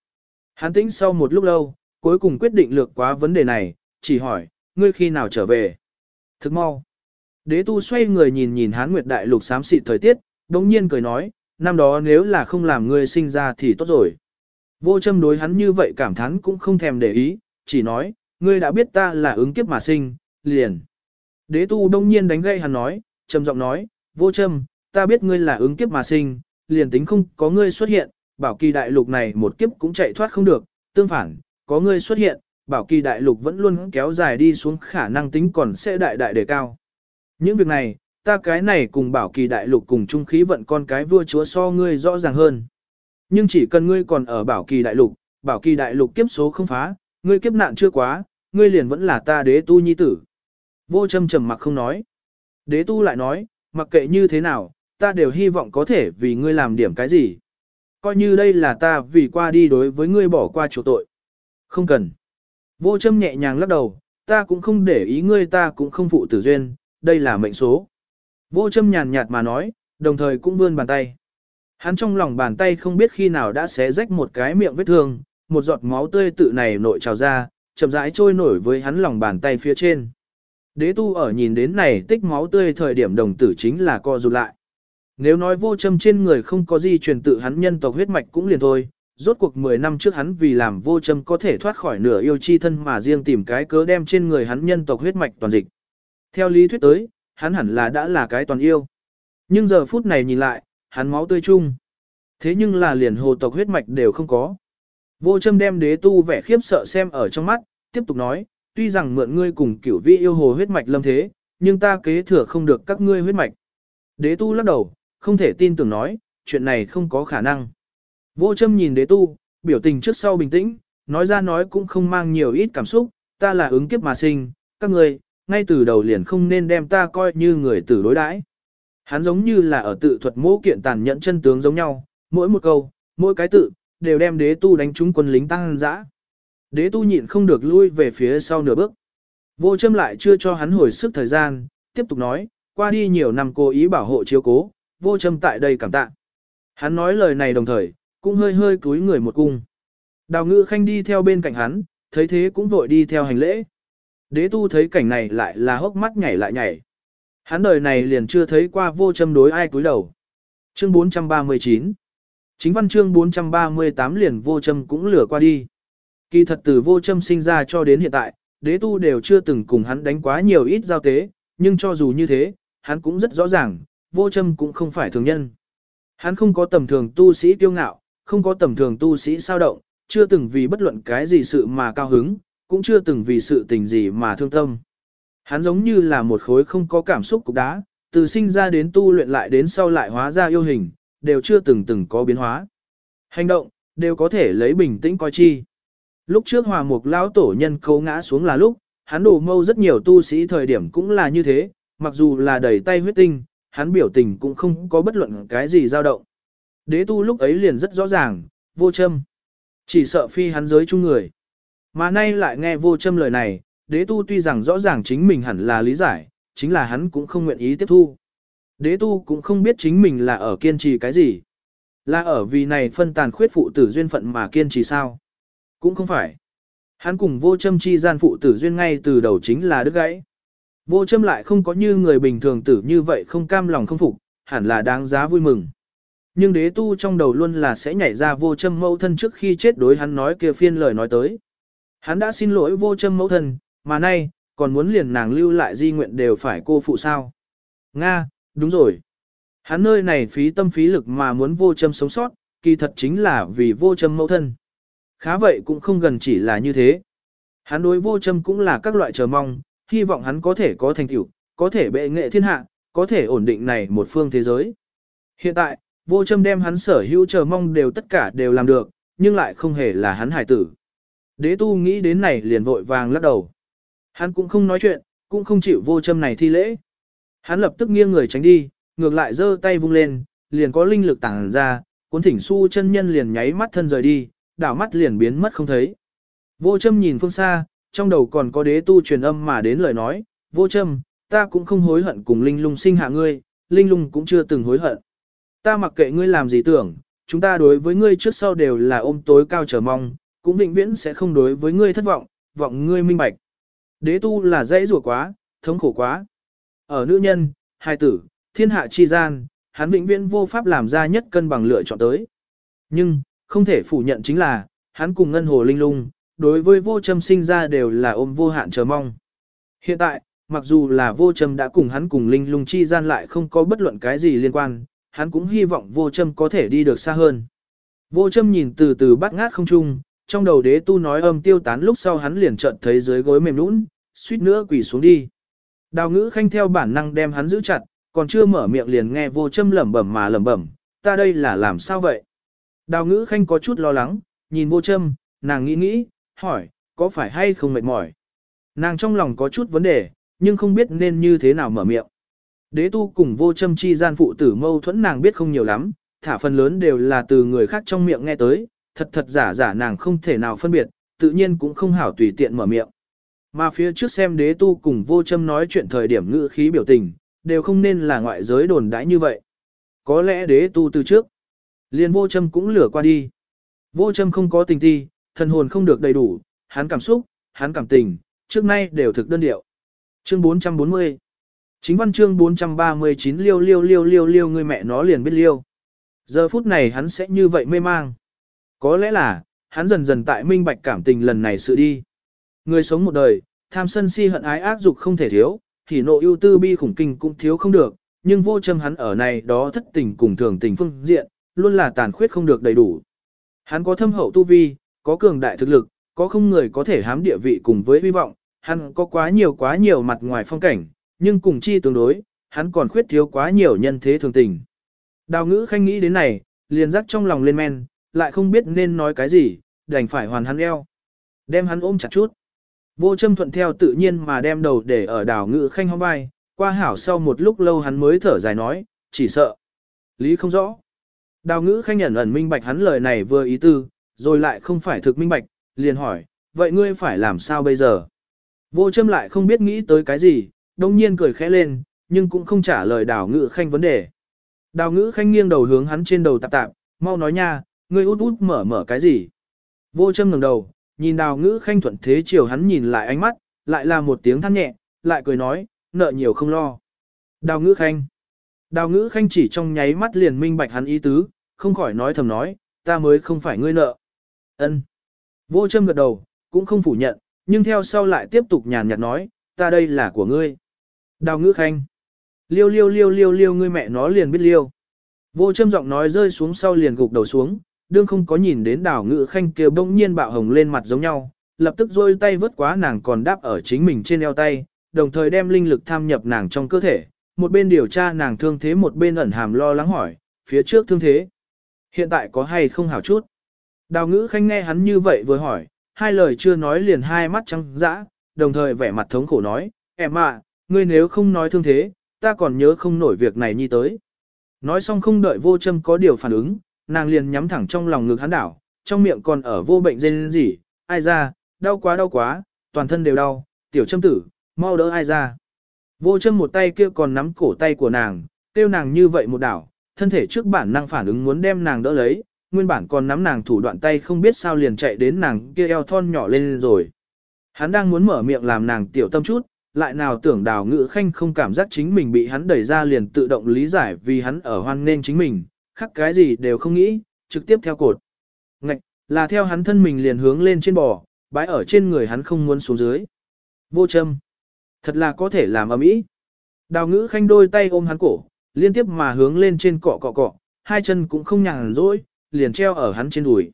Hắn tĩnh sau một lúc lâu, cuối cùng quyết định lược quá vấn đề này, chỉ hỏi, ngươi khi nào trở về? Thức mau. Đế tu xoay người nhìn nhìn hán nguyệt đại lục xám xịt thời tiết, đồng nhiên cười nói, năm đó nếu là không làm ngươi sinh ra thì tốt rồi. Vô châm đối hắn như vậy cảm thán cũng không thèm để ý, chỉ nói, ngươi đã biết ta là ứng kiếp mà sinh, liền. Đế tu đông nhiên đánh gây hắn nói, trầm giọng nói, vô châm, ta biết ngươi là ứng kiếp mà sinh, liền tính không có ngươi xuất hiện, bảo kỳ đại lục này một kiếp cũng chạy thoát không được, tương phản, có ngươi xuất hiện, bảo kỳ đại lục vẫn luôn kéo dài đi xuống khả năng tính còn sẽ đại đại đề cao. Những việc này, ta cái này cùng bảo kỳ đại lục cùng trung khí vận con cái vua chúa so ngươi rõ ràng hơn. Nhưng chỉ cần ngươi còn ở bảo kỳ đại lục, bảo kỳ đại lục kiếp số không phá, ngươi kiếp nạn chưa quá, ngươi liền vẫn là ta đế tu nhi tử. Vô châm trầm mặc không nói. Đế tu lại nói, mặc kệ như thế nào, ta đều hy vọng có thể vì ngươi làm điểm cái gì. Coi như đây là ta vì qua đi đối với ngươi bỏ qua chỗ tội. Không cần. Vô châm nhẹ nhàng lắc đầu, ta cũng không để ý ngươi ta cũng không phụ tử duyên, đây là mệnh số. Vô châm nhàn nhạt mà nói, đồng thời cũng vươn bàn tay. Hắn trong lòng bàn tay không biết khi nào đã xé rách một cái miệng vết thương, một giọt máu tươi tự này nội trào ra, chậm rãi trôi nổi với hắn lòng bàn tay phía trên. Đế tu ở nhìn đến này tích máu tươi thời điểm đồng tử chính là co rụt lại. Nếu nói vô châm trên người không có gì truyền tự hắn nhân tộc huyết mạch cũng liền thôi, rốt cuộc 10 năm trước hắn vì làm vô châm có thể thoát khỏi nửa yêu chi thân mà riêng tìm cái cớ đem trên người hắn nhân tộc huyết mạch toàn dịch. Theo lý thuyết tới, hắn hẳn là đã là cái toàn yêu. Nhưng giờ phút này nhìn lại, hắn máu tươi chung. Thế nhưng là liền hồ tộc huyết mạch đều không có. Vô châm đem đế tu vẻ khiếp sợ xem ở trong mắt, tiếp tục nói, tuy rằng mượn ngươi cùng kiểu vị yêu hồ huyết mạch lâm thế, nhưng ta kế thừa không được các ngươi huyết mạch. Đế tu lắc đầu, không thể tin tưởng nói, chuyện này không có khả năng. Vô châm nhìn đế tu, biểu tình trước sau bình tĩnh, nói ra nói cũng không mang nhiều ít cảm xúc, ta là ứng kiếp mà sinh, các ngươi, ngay từ đầu liền không nên đem ta coi như người tử đối đãi. Hắn giống như là ở tự thuật mô kiện tàn nhẫn chân tướng giống nhau, mỗi một câu, mỗi cái tự, đều đem đế tu đánh trúng quân lính tăng dã. Đế tu nhịn không được lui về phía sau nửa bước. Vô châm lại chưa cho hắn hồi sức thời gian, tiếp tục nói, qua đi nhiều năm cố ý bảo hộ chiếu cố, vô châm tại đây cảm tạ. Hắn nói lời này đồng thời, cũng hơi hơi cúi người một cung. Đào ngữ khanh đi theo bên cạnh hắn, thấy thế cũng vội đi theo hành lễ. Đế tu thấy cảnh này lại là hốc mắt nhảy lại nhảy. Hắn đời này liền chưa thấy qua vô châm đối ai cúi đầu. Chương 439 Chính văn chương 438 liền vô châm cũng lửa qua đi. Kỳ thật từ vô châm sinh ra cho đến hiện tại, đế tu đều chưa từng cùng hắn đánh quá nhiều ít giao tế, nhưng cho dù như thế, hắn cũng rất rõ ràng, vô châm cũng không phải thường nhân. Hắn không có tầm thường tu sĩ tiêu ngạo, không có tầm thường tu sĩ sao động, chưa từng vì bất luận cái gì sự mà cao hứng, cũng chưa từng vì sự tình gì mà thương tâm. Hắn giống như là một khối không có cảm xúc cục đá, từ sinh ra đến tu luyện lại đến sau lại hóa ra yêu hình, đều chưa từng từng có biến hóa. Hành động, đều có thể lấy bình tĩnh coi chi. Lúc trước hòa mục lão tổ nhân cấu ngã xuống là lúc, hắn đổ mâu rất nhiều tu sĩ thời điểm cũng là như thế, mặc dù là đầy tay huyết tinh, hắn biểu tình cũng không có bất luận cái gì dao động. Đế tu lúc ấy liền rất rõ ràng, vô châm. Chỉ sợ phi hắn giới chung người. Mà nay lại nghe vô châm lời này, đế tu tuy rằng rõ ràng chính mình hẳn là lý giải, chính là hắn cũng không nguyện ý tiếp thu. Đế tu cũng không biết chính mình là ở kiên trì cái gì. Là ở vì này phân tàn khuyết phụ tử duyên phận mà kiên trì sao? Cũng không phải. Hắn cùng vô châm chi gian phụ tử duyên ngay từ đầu chính là đứt gãy. Vô châm lại không có như người bình thường tử như vậy không cam lòng không phục, hẳn là đáng giá vui mừng. Nhưng đế tu trong đầu luôn là sẽ nhảy ra vô châm mẫu thân trước khi chết đối hắn nói kia phiên lời nói tới. Hắn đã xin lỗi vô châm mẫu thân, mà nay, còn muốn liền nàng lưu lại di nguyện đều phải cô phụ sao. Nga, đúng rồi. Hắn nơi này phí tâm phí lực mà muốn vô châm sống sót, kỳ thật chính là vì vô châm mẫu thân. Khá vậy cũng không gần chỉ là như thế. Hắn đối vô châm cũng là các loại chờ mong, hy vọng hắn có thể có thành tựu, có thể bệ nghệ thiên hạ, có thể ổn định này một phương thế giới. Hiện tại, vô châm đem hắn sở hữu chờ mong đều tất cả đều làm được, nhưng lại không hề là hắn hải tử. Đế tu nghĩ đến này liền vội vàng lắc đầu. Hắn cũng không nói chuyện, cũng không chịu vô châm này thi lễ. Hắn lập tức nghiêng người tránh đi, ngược lại giơ tay vung lên, liền có linh lực tàng ra, cuốn thỉnh su chân nhân liền nháy mắt thân rời đi, đảo mắt liền biến mất không thấy. Vô châm nhìn phương xa, trong đầu còn có đế tu truyền âm mà đến lời nói, vô châm, ta cũng không hối hận cùng linh lung sinh hạ ngươi, linh lung cũng chưa từng hối hận. Ta mặc kệ ngươi làm gì tưởng, chúng ta đối với ngươi trước sau đều là ôm tối cao chờ mong, cũng vĩnh viễn sẽ không đối với ngươi thất vọng, vọng ngươi minh bạch. Đế tu là dãy rủa quá, thống khổ quá. Ở nữ nhân, hai tử, thiên hạ chi gian, hắn vĩnh viễn vô pháp làm ra nhất cân bằng lựa chọn tới. Nhưng, không thể phủ nhận chính là, hắn cùng ngân hồ linh lung, đối với vô châm sinh ra đều là ôm vô hạn chờ mong. Hiện tại, mặc dù là vô châm đã cùng hắn cùng linh lung chi gian lại không có bất luận cái gì liên quan, hắn cũng hy vọng vô châm có thể đi được xa hơn. Vô châm nhìn từ từ bắt ngát không trung, trong đầu đế tu nói âm tiêu tán lúc sau hắn liền chợt thấy dưới gối mềm nũng, suýt nữa quỳ xuống đi. Đào ngữ khanh theo bản năng đem hắn giữ chặt, còn chưa mở miệng liền nghe vô châm lẩm bẩm mà lẩm bẩm, ta đây là làm sao vậy? Đào ngữ khanh có chút lo lắng, nhìn vô châm, nàng nghĩ nghĩ, hỏi, có phải hay không mệt mỏi? Nàng trong lòng có chút vấn đề, nhưng không biết nên như thế nào mở miệng. Đế tu cùng vô châm chi gian phụ tử mâu thuẫn nàng biết không nhiều lắm, thả phần lớn đều là từ người khác trong miệng nghe tới, thật thật giả giả nàng không thể nào phân biệt, tự nhiên cũng không hảo tùy tiện mở miệng. Mà phía trước xem đế tu cùng vô châm nói chuyện thời điểm ngữ khí biểu tình, đều không nên là ngoại giới đồn đãi như vậy. Có lẽ đế tu từ trước, liền vô châm cũng lửa qua đi. Vô châm không có tình thi, thần hồn không được đầy đủ, hắn cảm xúc, hắn cảm tình, trước nay đều thực đơn điệu. Chương 440 Chính văn chương 439 liêu liêu liêu liêu liêu người mẹ nó liền biết liêu. Giờ phút này hắn sẽ như vậy mê mang. Có lẽ là, hắn dần dần tại minh bạch cảm tình lần này sự đi. Người sống một đời, tham sân si hận ái ác dục không thể thiếu, thì nộ ưu tư bi khủng kinh cũng thiếu không được, nhưng vô châm hắn ở này đó thất tình cùng thường tình phương diện, luôn là tàn khuyết không được đầy đủ. Hắn có thâm hậu tu vi, có cường đại thực lực, có không người có thể hám địa vị cùng với hy vọng, hắn có quá nhiều quá nhiều mặt ngoài phong cảnh, nhưng cùng chi tương đối, hắn còn khuyết thiếu quá nhiều nhân thế thường tình. Đào ngữ khanh nghĩ đến này, liền rắc trong lòng lên men, lại không biết nên nói cái gì, đành phải hoàn hắn eo. Đem hắn ôm chặt chút. Vô châm thuận theo tự nhiên mà đem đầu để ở đào ngữ khanh hông vai, qua hảo sau một lúc lâu hắn mới thở dài nói, chỉ sợ. Lý không rõ. Đào ngữ khanh nhận ẩn minh bạch hắn lời này vừa ý tư, rồi lại không phải thực minh bạch, liền hỏi, vậy ngươi phải làm sao bây giờ? Vô châm lại không biết nghĩ tới cái gì, đông nhiên cười khẽ lên, nhưng cũng không trả lời đào ngữ khanh vấn đề. Đào ngữ khanh nghiêng đầu hướng hắn trên đầu tạp tạp, mau nói nha, ngươi út út mở mở cái gì? Vô châm ngẩng đầu, nhìn đào ngữ khanh thuận thế chiều hắn nhìn lại ánh mắt, lại là một tiếng than nhẹ, lại cười nói, nợ nhiều không lo. Đào ngữ khanh. Đào ngữ khanh chỉ trong nháy mắt liền minh bạch hắn ý tứ, không khỏi nói thầm nói, ta mới không phải ngươi nợ. Ân. Vô châm gật đầu, cũng không phủ nhận, nhưng theo sau lại tiếp tục nhàn nhạt nói, ta đây là của ngươi. Đào ngữ khanh. Liêu liêu liêu liêu liêu ngươi mẹ nó liền biết liêu. Vô châm giọng nói rơi xuống sau liền gục đầu xuống, đương không có nhìn đến đào ngự khanh kêu bỗng nhiên bạo hồng lên mặt giống nhau, lập tức rôi tay vớt quá nàng còn đáp ở chính mình trên eo tay, đồng thời đem linh lực tham nhập nàng trong cơ thể, một bên điều tra nàng thương thế một bên ẩn hàm lo lắng hỏi, phía trước thương thế. Hiện tại có hay không hảo chút? Đào ngữ khanh nghe hắn như vậy vừa hỏi, hai lời chưa nói liền hai mắt trắng dã, đồng thời vẻ mặt thống khổ nói, em ạ, ngươi nếu không nói thương thế, ta còn nhớ không nổi việc này nhi tới. Nói xong không đợi vô châm có điều phản ứng, nàng liền nhắm thẳng trong lòng ngực hắn đảo, trong miệng còn ở vô bệnh dên gì, ai ra, đau quá đau quá, toàn thân đều đau, tiểu châm tử, mau đỡ ai ra. Vô châm một tay kia còn nắm cổ tay của nàng, tiêu nàng như vậy một đảo, thân thể trước bản năng phản ứng muốn đem nàng đỡ lấy, nguyên bản còn nắm nàng thủ đoạn tay không biết sao liền chạy đến nàng kia eo thon nhỏ lên rồi. Hắn đang muốn mở miệng làm nàng tiểu tâm chút, lại nào tưởng đào ngữ khanh không cảm giác chính mình bị hắn đẩy ra liền tự động lý giải vì hắn ở hoan nên chính mình, khắc cái gì đều không nghĩ, trực tiếp theo cột. Ngạch, là theo hắn thân mình liền hướng lên trên bò, bãi ở trên người hắn không muốn xuống dưới. Vô châm. Thật là có thể làm ấm ý. Đào ngữ khanh đôi tay ôm hắn cổ, liên tiếp mà hướng lên trên cọ cọ cọ, hai chân cũng không nhàn rỗi, liền treo ở hắn trên đùi.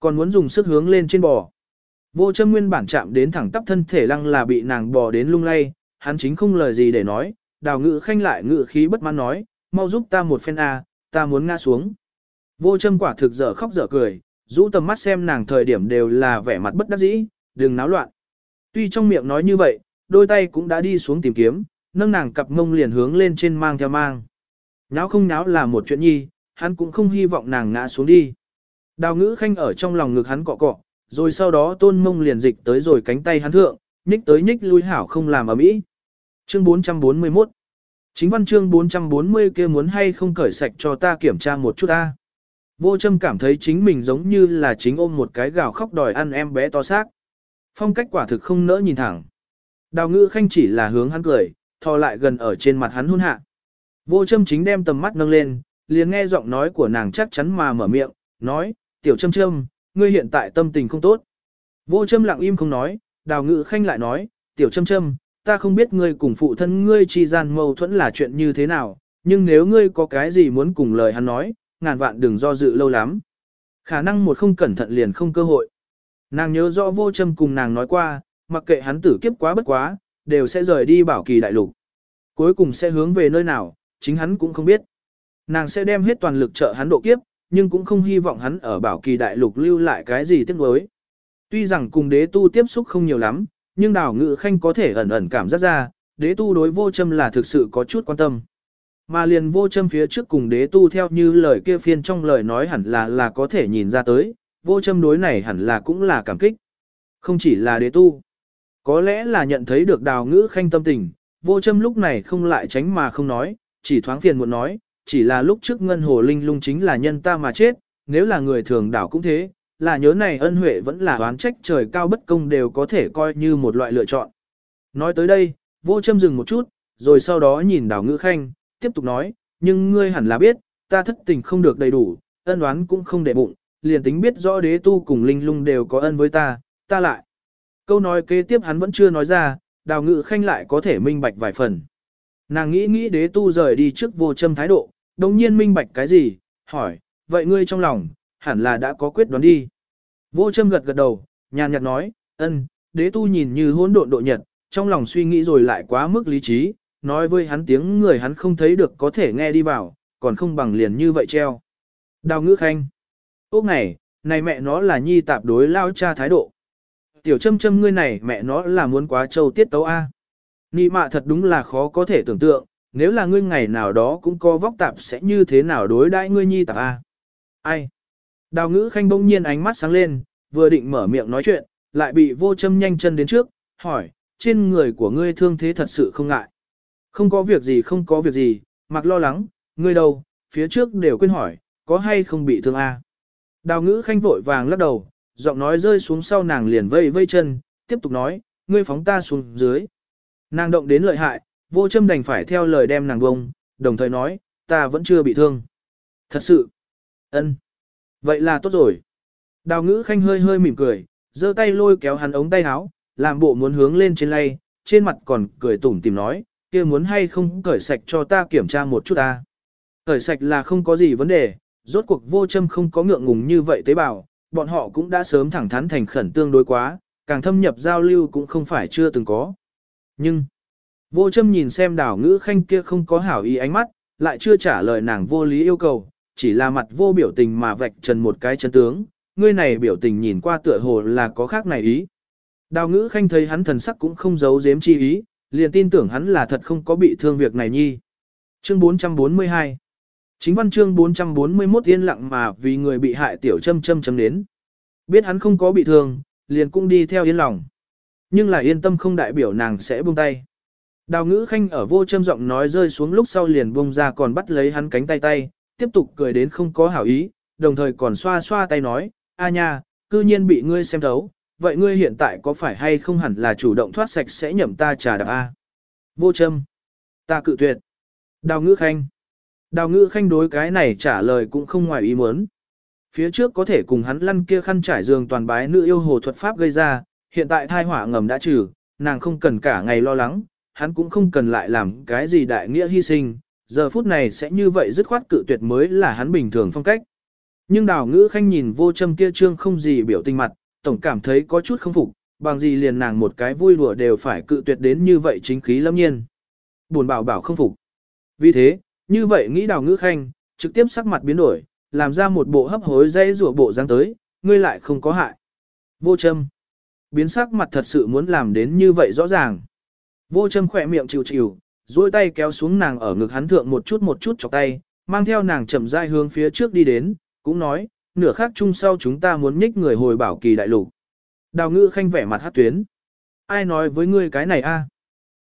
Còn muốn dùng sức hướng lên trên bò. Vô châm nguyên bản chạm đến thẳng tắp thân thể lăng là bị nàng bò đến lung lay, hắn chính không lời gì để nói, đào ngữ khanh lại ngữ khí bất mãn nói, mau giúp ta một phen A, ta muốn ngã xuống. Vô châm quả thực dở khóc dở cười, rũ tầm mắt xem nàng thời điểm đều là vẻ mặt bất đắc dĩ, đừng náo loạn. Tuy trong miệng nói như vậy, đôi tay cũng đã đi xuống tìm kiếm, nâng nàng cặp mông liền hướng lên trên mang theo mang. Náo không náo là một chuyện nhi, hắn cũng không hy vọng nàng ngã xuống đi. Đào ngữ khanh ở trong lòng ngực hắn cọ cọ, rồi sau đó tôn mông liền dịch tới rồi cánh tay hắn thượng, nhích tới nhích lui hảo không làm ở mỹ. Chương 441 Chính văn chương 440 kia muốn hay không cởi sạch cho ta kiểm tra một chút ta. Vô châm cảm thấy chính mình giống như là chính ôm một cái gào khóc đòi ăn em bé to xác. Phong cách quả thực không nỡ nhìn thẳng. Đào ngữ khanh chỉ là hướng hắn cười, thò lại gần ở trên mặt hắn hôn hạ. Vô châm chính đem tầm mắt nâng lên, liền nghe giọng nói của nàng chắc chắn mà mở miệng, nói, tiểu châm châm, ngươi hiện tại tâm tình không tốt. Vô châm lặng im không nói, đào ngữ khanh lại nói, tiểu châm châm, ta không biết ngươi cùng phụ thân ngươi chi gian mâu thuẫn là chuyện như thế nào, nhưng nếu ngươi có cái gì muốn cùng lời hắn nói, ngàn vạn đừng do dự lâu lắm. Khả năng một không cẩn thận liền không cơ hội. Nàng nhớ rõ vô châm cùng nàng nói qua, mặc kệ hắn tử kiếp quá bất quá, đều sẽ rời đi bảo kỳ đại lục. Cuối cùng sẽ hướng về nơi nào, chính hắn cũng không biết. Nàng sẽ đem hết toàn lực trợ hắn độ kiếp, nhưng cũng không hy vọng hắn ở bảo kỳ đại lục lưu lại cái gì tiếc nuối. Tuy rằng cùng đế tu tiếp xúc không nhiều lắm, nhưng đào ngự khanh có thể ẩn ẩn cảm giác ra, đế tu đối vô châm là thực sự có chút quan tâm. Mà liền vô châm phía trước cùng đế tu theo như lời kia phiên trong lời nói hẳn là là có thể nhìn ra tới, vô châm đối này hẳn là cũng là cảm kích. Không chỉ là đế tu, có lẽ là nhận thấy được đào ngữ khanh tâm tình, vô châm lúc này không lại tránh mà không nói, chỉ thoáng phiền muốn nói, chỉ là lúc trước ngân hồ linh lung chính là nhân ta mà chết, nếu là người thường đảo cũng thế, là nhớ này ân huệ vẫn là oán trách trời cao bất công đều có thể coi như một loại lựa chọn. Nói tới đây, vô châm dừng một chút, rồi sau đó nhìn đào ngữ khanh, tiếp tục nói, nhưng ngươi hẳn là biết, ta thất tình không được đầy đủ, ân oán cũng không để bụng, liền tính biết rõ đế tu cùng linh lung đều có ân với ta, ta lại. Câu nói kế tiếp hắn vẫn chưa nói ra, đào ngữ khanh lại có thể minh bạch vài phần. Nàng nghĩ nghĩ đế tu rời đi trước vô châm thái độ, đồng nhiên minh bạch cái gì, hỏi, vậy ngươi trong lòng, hẳn là đã có quyết đoán đi. Vô châm gật gật đầu, nhàn nhạt nói, ân, đế tu nhìn như hỗn độn độ nhật, trong lòng suy nghĩ rồi lại quá mức lý trí, nói với hắn tiếng người hắn không thấy được có thể nghe đi vào, còn không bằng liền như vậy treo. Đào ngữ khanh. Ốc này, này mẹ nó là nhi tạp đối lao cha thái độ. Tiểu châm châm ngươi này mẹ nó là muốn quá trâu tiết tấu A. Nị mạ thật đúng là khó có thể tưởng tượng, nếu là ngươi ngày nào đó cũng có vóc tạp sẽ như thế nào đối đãi ngươi nhi tạp A. Ai? Đào ngữ khanh bỗng nhiên ánh mắt sáng lên, vừa định mở miệng nói chuyện, lại bị vô châm nhanh chân đến trước, hỏi, trên người của ngươi thương thế thật sự không ngại. Không có việc gì không có việc gì, mặc lo lắng, ngươi đâu, phía trước đều quên hỏi, có hay không bị thương a? Đào ngữ khanh vội vàng lắc đầu, giọng nói rơi xuống sau nàng liền vây vây chân, tiếp tục nói, ngươi phóng ta xuống dưới. Nàng động đến lợi hại, vô châm đành phải theo lời đem nàng bông, đồng thời nói, ta vẫn chưa bị thương. Thật sự, ân, Vậy là tốt rồi. Đào ngữ khanh hơi hơi mỉm cười, giơ tay lôi kéo hắn ống tay áo, làm bộ muốn hướng lên trên lay, trên mặt còn cười tủm tìm nói, kia muốn hay không cởi sạch cho ta kiểm tra một chút ta. Cởi sạch là không có gì vấn đề, rốt cuộc vô châm không có ngượng ngùng như vậy tế bào, bọn họ cũng đã sớm thẳng thắn thành khẩn tương đối quá, càng thâm nhập giao lưu cũng không phải chưa từng có. Nhưng, vô châm nhìn xem đảo ngữ khanh kia không có hảo ý ánh mắt, lại chưa trả lời nàng vô lý yêu cầu, chỉ là mặt vô biểu tình mà vạch trần một cái chân tướng, ngươi này biểu tình nhìn qua tựa hồ là có khác này ý. Đào ngữ khanh thấy hắn thần sắc cũng không giấu giếm chi ý, liền tin tưởng hắn là thật không có bị thương việc này nhi. Chương 442 Chính văn chương 441 yên lặng mà vì người bị hại tiểu châm châm châm đến. Biết hắn không có bị thương, liền cũng đi theo yên lòng. Nhưng là yên tâm không đại biểu nàng sẽ buông tay. Đào ngữ khanh ở vô châm giọng nói rơi xuống lúc sau liền buông ra còn bắt lấy hắn cánh tay tay, tiếp tục cười đến không có hảo ý, đồng thời còn xoa xoa tay nói, a nha, cư nhiên bị ngươi xem thấu, vậy ngươi hiện tại có phải hay không hẳn là chủ động thoát sạch sẽ nhậm ta trà đạp A. Vô châm. Ta cự tuyệt. Đào ngữ khanh. Đào ngữ khanh đối cái này trả lời cũng không ngoài ý muốn. Phía trước có thể cùng hắn lăn kia khăn trải giường toàn bái nữ yêu hồ thuật pháp gây ra, hiện tại thai hỏa ngầm đã trừ, nàng không cần cả ngày lo lắng, hắn cũng không cần lại làm cái gì đại nghĩa hy sinh, giờ phút này sẽ như vậy dứt khoát cự tuyệt mới là hắn bình thường phong cách. Nhưng đào ngữ khanh nhìn vô châm kia trương không gì biểu tình mặt, tổng cảm thấy có chút không phục, bằng gì liền nàng một cái vui đùa đều phải cự tuyệt đến như vậy chính khí lâm nhiên. Buồn bảo bảo không phục. Vì thế, như vậy nghĩ đào ngữ khanh, trực tiếp sắc mặt biến đổi, làm ra một bộ hấp hối dây rủa bộ dáng tới, ngươi lại không có hại. Vô châm. Biến sắc mặt thật sự muốn làm đến như vậy rõ ràng. Vô châm khỏe miệng chịu chịu, duỗi tay kéo xuống nàng ở ngực hắn thượng một chút một chút chọc tay, mang theo nàng chậm rãi hướng phía trước đi đến, cũng nói, nửa khác chung sau chúng ta muốn nhích người hồi bảo kỳ đại lục. Đào ngữ khanh vẻ mặt hát tuyến. Ai nói với ngươi cái này a?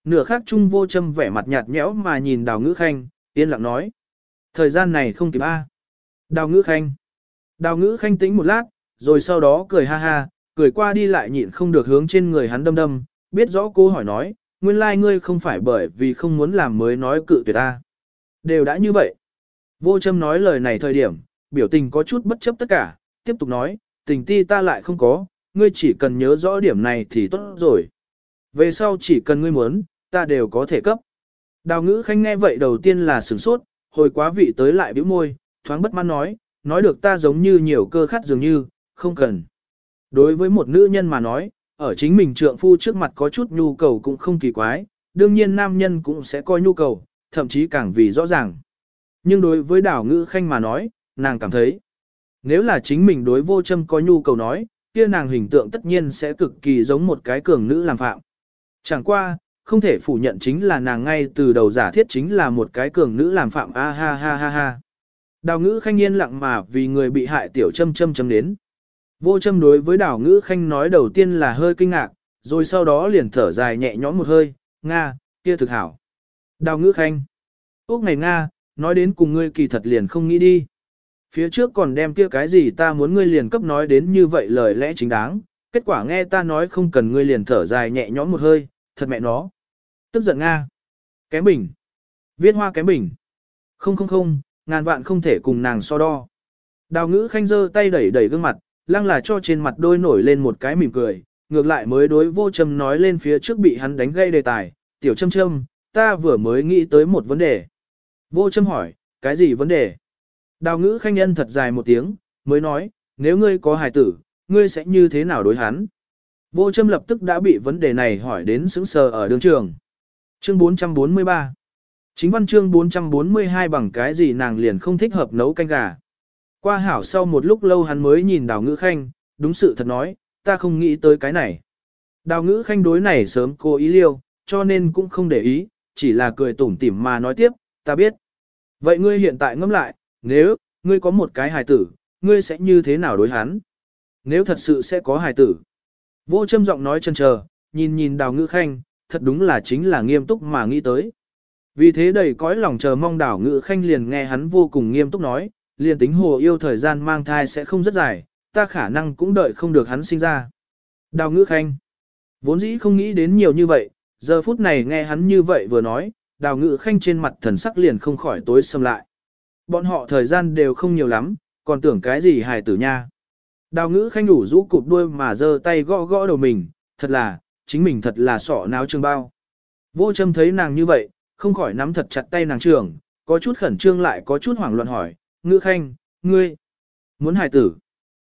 Nửa khác chung vô châm vẻ mặt nhạt nhẽo mà nhìn đào ngữ khanh, yên lặng nói. Thời gian này không kịp a. Đào ngữ khanh. Đào ngữ khanh tĩnh một lát, rồi sau đó cười ha ha, cười qua đi lại nhịn không được hướng trên người hắn đâm đâm, biết rõ cô hỏi nói, nguyên lai like ngươi không phải bởi vì không muốn làm mới nói cự tuyệt ta. Đều đã như vậy. Vô châm nói lời này thời điểm, biểu tình có chút bất chấp tất cả, tiếp tục nói, tình ti ta lại không có, ngươi chỉ cần nhớ rõ điểm này thì tốt rồi. Về sau chỉ cần ngươi muốn, ta đều có thể cấp. Đào ngữ khanh nghe vậy đầu tiên là sửng sốt, hồi quá vị tới lại bĩu môi, thoáng bất mãn nói, nói được ta giống như nhiều cơ khát dường như, không cần. Đối với một nữ nhân mà nói, ở chính mình trượng phu trước mặt có chút nhu cầu cũng không kỳ quái, đương nhiên nam nhân cũng sẽ coi nhu cầu, thậm chí càng vì rõ ràng. Nhưng đối với đảo ngữ khanh mà nói, nàng cảm thấy, nếu là chính mình đối vô châm có nhu cầu nói, kia nàng hình tượng tất nhiên sẽ cực kỳ giống một cái cường nữ làm phạm. Chẳng qua, không thể phủ nhận chính là nàng ngay từ đầu giả thiết chính là một cái cường nữ làm phạm a ha ha ha ha. Đào ngữ khanh yên lặng mà vì người bị hại tiểu châm châm châm đến. Vô châm đối với đào ngữ khanh nói đầu tiên là hơi kinh ngạc, rồi sau đó liền thở dài nhẹ nhõm một hơi, Nga, kia thực hảo. Đào ngữ khanh. Úc ngày Nga, nói đến cùng ngươi kỳ thật liền không nghĩ đi. Phía trước còn đem kia cái gì ta muốn ngươi liền cấp nói đến như vậy lời lẽ chính đáng, kết quả nghe ta nói không cần ngươi liền thở dài nhẹ nhõm một hơi, thật mẹ nó. Tức giận Nga. Kém bình. Viết hoa kém bình. Không không không, ngàn vạn không thể cùng nàng so đo. Đào ngữ khanh giơ tay đẩy đẩy gương mặt, lăng là cho trên mặt đôi nổi lên một cái mỉm cười, ngược lại mới đối vô châm nói lên phía trước bị hắn đánh gây đề tài, tiểu châm châm, ta vừa mới nghĩ tới một vấn đề. Vô châm hỏi, cái gì vấn đề? Đào ngữ khanh nhân thật dài một tiếng, mới nói, nếu ngươi có hài tử, ngươi sẽ như thế nào đối hắn? Vô châm lập tức đã bị vấn đề này hỏi đến sững sờ ở đường trường. Chương 443 Chính văn chương 442 bằng cái gì nàng liền không thích hợp nấu canh gà. Qua hảo sau một lúc lâu hắn mới nhìn đào ngữ khanh, đúng sự thật nói, ta không nghĩ tới cái này. Đào ngữ khanh đối này sớm cô ý liêu, cho nên cũng không để ý, chỉ là cười tủm tỉm mà nói tiếp, ta biết. Vậy ngươi hiện tại ngẫm lại, nếu, ngươi có một cái hài tử, ngươi sẽ như thế nào đối hắn? Nếu thật sự sẽ có hài tử. Vô châm giọng nói chân chờ, nhìn nhìn đào ngữ khanh, thật đúng là chính là nghiêm túc mà nghĩ tới. Vì thế đầy cõi lòng chờ mong đảo ngữ khanh liền nghe hắn vô cùng nghiêm túc nói, liền tính hồ yêu thời gian mang thai sẽ không rất dài, ta khả năng cũng đợi không được hắn sinh ra. Đào ngữ khanh, vốn dĩ không nghĩ đến nhiều như vậy, giờ phút này nghe hắn như vậy vừa nói, đào ngữ khanh trên mặt thần sắc liền không khỏi tối xâm lại. Bọn họ thời gian đều không nhiều lắm, còn tưởng cái gì hài tử nha. Đào ngữ khanh đủ rũ cụp đuôi mà giơ tay gõ gõ đầu mình, thật là, chính mình thật là sọ náo trương bao. Vô châm thấy nàng như vậy, không khỏi nắm thật chặt tay nàng trường, có chút khẩn trương lại có chút hoảng loạn hỏi, ngữ khanh, ngươi, muốn hài tử.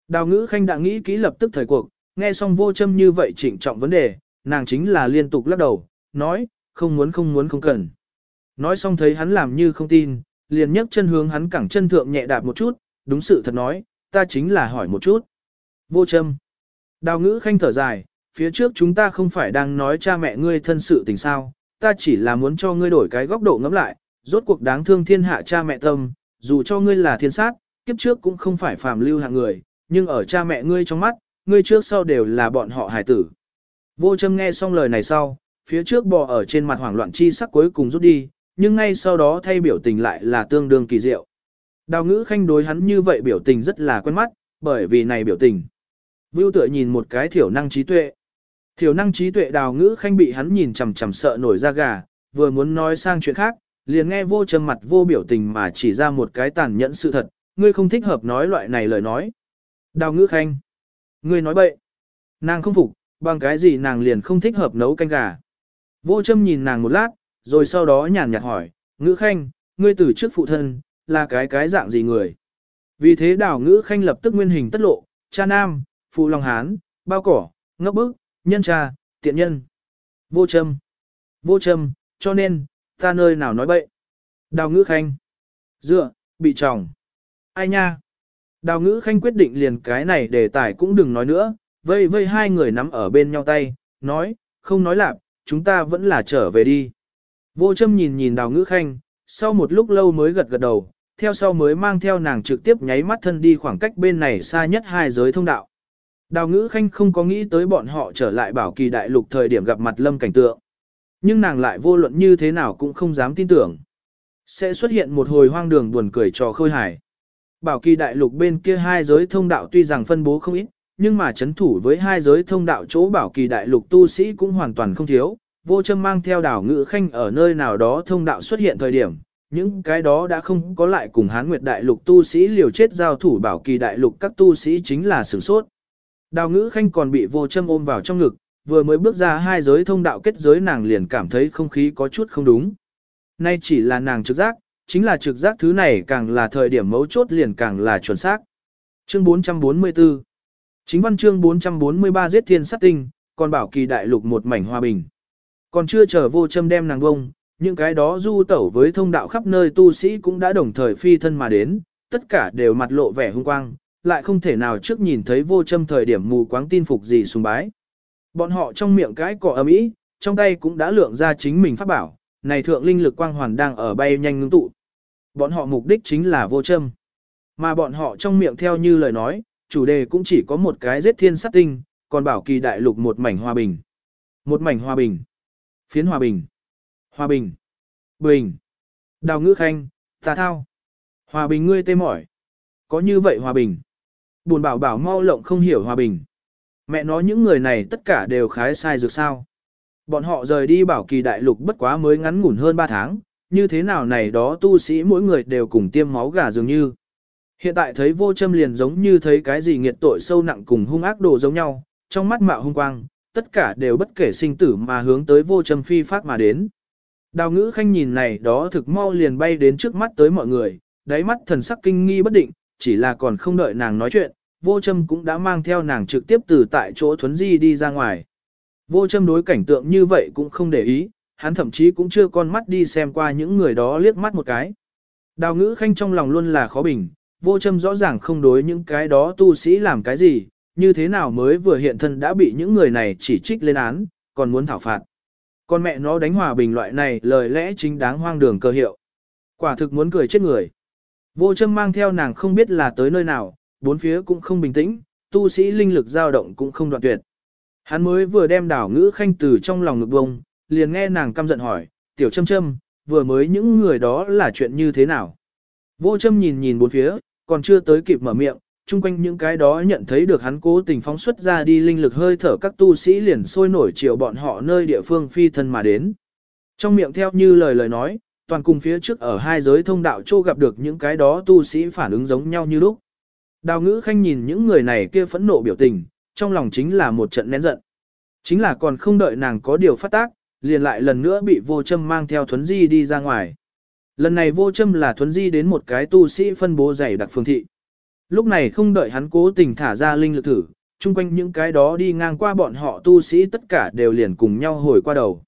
Đào ngữ khanh đã nghĩ kỹ lập tức thời cuộc, nghe xong vô châm như vậy trịnh trọng vấn đề, nàng chính là liên tục lắc đầu, nói, không muốn không muốn không cần. Nói xong thấy hắn làm như không tin, liền nhấc chân hướng hắn cẳng chân thượng nhẹ đạp một chút, đúng sự thật nói, ta chính là hỏi một chút. Vô châm. Đào ngữ khanh thở dài, phía trước chúng ta không phải đang nói cha mẹ ngươi thân sự tình sao, ta chỉ là muốn cho ngươi đổi cái góc độ ngẫm lại, rốt cuộc đáng thương thiên hạ cha mẹ tâm, dù cho ngươi là thiên sát, kiếp trước cũng không phải phàm lưu hạng người, nhưng ở cha mẹ ngươi trong mắt, ngươi trước sau đều là bọn họ hải tử. Vô châm nghe xong lời này sau, phía trước bò ở trên mặt hoảng loạn chi sắc cuối cùng rút đi, nhưng ngay sau đó thay biểu tình lại là tương đương kỳ diệu. Đào ngữ khanh đối hắn như vậy biểu tình rất là quen mắt, bởi vì này biểu tình. Vưu tựa nhìn một cái thiểu năng trí tuệ. Thiểu năng trí tuệ đào ngữ khanh bị hắn nhìn chằm chằm sợ nổi da gà, vừa muốn nói sang chuyện khác, liền nghe vô trầm mặt vô biểu tình mà chỉ ra một cái tàn nhẫn sự thật, ngươi không thích hợp nói loại này lời nói. Đào ngữ khanh. Ngươi nói bậy. Nàng không phục, bằng cái gì nàng liền không thích hợp nấu canh gà. Vô Trâm nhìn nàng một lát, rồi sau đó nhàn nhạt hỏi, ngữ khanh, ngươi từ trước phụ thân, là cái cái dạng gì người. Vì thế đào ngữ khanh lập tức nguyên hình tất lộ, cha nam, phụ lòng hán, bao cỏ, ngốc bức, nhân cha, tiện nhân. Vô Trâm, Vô Trâm, cho nên, ta nơi nào nói bậy. Đào ngữ khanh. Dựa, bị chồng. Ai nha? Đào ngữ khanh quyết định liền cái này để tải cũng đừng nói nữa, vây vây hai người nắm ở bên nhau tay, nói, không nói lạp, chúng ta vẫn là trở về đi. Vô châm nhìn nhìn đào ngữ khanh, sau một lúc lâu mới gật gật đầu, theo sau mới mang theo nàng trực tiếp nháy mắt thân đi khoảng cách bên này xa nhất hai giới thông đạo. Đào ngữ khanh không có nghĩ tới bọn họ trở lại bảo kỳ đại lục thời điểm gặp mặt lâm cảnh tượng. Nhưng nàng lại vô luận như thế nào cũng không dám tin tưởng. Sẽ xuất hiện một hồi hoang đường buồn cười trò khôi hài. Bảo kỳ đại lục bên kia hai giới thông đạo tuy rằng phân bố không ít, nhưng mà chấn thủ với hai giới thông đạo chỗ bảo kỳ đại lục tu sĩ cũng hoàn toàn không thiếu. Vô châm mang theo đảo ngữ khanh ở nơi nào đó thông đạo xuất hiện thời điểm, những cái đó đã không có lại cùng hán nguyệt đại lục tu sĩ liều chết giao thủ bảo kỳ đại lục các tu sĩ chính là sửng sốt. Đào ngữ khanh còn bị vô châm ôm vào trong ngực, vừa mới bước ra hai giới thông đạo kết giới nàng liền cảm thấy không khí có chút không đúng. Nay chỉ là nàng trực giác, chính là trực giác thứ này càng là thời điểm mấu chốt liền càng là chuẩn xác. Chương 444 Chính văn chương 443 giết thiên sát tinh, còn bảo kỳ đại lục một mảnh hòa bình. Còn chưa chờ vô châm đem nàng bông, những cái đó du tẩu với thông đạo khắp nơi tu sĩ cũng đã đồng thời phi thân mà đến, tất cả đều mặt lộ vẻ hung quang, lại không thể nào trước nhìn thấy vô châm thời điểm mù quáng tin phục gì sùng bái. Bọn họ trong miệng cái cỏ ấm ý, trong tay cũng đã lượng ra chính mình phát bảo, này thượng linh lực quang hoàn đang ở bay nhanh ngưng tụ. Bọn họ mục đích chính là vô châm. Mà bọn họ trong miệng theo như lời nói, chủ đề cũng chỉ có một cái giết thiên sát tinh, còn bảo kỳ đại lục một mảnh hòa bình. Một mảnh hòa bình. Phiến hòa bình. Hòa bình. Bình. Đào ngữ khanh, tà thao. Hòa bình ngươi tê mỏi. Có như vậy hòa bình. Buồn bảo bảo mau lộng không hiểu hòa bình. Mẹ nói những người này tất cả đều khái sai dược sao. Bọn họ rời đi bảo kỳ đại lục bất quá mới ngắn ngủn hơn 3 tháng, như thế nào này đó tu sĩ mỗi người đều cùng tiêm máu gà dường như. Hiện tại thấy vô châm liền giống như thấy cái gì nghiệt tội sâu nặng cùng hung ác đồ giống nhau, trong mắt mạo hung quang, tất cả đều bất kể sinh tử mà hướng tới vô châm phi phát mà đến. Đào ngữ khanh nhìn này đó thực mau liền bay đến trước mắt tới mọi người, đáy mắt thần sắc kinh nghi bất định, chỉ là còn không đợi nàng nói chuyện, vô châm cũng đã mang theo nàng trực tiếp từ tại chỗ thuấn di đi ra ngoài. Vô châm đối cảnh tượng như vậy cũng không để ý, hắn thậm chí cũng chưa con mắt đi xem qua những người đó liếc mắt một cái. Đào ngữ khanh trong lòng luôn là khó bình, vô châm rõ ràng không đối những cái đó tu sĩ làm cái gì, như thế nào mới vừa hiện thân đã bị những người này chỉ trích lên án, còn muốn thảo phạt. Con mẹ nó đánh hòa bình loại này lời lẽ chính đáng hoang đường cơ hiệu. Quả thực muốn cười chết người. Vô châm mang theo nàng không biết là tới nơi nào, bốn phía cũng không bình tĩnh, tu sĩ linh lực dao động cũng không đoạn tuyệt. Hắn mới vừa đem đảo ngữ khanh từ trong lòng ngực bông, liền nghe nàng căm giận hỏi, tiểu châm châm, vừa mới những người đó là chuyện như thế nào? Vô châm nhìn nhìn bốn phía, còn chưa tới kịp mở miệng, chung quanh những cái đó nhận thấy được hắn cố tình phóng xuất ra đi linh lực hơi thở các tu sĩ liền sôi nổi chiều bọn họ nơi địa phương phi thân mà đến. Trong miệng theo như lời lời nói, toàn cùng phía trước ở hai giới thông đạo chô gặp được những cái đó tu sĩ phản ứng giống nhau như lúc. Đào ngữ khanh nhìn những người này kia phẫn nộ biểu tình, trong lòng chính là một trận nén giận. Chính là còn không đợi nàng có điều phát tác, liền lại lần nữa bị vô châm mang theo thuấn di đi ra ngoài. Lần này vô châm là thuấn di đến một cái tu sĩ phân bố dày đặc phương thị. Lúc này không đợi hắn cố tình thả ra linh lực thử, chung quanh những cái đó đi ngang qua bọn họ tu sĩ tất cả đều liền cùng nhau hồi qua đầu.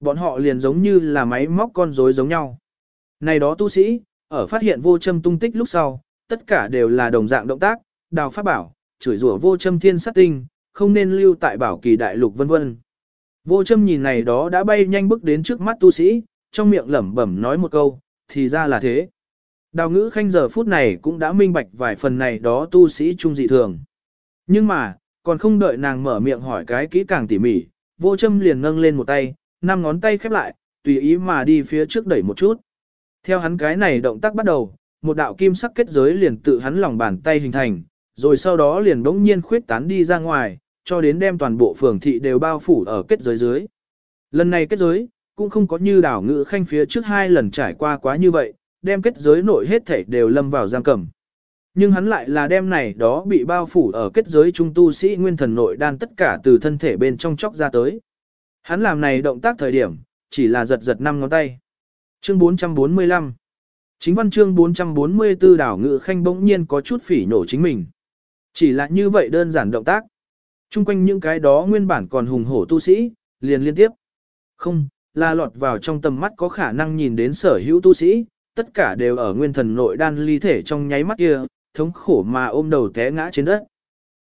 Bọn họ liền giống như là máy móc con rối giống nhau. Này đó tu sĩ, ở phát hiện vô châm tung tích lúc sau, tất cả đều là đồng dạng động tác, đào pháp bảo, chửi rủa vô châm thiên sát tinh, không nên lưu tại bảo kỳ đại lục vân vân. Vô châm nhìn này đó đã bay nhanh bước đến trước mắt tu sĩ, trong miệng lẩm bẩm nói một câu, thì ra là thế. Đào ngữ khanh giờ phút này cũng đã minh bạch vài phần này đó tu sĩ trung dị thường. Nhưng mà, còn không đợi nàng mở miệng hỏi cái kỹ càng tỉ mỉ, vô châm liền nâng lên một tay, năm ngón tay khép lại, tùy ý mà đi phía trước đẩy một chút. Theo hắn cái này động tác bắt đầu, một đạo kim sắc kết giới liền tự hắn lòng bàn tay hình thành, rồi sau đó liền bỗng nhiên khuyết tán đi ra ngoài, cho đến đem toàn bộ phường thị đều bao phủ ở kết giới dưới. Lần này kết giới, cũng không có như đảo ngự khanh phía trước hai lần trải qua quá như vậy, đem kết giới nội hết thảy đều lâm vào giam cầm. Nhưng hắn lại là đem này đó bị bao phủ ở kết giới trung tu sĩ nguyên thần nội đan tất cả từ thân thể bên trong chóc ra tới. Hắn làm này động tác thời điểm, chỉ là giật giật năm ngón tay. Chương 445 Chính văn chương 444 đảo ngự khanh bỗng nhiên có chút phỉ nổ chính mình. Chỉ là như vậy đơn giản động tác. Trung quanh những cái đó nguyên bản còn hùng hổ tu sĩ, liền liên tiếp. Không, là lọt vào trong tầm mắt có khả năng nhìn đến sở hữu tu sĩ, tất cả đều ở nguyên thần nội đan ly thể trong nháy mắt kia, thống khổ mà ôm đầu té ngã trên đất.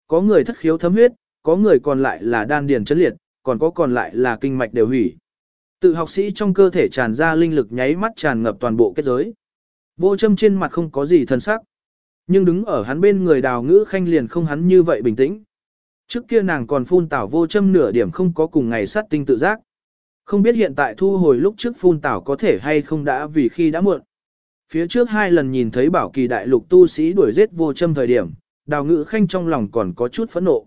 Có người thất khiếu thấm huyết, có người còn lại là đan điền chấn liệt, còn có còn lại là kinh mạch đều hủy. Tự học sĩ trong cơ thể tràn ra linh lực nháy mắt tràn ngập toàn bộ kết giới. Vô châm trên mặt không có gì thân sắc. Nhưng đứng ở hắn bên người đào ngữ khanh liền không hắn như vậy bình tĩnh. Trước kia nàng còn phun tảo vô châm nửa điểm không có cùng ngày sát tinh tự giác. Không biết hiện tại thu hồi lúc trước phun tảo có thể hay không đã vì khi đã muộn. Phía trước hai lần nhìn thấy bảo kỳ đại lục tu sĩ đuổi giết vô châm thời điểm, đào ngữ khanh trong lòng còn có chút phẫn nộ.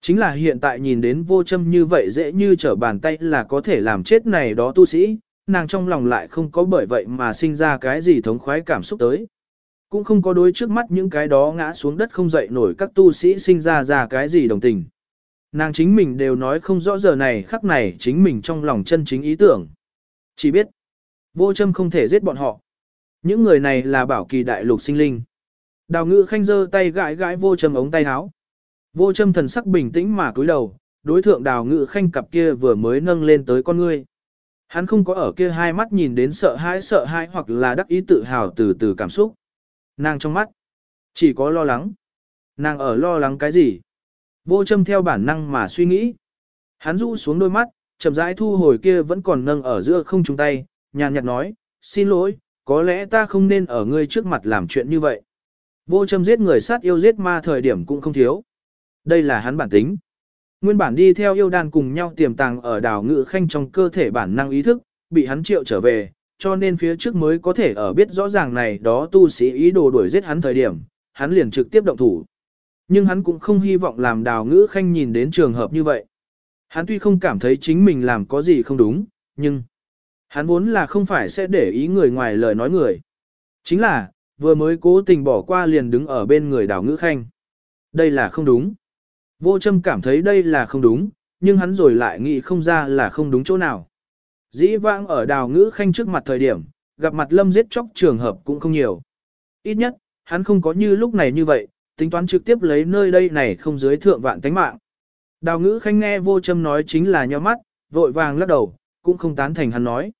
Chính là hiện tại nhìn đến vô châm như vậy dễ như trở bàn tay là có thể làm chết này đó tu sĩ, nàng trong lòng lại không có bởi vậy mà sinh ra cái gì thống khoái cảm xúc tới. Cũng không có đối trước mắt những cái đó ngã xuống đất không dậy nổi các tu sĩ sinh ra ra cái gì đồng tình. Nàng chính mình đều nói không rõ giờ này khắc này chính mình trong lòng chân chính ý tưởng. Chỉ biết, vô châm không thể giết bọn họ. Những người này là bảo kỳ đại lục sinh linh. Đào ngự khanh giơ tay gãi gãi vô châm ống tay áo. Vô châm thần sắc bình tĩnh mà cúi đầu, đối thượng đào ngự khanh cặp kia vừa mới nâng lên tới con ngươi. Hắn không có ở kia hai mắt nhìn đến sợ hãi sợ hãi hoặc là đắc ý tự hào từ từ cảm xúc. Nàng trong mắt, chỉ có lo lắng. Nàng ở lo lắng cái gì? Vô châm theo bản năng mà suy nghĩ. Hắn rũ xuống đôi mắt, chậm rãi thu hồi kia vẫn còn nâng ở giữa không chung tay, nhàn nhạt nói, xin lỗi, có lẽ ta không nên ở ngươi trước mặt làm chuyện như vậy. Vô châm giết người sát yêu giết ma thời điểm cũng không thiếu. Đây là hắn bản tính. Nguyên bản đi theo yêu đàn cùng nhau tiềm tàng ở đảo ngự khanh trong cơ thể bản năng ý thức, bị hắn triệu trở về, cho nên phía trước mới có thể ở biết rõ ràng này đó tu sĩ ý đồ đuổi giết hắn thời điểm, hắn liền trực tiếp động thủ. Nhưng hắn cũng không hy vọng làm đào ngữ khanh nhìn đến trường hợp như vậy. Hắn tuy không cảm thấy chính mình làm có gì không đúng, nhưng hắn vốn là không phải sẽ để ý người ngoài lời nói người. Chính là, vừa mới cố tình bỏ qua liền đứng ở bên người đào ngữ khanh. Đây là không đúng. Vô châm cảm thấy đây là không đúng, nhưng hắn rồi lại nghĩ không ra là không đúng chỗ nào. Dĩ vãng ở đào ngữ khanh trước mặt thời điểm, gặp mặt lâm giết chóc trường hợp cũng không nhiều. Ít nhất, hắn không có như lúc này như vậy, tính toán trực tiếp lấy nơi đây này không dưới thượng vạn tánh mạng. Đào ngữ khanh nghe vô châm nói chính là nhó mắt, vội vàng lắc đầu, cũng không tán thành hắn nói.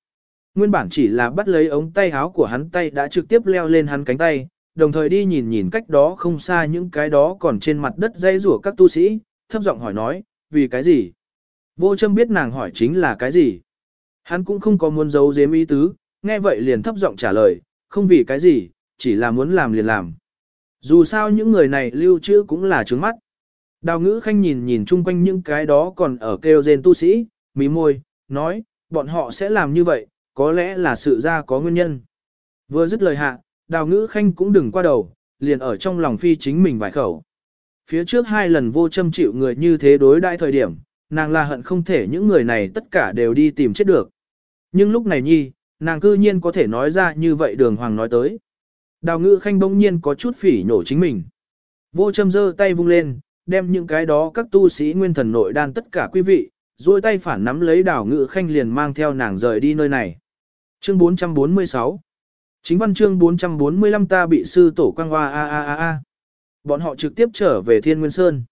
Nguyên bản chỉ là bắt lấy ống tay áo của hắn tay đã trực tiếp leo lên hắn cánh tay, đồng thời đi nhìn nhìn cách đó không xa những cái đó còn trên mặt đất dây rủa các tu sĩ, thấp giọng hỏi nói, vì cái gì? Vô châm biết nàng hỏi chính là cái gì? Hắn cũng không có muốn giấu giếm ý tứ, nghe vậy liền thấp giọng trả lời, không vì cái gì, chỉ là muốn làm liền làm. Dù sao những người này lưu trữ cũng là trướng mắt. Đào ngữ khanh nhìn nhìn chung quanh những cái đó còn ở kêu rên tu sĩ, mí môi, nói, bọn họ sẽ làm như vậy, có lẽ là sự ra có nguyên nhân. Vừa dứt lời hạ, đào ngữ khanh cũng đừng qua đầu, liền ở trong lòng phi chính mình vài khẩu. Phía trước hai lần vô châm chịu người như thế đối đại thời điểm, nàng là hận không thể những người này tất cả đều đi tìm chết được. Nhưng lúc này nhi, nàng cư nhiên có thể nói ra như vậy đường hoàng nói tới. Đào ngữ khanh bỗng nhiên có chút phỉ nhổ chính mình. Vô châm giơ tay vung lên, đem những cái đó các tu sĩ nguyên thần nội đan tất cả quý vị, duỗi tay phản nắm lấy đào ngữ khanh liền mang theo nàng rời đi nơi này. Chương 446 Chính văn chương 445 ta bị sư tổ quang hoa a a a a. Bọn họ trực tiếp trở về Thiên Nguyên Sơn.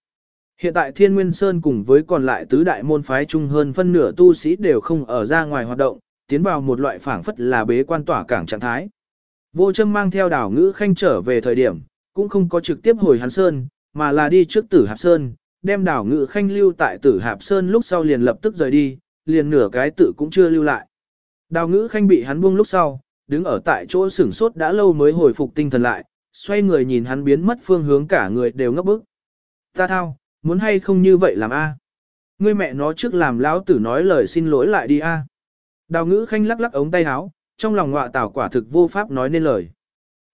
Hiện tại Thiên Nguyên Sơn cùng với còn lại tứ đại môn phái chung hơn phân nửa tu sĩ đều không ở ra ngoài hoạt động, tiến vào một loại phảng phất là bế quan tỏa cảng trạng thái. Vô châm mang theo đảo ngữ khanh trở về thời điểm, cũng không có trực tiếp hồi Hán Sơn, mà là đi trước tử Hạp Sơn, đem đảo ngữ khanh lưu tại tử Hạp Sơn lúc sau liền lập tức rời đi, liền nửa cái tự cũng chưa lưu lại. Đào ngữ khanh bị hắn buông lúc sau, đứng ở tại chỗ sửng sốt đã lâu mới hồi phục tinh thần lại, xoay người nhìn hắn biến mất phương hướng cả người đều ngấp bức. Ta thao, muốn hay không như vậy làm a? Ngươi mẹ nó trước làm lão tử nói lời xin lỗi lại đi a. Đào ngữ khanh lắc lắc ống tay áo, trong lòng ngọa tảo quả thực vô pháp nói nên lời.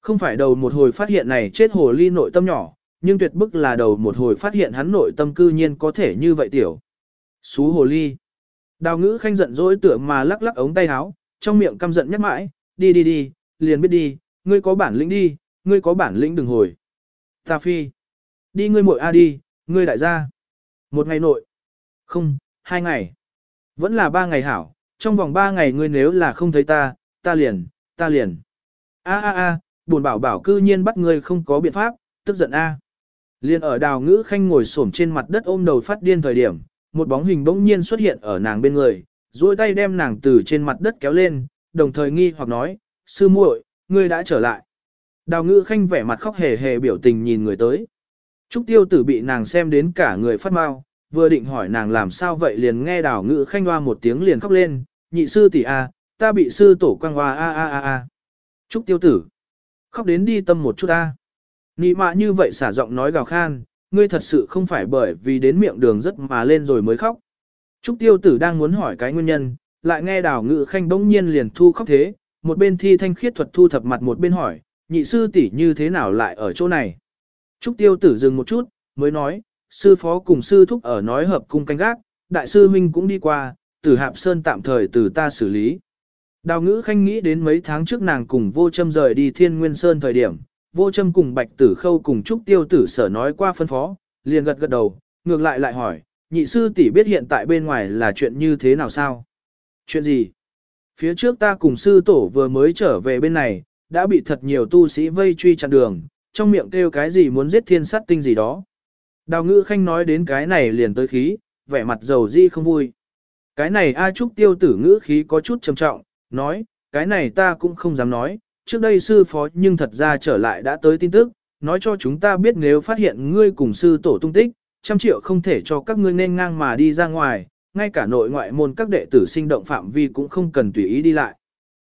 Không phải đầu một hồi phát hiện này chết hồ ly nội tâm nhỏ, nhưng tuyệt bức là đầu một hồi phát hiện hắn nội tâm cư nhiên có thể như vậy tiểu. Xú hồ ly. Đào ngữ khanh giận dỗi tựa mà lắc lắc ống tay áo, trong miệng căm giận nhắc mãi, đi đi đi, liền biết đi, ngươi có bản lĩnh đi, ngươi có bản lĩnh đừng hồi. Ta phi. Đi ngươi muội a đi, ngươi đại gia. Một ngày nội. Không, hai ngày. Vẫn là ba ngày hảo, trong vòng ba ngày ngươi nếu là không thấy ta, ta liền, ta liền. A a a, buồn bảo bảo cư nhiên bắt ngươi không có biện pháp, tức giận a. Liên ở đào ngữ khanh ngồi xổm trên mặt đất ôm đầu phát điên thời điểm, một bóng hình bỗng nhiên xuất hiện ở nàng bên người, duỗi tay đem nàng từ trên mặt đất kéo lên, đồng thời nghi hoặc nói, sư muội, ngươi đã trở lại. Đào ngữ khanh vẻ mặt khóc hề hề biểu tình nhìn người tới. Trúc tiêu tử bị nàng xem đến cả người phát mau, vừa định hỏi nàng làm sao vậy liền nghe đào ngữ khanh hoa một tiếng liền khóc lên, nhị sư tỷ a, ta bị sư tổ quang hoa a a a a. Trúc tiêu tử, khóc đến đi tâm một chút a. Nị mạ như vậy xả giọng nói gào khan, ngươi thật sự không phải bởi vì đến miệng đường rất mà lên rồi mới khóc. Trúc tiêu tử đang muốn hỏi cái nguyên nhân, lại nghe đào ngự khanh bỗng nhiên liền thu khóc thế, một bên thi thanh khiết thuật thu thập mặt một bên hỏi, nhị sư tỷ như thế nào lại ở chỗ này. Trúc tiêu tử dừng một chút, mới nói, sư phó cùng sư thúc ở nói hợp cung canh gác, đại sư huynh cũng đi qua, tử hạp sơn tạm thời từ ta xử lý. Đào ngữ khanh nghĩ đến mấy tháng trước nàng cùng vô châm rời đi thiên nguyên sơn thời điểm, vô châm cùng bạch tử khâu cùng trúc tiêu tử sở nói qua phân phó, liền gật gật đầu, ngược lại lại hỏi, nhị sư tỷ biết hiện tại bên ngoài là chuyện như thế nào sao? Chuyện gì? Phía trước ta cùng sư tổ vừa mới trở về bên này, đã bị thật nhiều tu sĩ vây truy chặn đường, trong miệng kêu cái gì muốn giết thiên sát tinh gì đó. Đào ngữ khanh nói đến cái này liền tới khí, vẻ mặt dầu di không vui. Cái này A Trúc tiêu tử ngữ khí có chút trầm trọng, nói, cái này ta cũng không dám nói, trước đây sư phó nhưng thật ra trở lại đã tới tin tức, nói cho chúng ta biết nếu phát hiện ngươi cùng sư tổ tung tích, trăm triệu không thể cho các ngươi nên ngang mà đi ra ngoài, ngay cả nội ngoại môn các đệ tử sinh động phạm vi cũng không cần tùy ý đi lại.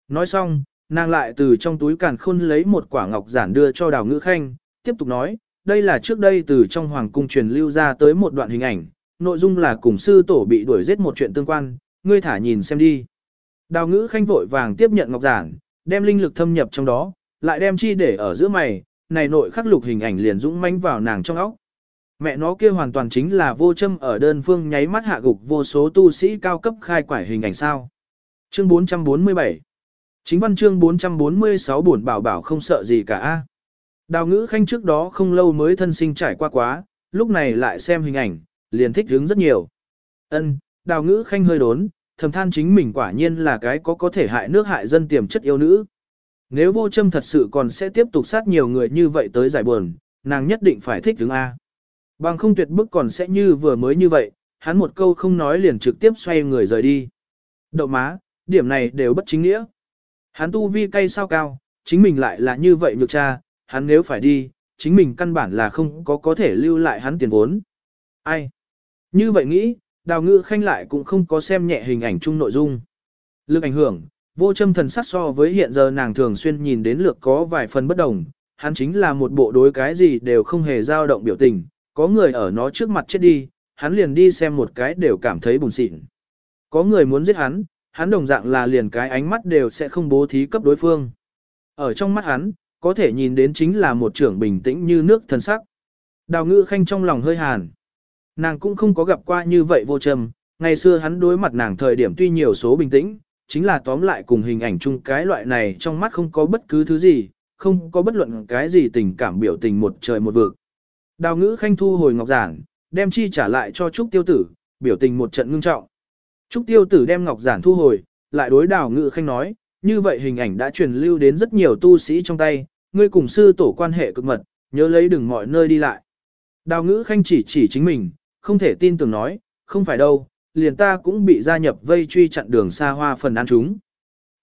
Nói xong, nàng lại từ trong túi càn khôn lấy một quả ngọc giản đưa cho đào ngữ khanh, tiếp tục nói, đây là trước đây từ trong hoàng cung truyền lưu ra tới một đoạn hình ảnh, nội dung là cùng sư tổ bị đuổi giết một chuyện tương quan, ngươi thả nhìn xem đi. Đào ngữ khanh vội vàng tiếp nhận ngọc giản, đem linh lực thâm nhập trong đó, lại đem chi để ở giữa mày, này nội khắc lục hình ảnh liền dũng mãnh vào nàng trong óc. Mẹ nó kia hoàn toàn chính là vô châm ở đơn phương nháy mắt hạ gục vô số tu sĩ cao cấp khai quải hình ảnh sao. Chương 447 Chính văn chương 446 buồn bảo bảo không sợ gì cả. Đào ngữ khanh trước đó không lâu mới thân sinh trải qua quá, lúc này lại xem hình ảnh, liền thích hứng rất nhiều. Ân, đào ngữ khanh hơi đốn, thầm than chính mình quả nhiên là cái có có thể hại nước hại dân tiềm chất yêu nữ. Nếu vô châm thật sự còn sẽ tiếp tục sát nhiều người như vậy tới giải buồn, nàng nhất định phải thích hứng A. Bằng không tuyệt bức còn sẽ như vừa mới như vậy, hắn một câu không nói liền trực tiếp xoay người rời đi. Đậu má, điểm này đều bất chính nghĩa. Hắn tu vi cay sao cao, chính mình lại là như vậy nhược cha, hắn nếu phải đi, chính mình căn bản là không có có thể lưu lại hắn tiền vốn. Ai? Như vậy nghĩ, đào ngự khanh lại cũng không có xem nhẹ hình ảnh chung nội dung. Lực ảnh hưởng, vô châm thần sắc so với hiện giờ nàng thường xuyên nhìn đến lược có vài phần bất đồng, hắn chính là một bộ đối cái gì đều không hề dao động biểu tình, có người ở nó trước mặt chết đi, hắn liền đi xem một cái đều cảm thấy buồn xịn. Có người muốn giết hắn, hắn đồng dạng là liền cái ánh mắt đều sẽ không bố thí cấp đối phương. Ở trong mắt hắn, có thể nhìn đến chính là một trưởng bình tĩnh như nước thần sắc. Đào ngữ khanh trong lòng hơi hàn. Nàng cũng không có gặp qua như vậy vô trầm, ngày xưa hắn đối mặt nàng thời điểm tuy nhiều số bình tĩnh, chính là tóm lại cùng hình ảnh chung cái loại này trong mắt không có bất cứ thứ gì, không có bất luận cái gì tình cảm biểu tình một trời một vực. Đào ngữ khanh thu hồi ngọc giản, đem chi trả lại cho Trúc Tiêu Tử, biểu tình một trận ngưng trọng. Trúc Tiêu Tử đem ngọc giản thu hồi, lại đối đào ngữ khanh nói, như vậy hình ảnh đã truyền lưu đến rất nhiều tu sĩ trong tay, ngươi cùng sư tổ quan hệ cực mật, nhớ lấy đừng mọi nơi đi lại. Đào ngữ khanh chỉ chỉ chính mình, không thể tin tưởng nói, không phải đâu, liền ta cũng bị gia nhập vây truy chặn đường xa hoa phần ăn chúng.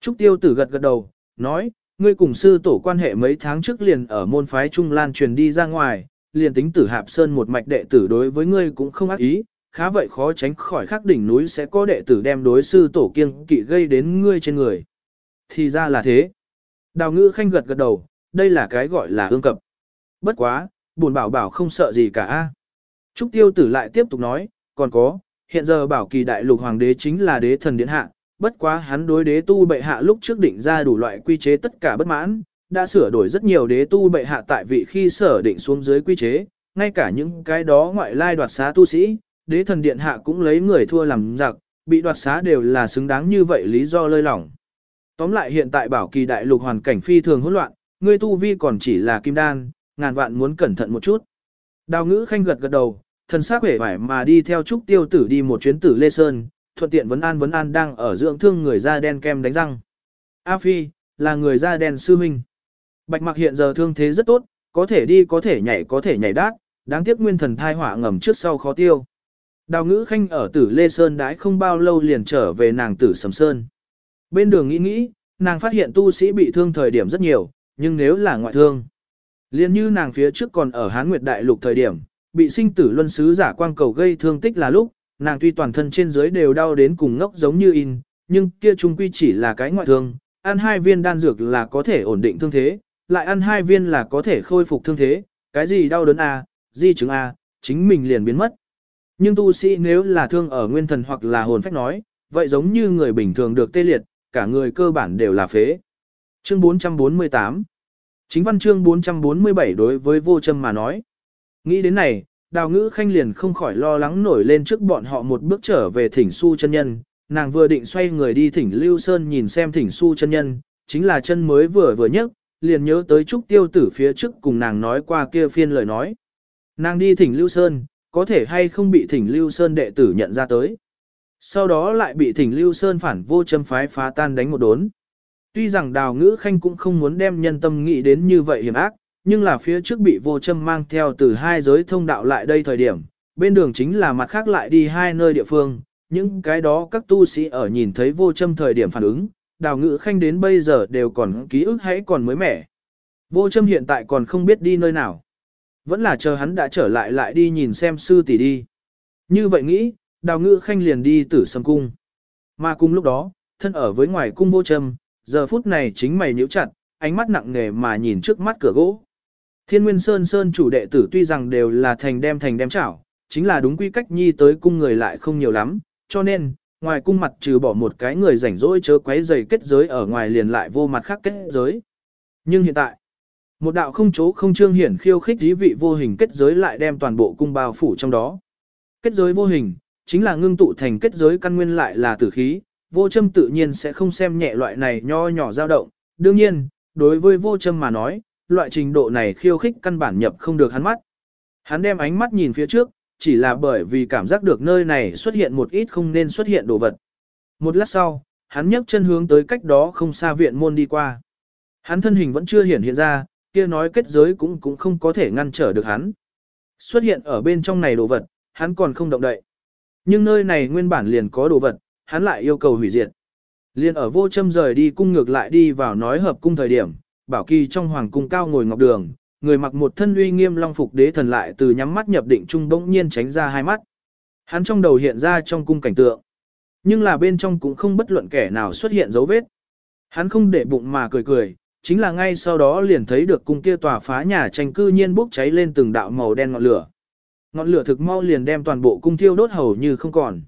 Trúc tiêu tử gật gật đầu, nói, ngươi cùng sư tổ quan hệ mấy tháng trước liền ở môn phái Trung Lan truyền đi ra ngoài, liền tính tử hạp sơn một mạch đệ tử đối với ngươi cũng không ác ý, khá vậy khó tránh khỏi khắc đỉnh núi sẽ có đệ tử đem đối sư tổ kiêng kỵ gây đến ngươi trên người. Thì ra là thế. Đào ngữ khanh gật gật đầu, đây là cái gọi là ương cập. Bất quá, buồn bảo bảo không sợ gì cả. Trúc tiêu tử lại tiếp tục nói, còn có, hiện giờ bảo kỳ đại lục hoàng đế chính là đế thần điện hạ, bất quá hắn đối đế tu bệ hạ lúc trước định ra đủ loại quy chế tất cả bất mãn, đã sửa đổi rất nhiều đế tu bệ hạ tại vị khi sở định xuống dưới quy chế, ngay cả những cái đó ngoại lai đoạt xá tu sĩ, đế thần điện hạ cũng lấy người thua làm giặc, bị đoạt xá đều là xứng đáng như vậy lý do lơi lỏng. Tóm lại hiện tại bảo kỳ đại lục hoàn cảnh phi thường hỗn loạn, ngươi tu vi còn chỉ là kim đan, ngàn vạn muốn cẩn thận một chút. Đào ngữ khanh gật gật đầu, thần sắc vẻ vải mà đi theo trúc tiêu tử đi một chuyến tử Lê Sơn, thuận tiện vấn an vấn an đang ở dưỡng thương người da đen kem đánh răng. A Phi, là người da đen sư minh. Bạch mặc hiện giờ thương thế rất tốt, có thể đi có thể nhảy có thể nhảy đát, đáng tiếc nguyên thần thai hỏa ngầm trước sau khó tiêu. Đào ngữ khanh ở tử Lê Sơn đãi không bao lâu liền trở về nàng tử Sầm Sơn. Bên đường nghĩ nghĩ, nàng phát hiện tu sĩ bị thương thời điểm rất nhiều, nhưng nếu là ngoại thương. Liên như nàng phía trước còn ở Hán Nguyệt Đại Lục thời điểm, bị sinh tử luân sứ giả quang cầu gây thương tích là lúc, nàng tuy toàn thân trên dưới đều đau đến cùng ngốc giống như in, nhưng kia trung quy chỉ là cái ngoại thương, ăn hai viên đan dược là có thể ổn định thương thế, lại ăn hai viên là có thể khôi phục thương thế, cái gì đau đớn a, di chứng a, chính mình liền biến mất. Nhưng tu sĩ nếu là thương ở nguyên thần hoặc là hồn phách nói, vậy giống như người bình thường được tê liệt, cả người cơ bản đều là phế. Chương 448 Chính văn chương 447 đối với vô châm mà nói. Nghĩ đến này, đào ngữ khanh liền không khỏi lo lắng nổi lên trước bọn họ một bước trở về thỉnh su chân nhân. Nàng vừa định xoay người đi thỉnh Lưu Sơn nhìn xem thỉnh su chân nhân, chính là chân mới vừa vừa nhấc, liền nhớ tới Trúc Tiêu Tử phía trước cùng nàng nói qua kia phiên lời nói. Nàng đi thỉnh Lưu Sơn, có thể hay không bị thỉnh Lưu Sơn đệ tử nhận ra tới. Sau đó lại bị thỉnh Lưu Sơn phản vô châm phái phá tan đánh một đốn. Tuy rằng đào ngữ khanh cũng không muốn đem nhân tâm nghĩ đến như vậy hiểm ác, nhưng là phía trước bị vô châm mang theo từ hai giới thông đạo lại đây thời điểm, bên đường chính là mặt khác lại đi hai nơi địa phương, những cái đó các tu sĩ ở nhìn thấy vô châm thời điểm phản ứng, đào ngữ khanh đến bây giờ đều còn ký ức hãy còn mới mẻ. Vô châm hiện tại còn không biết đi nơi nào. Vẫn là chờ hắn đã trở lại lại đi nhìn xem sư tỷ đi. Như vậy nghĩ, đào ngữ khanh liền đi tử sâm cung. Mà cùng lúc đó, thân ở với ngoài cung vô châm, giờ phút này chính mày nhíu chặt, ánh mắt nặng nề mà nhìn trước mắt cửa gỗ. Thiên Nguyên Sơn Sơn chủ đệ tử tuy rằng đều là thành đem thành đem chảo, chính là đúng quy cách nhi tới cung người lại không nhiều lắm, cho nên, ngoài cung mặt trừ bỏ một cái người rảnh rỗi chớ quấy giày kết giới ở ngoài liền lại vô mặt khác kết giới. Nhưng hiện tại, một đạo không chố không trương hiển khiêu khích dí vị vô hình kết giới lại đem toàn bộ cung bao phủ trong đó. Kết giới vô hình, chính là ngưng tụ thành kết giới căn nguyên lại là tử khí, vô châm tự nhiên sẽ không xem nhẹ loại này nho nhỏ dao động. Đương nhiên, đối với vô châm mà nói, loại trình độ này khiêu khích căn bản nhập không được hắn mắt. Hắn đem ánh mắt nhìn phía trước, chỉ là bởi vì cảm giác được nơi này xuất hiện một ít không nên xuất hiện đồ vật. Một lát sau, hắn nhấc chân hướng tới cách đó không xa viện môn đi qua. Hắn thân hình vẫn chưa hiện hiện ra, kia nói kết giới cũng cũng không có thể ngăn trở được hắn. Xuất hiện ở bên trong này đồ vật, hắn còn không động đậy. Nhưng nơi này nguyên bản liền có đồ vật, hắn lại yêu cầu hủy diệt. Liên ở vô châm rời đi cung ngược lại đi vào nói hợp cung thời điểm, bảo kỳ trong hoàng cung cao ngồi ngọc đường, người mặc một thân uy nghiêm long phục đế thần lại từ nhắm mắt nhập định trung bỗng nhiên tránh ra hai mắt. Hắn trong đầu hiện ra trong cung cảnh tượng. Nhưng là bên trong cũng không bất luận kẻ nào xuất hiện dấu vết. Hắn không để bụng mà cười cười, chính là ngay sau đó liền thấy được cung kia tòa phá nhà tranh cư nhiên bốc cháy lên từng đạo màu đen ngọn lửa. Ngọn lửa thực mau liền đem toàn bộ cung thiêu đốt hầu như không còn.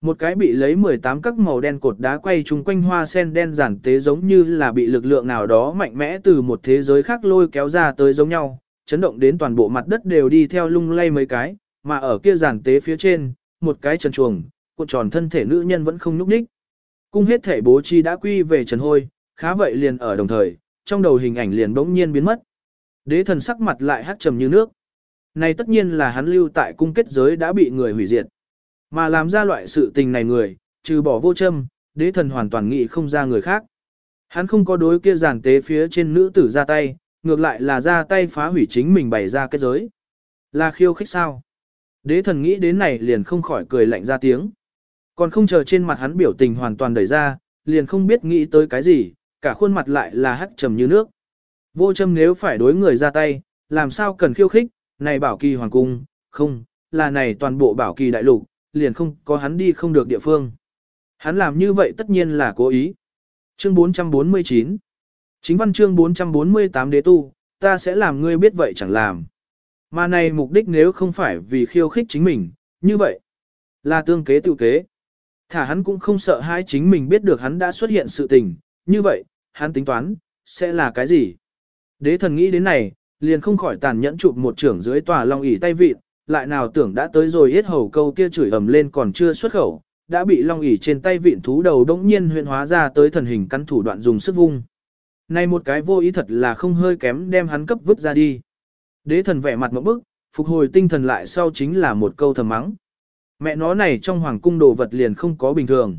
Một cái bị lấy 18 các màu đen cột đá quay chung quanh hoa sen đen giản tế giống như là bị lực lượng nào đó mạnh mẽ từ một thế giới khác lôi kéo ra tới giống nhau, chấn động đến toàn bộ mặt đất đều đi theo lung lay mấy cái, mà ở kia giản tế phía trên, một cái trần chuồng, cuộn tròn thân thể nữ nhân vẫn không nhúc nhích. Cung hết thể bố trí đã quy về trần hôi, khá vậy liền ở đồng thời, trong đầu hình ảnh liền bỗng nhiên biến mất. Đế thần sắc mặt lại hát trầm như nước. Này tất nhiên là hắn lưu tại cung kết giới đã bị người hủy diệt. Mà làm ra loại sự tình này người, trừ bỏ vô châm, đế thần hoàn toàn nghĩ không ra người khác. Hắn không có đối kia giàn tế phía trên nữ tử ra tay, ngược lại là ra tay phá hủy chính mình bày ra kết giới. Là khiêu khích sao? Đế thần nghĩ đến này liền không khỏi cười lạnh ra tiếng. Còn không chờ trên mặt hắn biểu tình hoàn toàn đẩy ra, liền không biết nghĩ tới cái gì, cả khuôn mặt lại là hắc trầm như nước. Vô châm nếu phải đối người ra tay, làm sao cần khiêu khích, này bảo kỳ hoàng cung, không, là này toàn bộ bảo kỳ đại lục, liền không có hắn đi không được địa phương. Hắn làm như vậy tất nhiên là cố ý. Chương 449 Chính văn chương 448 đế tu, ta sẽ làm ngươi biết vậy chẳng làm. Mà này mục đích nếu không phải vì khiêu khích chính mình, như vậy, là tương kế tự kế. Thả hắn cũng không sợ hai chính mình biết được hắn đã xuất hiện sự tình, như vậy, hắn tính toán, sẽ là cái gì? Đế thần nghĩ đến này, liền không khỏi tàn nhẫn chụp một trưởng dưới tòa long ỉ tay vịt, lại nào tưởng đã tới rồi hết hầu câu kia chửi ầm lên còn chưa xuất khẩu, đã bị long ỉ trên tay vịn thú đầu đống nhiên huyện hóa ra tới thần hình căn thủ đoạn dùng sức vung. Này một cái vô ý thật là không hơi kém đem hắn cấp vứt ra đi. Đế thần vẻ mặt một bức, phục hồi tinh thần lại sau chính là một câu thầm mắng. Mẹ nó này trong hoàng cung đồ vật liền không có bình thường.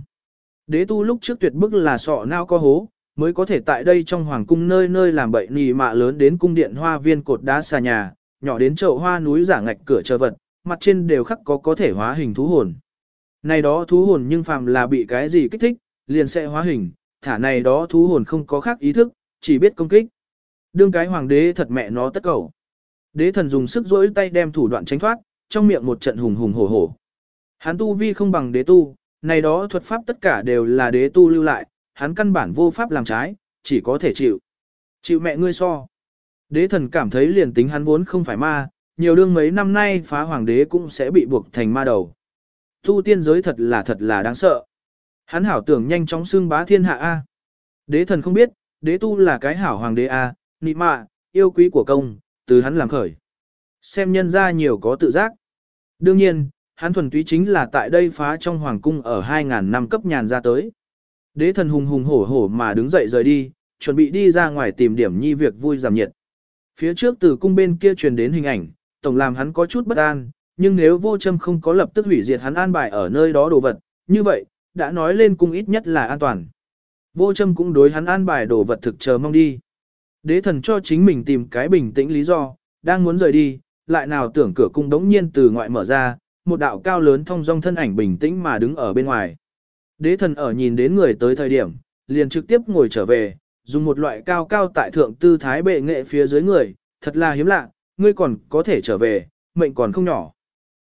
Đế tu lúc trước tuyệt bức là sọ nao có hố, mới có thể tại đây trong hoàng cung nơi nơi làm bậy nì mạ lớn đến cung điện hoa viên cột đá xà nhà, nhỏ đến chậu hoa núi giả ngạch cửa chờ vật, mặt trên đều khắc có có thể hóa hình thú hồn. Này đó thú hồn nhưng phàm là bị cái gì kích thích, liền sẽ hóa hình, thả này đó thú hồn không có khác ý thức, chỉ biết công kích. Đương cái hoàng đế thật mẹ nó tất cầu. Đế thần dùng sức rỗi tay đem thủ đoạn tránh thoát, trong miệng một trận hùng hùng hổ hổ. Hắn tu vi không bằng đế tu, này đó thuật pháp tất cả đều là đế tu lưu lại, hắn căn bản vô pháp làm trái, chỉ có thể chịu. Chịu mẹ ngươi so. Đế thần cảm thấy liền tính hắn vốn không phải ma, nhiều đương mấy năm nay phá hoàng đế cũng sẽ bị buộc thành ma đầu. Tu tiên giới thật là thật là đáng sợ. Hắn hảo tưởng nhanh chóng xưng bá thiên hạ A. Đế thần không biết, đế tu là cái hảo hoàng đế A, nị mạ, yêu quý của công, từ hắn làm khởi. Xem nhân ra nhiều có tự giác. Đương nhiên, hắn thuần túy chính là tại đây phá trong hoàng cung ở 2.000 năm cấp nhàn ra tới. Đế thần hùng hùng hổ hổ mà đứng dậy rời đi, chuẩn bị đi ra ngoài tìm điểm nhi việc vui giảm nhiệt. Phía trước từ cung bên kia truyền đến hình ảnh, tổng làm hắn có chút bất an, nhưng nếu vô châm không có lập tức hủy diệt hắn an bài ở nơi đó đồ vật, như vậy, đã nói lên cung ít nhất là an toàn. Vô châm cũng đối hắn an bài đồ vật thực chờ mong đi. Đế thần cho chính mình tìm cái bình tĩnh lý do, đang muốn rời đi, lại nào tưởng cửa cung đống nhiên từ ngoại mở ra, một đạo cao lớn thông dong thân ảnh bình tĩnh mà đứng ở bên ngoài. Đế thần ở nhìn đến người tới thời điểm, liền trực tiếp ngồi trở về, dùng một loại cao cao tại thượng tư thái bệ nghệ phía dưới người, thật là hiếm lạ, ngươi còn có thể trở về, mệnh còn không nhỏ.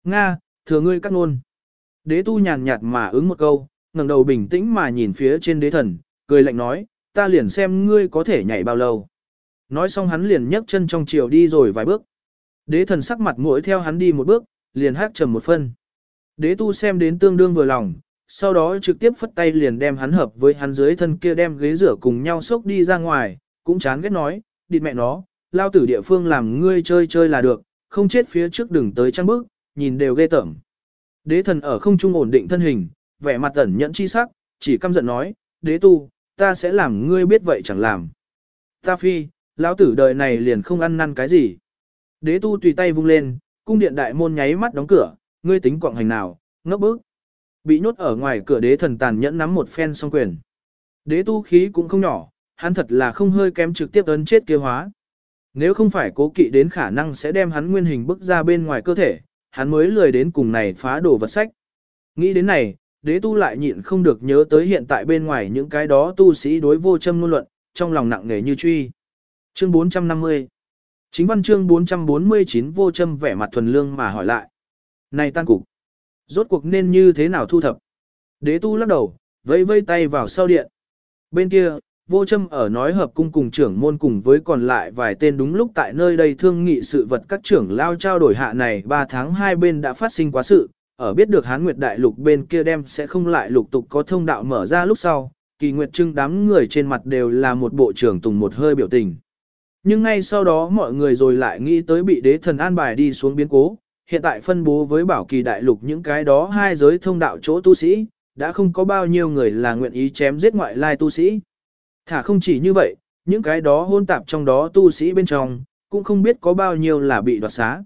Nga, thừa ngươi cắt nôn. Đế tu nhàn nhạt mà ứng một câu, ngẩng đầu bình tĩnh mà nhìn phía trên đế thần, cười lạnh nói, ta liền xem ngươi có thể nhảy bao lâu. Nói xong hắn liền nhấc chân trong chiều đi rồi vài bước. Đế thần sắc mặt mũi theo hắn đi một bước, liền hát trầm một phân. Đế tu xem đến tương đương vừa lòng, sau đó trực tiếp phất tay liền đem hắn hợp với hắn dưới thân kia đem ghế rửa cùng nhau xốc đi ra ngoài, cũng chán ghét nói, địt mẹ nó, lao tử địa phương làm ngươi chơi chơi là được, không chết phía trước đừng tới trăng bước, nhìn đều ghê tởm. Đế thần ở không trung ổn định thân hình, vẻ mặt ẩn nhẫn chi sắc, chỉ căm giận nói, đế tu, ta sẽ làm ngươi biết vậy chẳng làm. Ta phi, lão tử đời này liền không ăn năn cái gì. Đế tu tùy tay vung lên, cung điện đại môn nháy mắt đóng cửa, ngươi tính quạng hành nào, ngốc bức. Bị nhốt ở ngoài cửa đế thần tàn nhẫn nắm một phen song quyền. Đế tu khí cũng không nhỏ, hắn thật là không hơi kém trực tiếp ấn chết kia hóa. Nếu không phải cố kỵ đến khả năng sẽ đem hắn nguyên hình bức ra bên ngoài cơ thể, hắn mới lười đến cùng này phá đổ vật sách. Nghĩ đến này, đế tu lại nhịn không được nhớ tới hiện tại bên ngoài những cái đó tu sĩ đối vô châm ngôn luận, trong lòng nặng nề như truy. Chương 450 Chính văn chương 449 vô châm vẻ mặt thuần lương mà hỏi lại. Này tan cục, rốt cuộc nên như thế nào thu thập? Đế tu lắc đầu, vẫy vây tay vào sau điện. Bên kia, vô châm ở nói hợp cung cùng trưởng môn cùng với còn lại vài tên đúng lúc tại nơi đây thương nghị sự vật các trưởng lao trao đổi hạ này 3 tháng hai bên đã phát sinh quá sự, ở biết được hán nguyệt đại lục bên kia đem sẽ không lại lục tục có thông đạo mở ra lúc sau, kỳ nguyệt trưng đám người trên mặt đều là một bộ trưởng tùng một hơi biểu tình. Nhưng ngay sau đó mọi người rồi lại nghĩ tới bị đế thần an bài đi xuống biến cố, hiện tại phân bố với bảo kỳ đại lục những cái đó hai giới thông đạo chỗ tu sĩ, đã không có bao nhiêu người là nguyện ý chém giết ngoại lai tu sĩ. Thả không chỉ như vậy, những cái đó hôn tạp trong đó tu sĩ bên trong, cũng không biết có bao nhiêu là bị đoạt xá.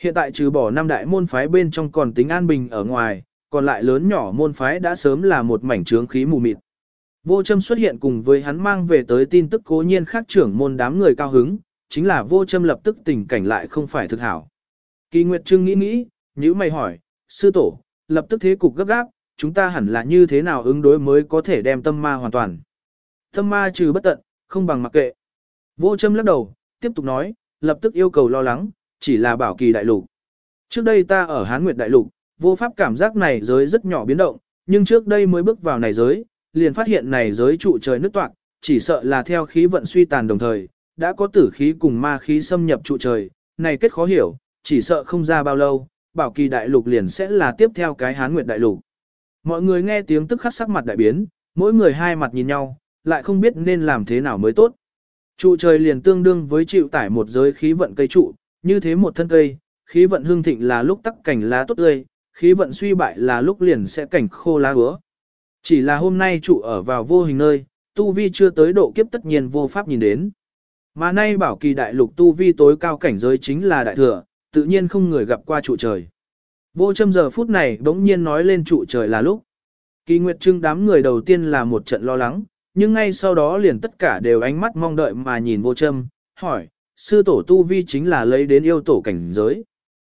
Hiện tại trừ bỏ năm đại môn phái bên trong còn tính an bình ở ngoài, còn lại lớn nhỏ môn phái đã sớm là một mảnh trướng khí mù mịt. Vô châm xuất hiện cùng với hắn mang về tới tin tức cố nhiên khác trưởng môn đám người cao hứng, chính là vô châm lập tức tình cảnh lại không phải thực hảo. Kỳ Nguyệt Trưng nghĩ nghĩ, nhữ mày hỏi, sư tổ, lập tức thế cục gấp gáp, chúng ta hẳn là như thế nào ứng đối mới có thể đem tâm ma hoàn toàn. Tâm ma trừ bất tận, không bằng mặc kệ. Vô châm lắc đầu, tiếp tục nói, lập tức yêu cầu lo lắng, chỉ là bảo kỳ đại lục. Trước đây ta ở Hán Nguyệt đại lục, vô pháp cảm giác này giới rất nhỏ biến động, nhưng trước đây mới bước vào này giới, liền phát hiện này giới trụ trời nứt toạc, chỉ sợ là theo khí vận suy tàn đồng thời, đã có tử khí cùng ma khí xâm nhập trụ trời, này kết khó hiểu, chỉ sợ không ra bao lâu, bảo kỳ đại lục liền sẽ là tiếp theo cái hán nguyệt đại lục. Mọi người nghe tiếng tức khắc sắc mặt đại biến, mỗi người hai mặt nhìn nhau, lại không biết nên làm thế nào mới tốt. Trụ trời liền tương đương với chịu tải một giới khí vận cây trụ, như thế một thân cây, khí vận hương thịnh là lúc tắc cảnh lá tốt tươi, khí vận suy bại là lúc liền sẽ cảnh khô lá úa. Chỉ là hôm nay trụ ở vào vô hình nơi, tu vi chưa tới độ kiếp tất nhiên vô pháp nhìn đến. Mà nay bảo kỳ đại lục tu vi tối cao cảnh giới chính là đại thừa, tự nhiên không người gặp qua trụ trời. Vô châm giờ phút này bỗng nhiên nói lên trụ trời là lúc. Kỳ Nguyệt Trưng đám người đầu tiên là một trận lo lắng, nhưng ngay sau đó liền tất cả đều ánh mắt mong đợi mà nhìn vô châm, hỏi, sư tổ tu vi chính là lấy đến yêu tổ cảnh giới.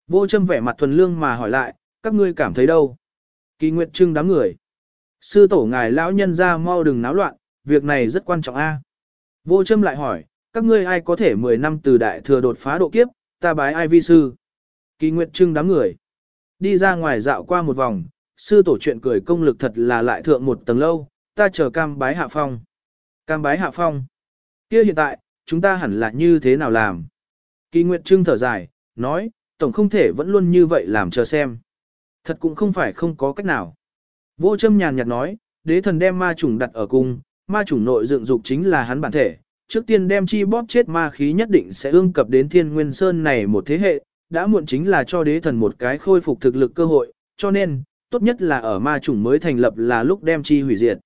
Vô châm vẻ mặt thuần lương mà hỏi lại, các ngươi cảm thấy đâu? Kỳ Nguyệt Trưng đám người. Sư tổ ngài lão nhân ra mau đừng náo loạn, việc này rất quan trọng a. Vô châm lại hỏi, các ngươi ai có thể 10 năm từ đại thừa đột phá độ kiếp, ta bái ai vi sư. Kỳ Nguyệt Trưng đám người. Đi ra ngoài dạo qua một vòng, sư tổ chuyện cười công lực thật là lại thượng một tầng lâu, ta chờ cam bái hạ phong. Cam bái hạ phong. kia hiện tại, chúng ta hẳn là như thế nào làm? Kỳ Nguyệt Trưng thở dài, nói, tổng không thể vẫn luôn như vậy làm chờ xem. Thật cũng không phải không có cách nào. Vô châm nhàn nhạt nói, đế thần đem ma chủng đặt ở cung, ma chủng nội dựng dục chính là hắn bản thể. Trước tiên đem chi bóp chết ma khí nhất định sẽ ương cập đến thiên nguyên sơn này một thế hệ, đã muộn chính là cho đế thần một cái khôi phục thực lực cơ hội, cho nên, tốt nhất là ở ma chủng mới thành lập là lúc đem chi hủy diệt.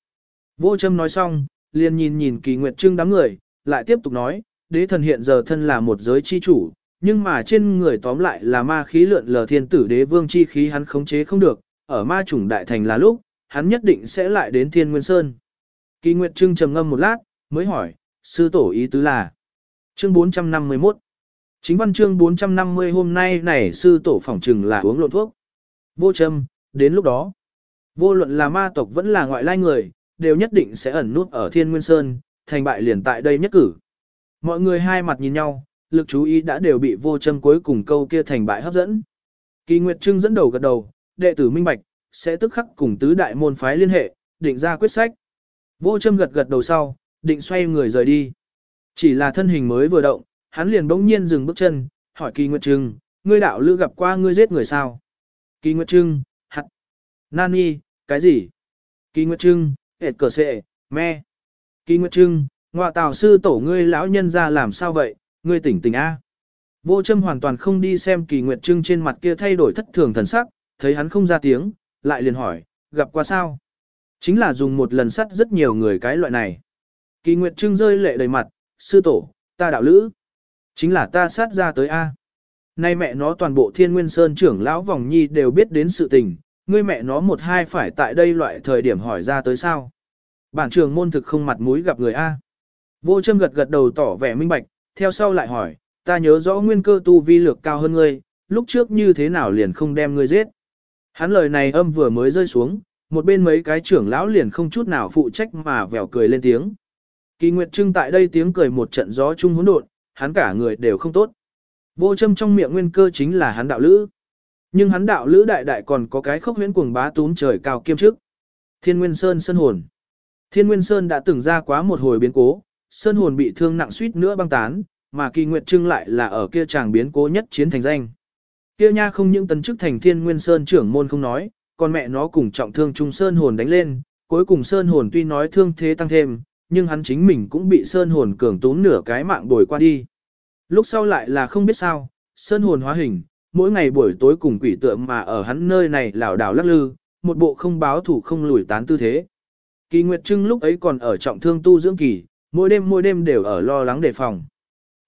Vô châm nói xong, liền nhìn nhìn kỳ nguyệt trưng đám người, lại tiếp tục nói, đế thần hiện giờ thân là một giới chi chủ, nhưng mà trên người tóm lại là ma khí lượn lờ thiên tử đế vương chi khí hắn khống chế không được, ở ma chủng đại thành là lúc, hắn nhất định sẽ lại đến thiên nguyên sơn. Kỳ Nguyệt Trưng trầm ngâm một lát, mới hỏi, sư tổ ý tứ là. Chương 451 Chính văn chương 450 hôm nay này sư tổ phỏng trừng là uống lộn thuốc. Vô châm, đến lúc đó, vô luận là ma tộc vẫn là ngoại lai người, đều nhất định sẽ ẩn nút ở thiên nguyên sơn, thành bại liền tại đây nhất cử. Mọi người hai mặt nhìn nhau, lực chú ý đã đều bị vô châm cuối cùng câu kia thành bại hấp dẫn. Kỳ Nguyệt Trưng dẫn đầu gật đầu, đệ tử minh bạch, sẽ tức khắc cùng tứ đại môn phái liên hệ, định ra quyết sách. Vô châm gật gật đầu sau, định xoay người rời đi. Chỉ là thân hình mới vừa động, hắn liền bỗng nhiên dừng bước chân, hỏi Kỳ Nguyệt Trưng, ngươi đạo lữ gặp qua ngươi giết người sao? Kỳ Nguyệt Trưng, hạt, nani, cái gì? Kỳ Nguyệt Trưng, hệt cờ sệ, me. Kỳ Nguyệt Trưng, ngọa tào sư tổ ngươi lão nhân ra làm sao vậy, ngươi tỉnh tỉnh A. Vô châm hoàn toàn không đi xem Kỳ Nguyệt Trưng trên mặt kia thay đổi thất thường thần sắc, thấy hắn không ra tiếng, lại liền hỏi, gặp qua sao? Chính là dùng một lần sắt rất nhiều người cái loại này. Kỳ Nguyệt Trưng rơi lệ đầy mặt, sư tổ, ta đạo lữ. Chính là ta sát ra tới A. Nay mẹ nó toàn bộ thiên nguyên sơn trưởng lão vòng nhi đều biết đến sự tình, ngươi mẹ nó một hai phải tại đây loại thời điểm hỏi ra tới sao. Bản trường môn thực không mặt mũi gặp người A. Vô châm gật gật đầu tỏ vẻ minh bạch, theo sau lại hỏi, ta nhớ rõ nguyên cơ tu vi lược cao hơn ngươi, lúc trước như thế nào liền không đem ngươi giết. Hắn lời này âm vừa mới rơi xuống, một bên mấy cái trưởng lão liền không chút nào phụ trách mà vèo cười lên tiếng. Kỳ Nguyệt Trưng tại đây tiếng cười một trận gió chung hỗn độn, hắn cả người đều không tốt. Vô châm trong miệng nguyên cơ chính là hắn đạo lữ. Nhưng hắn đạo lữ đại đại còn có cái khốc huyễn cuồng bá tún trời cao kiêm trước. Thiên Nguyên Sơn Sơn Hồn Thiên Nguyên Sơn đã từng ra quá một hồi biến cố, Sơn Hồn bị thương nặng suýt nữa băng tán, mà Kỳ Nguyệt Trưng lại là ở kia chàng biến cố nhất chiến thành danh. Kia nha không những tấn chức thành Thiên Nguyên Sơn trưởng môn không nói, còn mẹ nó cùng trọng thương Trung Sơn Hồn đánh lên, cuối cùng Sơn Hồn tuy nói thương thế tăng thêm, nhưng hắn chính mình cũng bị Sơn Hồn cường tốn nửa cái mạng bồi qua đi. Lúc sau lại là không biết sao, Sơn Hồn hóa hình, mỗi ngày buổi tối cùng quỷ tượng mà ở hắn nơi này lảo đảo lắc lư, một bộ không báo thủ không lùi tán tư thế. Kỳ Nguyệt Trưng lúc ấy còn ở trọng thương tu dưỡng kỳ, mỗi đêm mỗi đêm đều ở lo lắng đề phòng.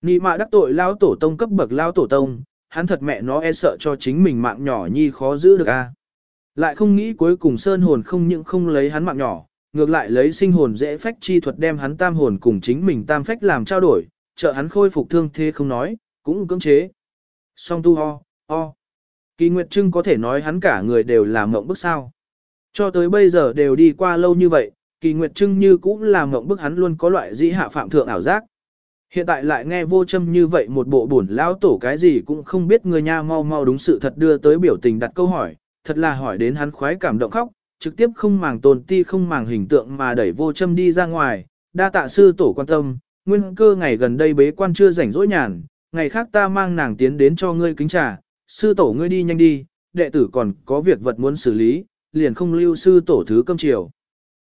Nị mạ đắc tội lao tổ tông cấp bậc lao tổ tông, hắn thật mẹ nó e sợ cho chính mình mạng nhỏ nhi khó giữ được a. Lại không nghĩ cuối cùng sơn hồn không những không lấy hắn mạng nhỏ, ngược lại lấy sinh hồn dễ phách chi thuật đem hắn tam hồn cùng chính mình tam phách làm trao đổi, trợ hắn khôi phục thương thế không nói, cũng cưỡng chế. Song tu ho, ho. Kỳ Nguyệt Trưng có thể nói hắn cả người đều là mộng bức sao. Cho tới bây giờ đều đi qua lâu như vậy, Kỳ Nguyệt Trưng như cũng là mộng bức hắn luôn có loại dĩ hạ phạm thượng ảo giác. Hiện tại lại nghe vô châm như vậy một bộ buồn lão tổ cái gì cũng không biết người nha mau mau đúng sự thật đưa tới biểu tình đặt câu hỏi, thật là hỏi đến hắn khoái cảm động khóc, trực tiếp không màng tồn ti không màng hình tượng mà đẩy vô châm đi ra ngoài, đa tạ sư tổ quan tâm, nguyên cơ ngày gần đây bế quan chưa rảnh rỗi nhàn, ngày khác ta mang nàng tiến đến cho ngươi kính trà, sư tổ ngươi đi nhanh đi, đệ tử còn có việc vật muốn xử lý, liền không lưu sư tổ thứ cơm chiều.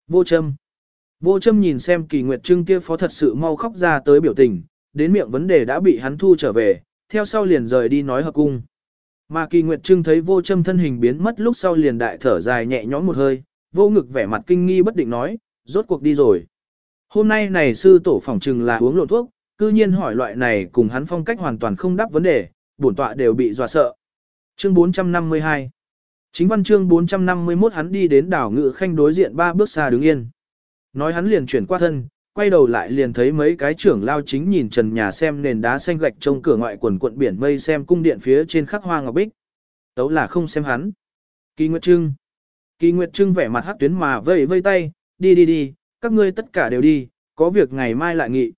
Vô châm Vô châm nhìn xem kỳ nguyệt trưng kia phó thật sự mau khóc ra tới biểu tình, đến miệng vấn đề đã bị hắn thu trở về, theo sau liền rời đi nói hợp cung. Mà kỳ nguyệt trưng thấy vô châm thân hình biến mất lúc sau liền đại thở dài nhẹ nhõm một hơi, vô ngực vẻ mặt kinh nghi bất định nói, rốt cuộc đi rồi. Hôm nay này sư tổ phỏng trừng là uống lộn thuốc, cư nhiên hỏi loại này cùng hắn phong cách hoàn toàn không đáp vấn đề, bổn tọa đều bị dọa sợ. Chương 452 Chính văn chương 451 hắn đi đến đảo ngự khanh đối diện ba bước xa đứng yên. Nói hắn liền chuyển qua thân, quay đầu lại liền thấy mấy cái trưởng lao chính nhìn trần nhà xem nền đá xanh gạch trông cửa ngoại quần quận biển mây xem cung điện phía trên khắc hoa ngọc bích. Tấu là không xem hắn. Kỳ Nguyệt Trưng. Kỳ Nguyệt Trưng vẻ mặt hắc tuyến mà vây vây tay, đi đi đi, các ngươi tất cả đều đi, có việc ngày mai lại nghị.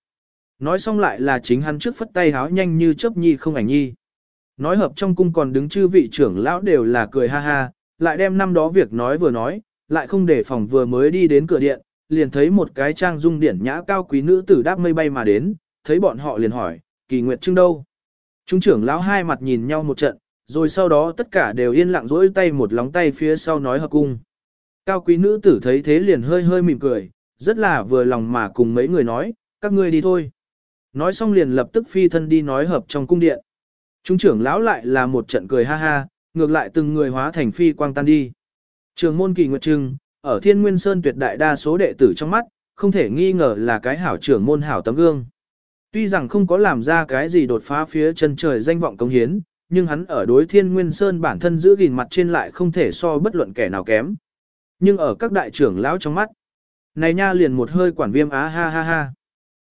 Nói xong lại là chính hắn trước phất tay háo nhanh như chớp nhi không ảnh nhi. Nói hợp trong cung còn đứng chư vị trưởng lão đều là cười ha ha, lại đem năm đó việc nói vừa nói, lại không để phòng vừa mới đi đến cửa điện, liền thấy một cái trang dung điển nhã cao quý nữ tử đáp mây bay mà đến, thấy bọn họ liền hỏi, kỳ nguyệt trưng đâu? Trung trưởng lão hai mặt nhìn nhau một trận, rồi sau đó tất cả đều yên lặng rỗi tay một lóng tay phía sau nói hợp cung. Cao quý nữ tử thấy thế liền hơi hơi mỉm cười, rất là vừa lòng mà cùng mấy người nói, các ngươi đi thôi. Nói xong liền lập tức phi thân đi nói hợp trong cung điện. Trung trưởng lão lại là một trận cười ha ha, ngược lại từng người hóa thành phi quang tan đi. Trường môn kỳ nguyệt trưng, ở thiên nguyên sơn tuyệt đại đa số đệ tử trong mắt, không thể nghi ngờ là cái hảo trưởng môn hảo tấm gương. Tuy rằng không có làm ra cái gì đột phá phía chân trời danh vọng công hiến, nhưng hắn ở đối thiên nguyên sơn bản thân giữ gìn mặt trên lại không thể so bất luận kẻ nào kém. Nhưng ở các đại trưởng lão trong mắt, này nha liền một hơi quản viêm á ha ha ha.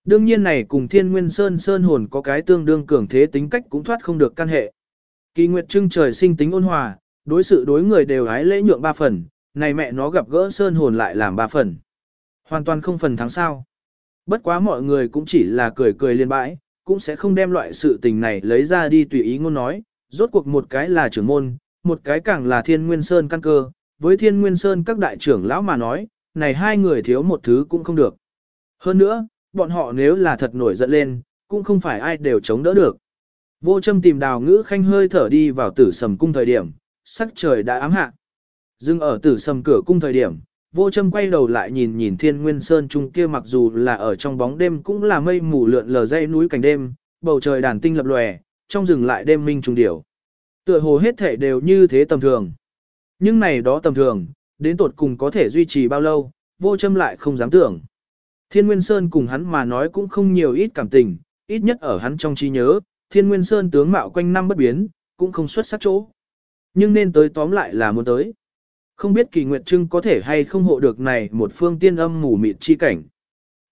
Đương nhiên này cùng thiên nguyên sơn sơn hồn có cái tương đương cường thế tính cách cũng thoát không được căn hệ. Kỳ nguyệt trưng trời sinh tính ôn hòa, đối sự đối người đều hái lễ nhượng ba phần, này mẹ nó gặp gỡ sơn hồn lại làm ba phần. Hoàn toàn không phần thắng sao. Bất quá mọi người cũng chỉ là cười cười liên bãi, cũng sẽ không đem loại sự tình này lấy ra đi tùy ý ngôn nói, rốt cuộc một cái là trưởng môn, một cái càng là thiên nguyên sơn căn cơ, với thiên nguyên sơn các đại trưởng lão mà nói, này hai người thiếu một thứ cũng không được. Hơn nữa, bọn họ nếu là thật nổi giận lên, cũng không phải ai đều chống đỡ được. Vô châm tìm đào ngữ khanh hơi thở đi vào tử sầm cung thời điểm, sắc trời đã ám hạ. Dừng ở tử sầm cửa cung thời điểm, vô châm quay đầu lại nhìn nhìn thiên nguyên sơn trung kia mặc dù là ở trong bóng đêm cũng là mây mù lượn lờ dây núi cảnh đêm, bầu trời đàn tinh lập lòe, trong rừng lại đêm minh trùng điểu. Tựa hồ hết thể đều như thế tầm thường. Nhưng này đó tầm thường, đến tột cùng có thể duy trì bao lâu, vô châm lại không dám tưởng. Thiên Nguyên Sơn cùng hắn mà nói cũng không nhiều ít cảm tình, ít nhất ở hắn trong trí nhớ, Thiên Nguyên Sơn tướng mạo quanh năm bất biến, cũng không xuất sắc chỗ. Nhưng nên tới tóm lại là muốn tới. Không biết kỳ nguyệt trưng có thể hay không hộ được này một phương tiên âm mù mịt chi cảnh.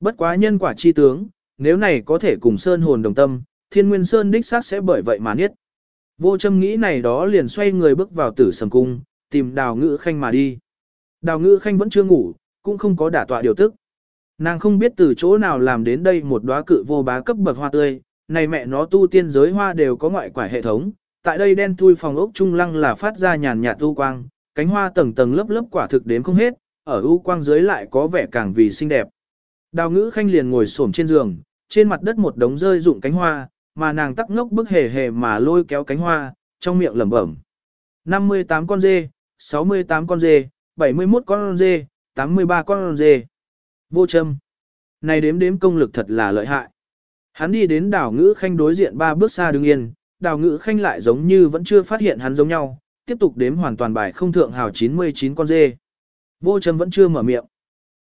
Bất quá nhân quả chi tướng, nếu này có thể cùng Sơn hồn đồng tâm, Thiên Nguyên Sơn đích xác sẽ bởi vậy mà niết. Vô châm nghĩ này đó liền xoay người bước vào tử sầm cung, tìm đào ngữ khanh mà đi. Đào ngữ khanh vẫn chưa ngủ, cũng không có đả tọa điều tức. Nàng không biết từ chỗ nào làm đến đây một đóa cự vô bá cấp bậc hoa tươi, này mẹ nó tu tiên giới hoa đều có ngoại quả hệ thống, tại đây đen thui phòng ốc trung lăng là phát ra nhàn nhạt tu quang, cánh hoa tầng tầng lớp lớp quả thực đếm không hết, ở u quang dưới lại có vẻ càng vì xinh đẹp. Đào ngữ khanh liền ngồi xổm trên giường, trên mặt đất một đống rơi rụng cánh hoa, mà nàng tắc ngốc bức hề hề mà lôi kéo cánh hoa, trong miệng lẩm bẩm. 58 con dê, 68 con dê, 71 con dê, 83 con dê. Vô châm. Này đếm đếm công lực thật là lợi hại. Hắn đi đến đảo ngữ khanh đối diện ba bước xa đứng yên, đảo ngữ khanh lại giống như vẫn chưa phát hiện hắn giống nhau, tiếp tục đếm hoàn toàn bài không thượng hào 99 con dê. Vô trâm vẫn chưa mở miệng.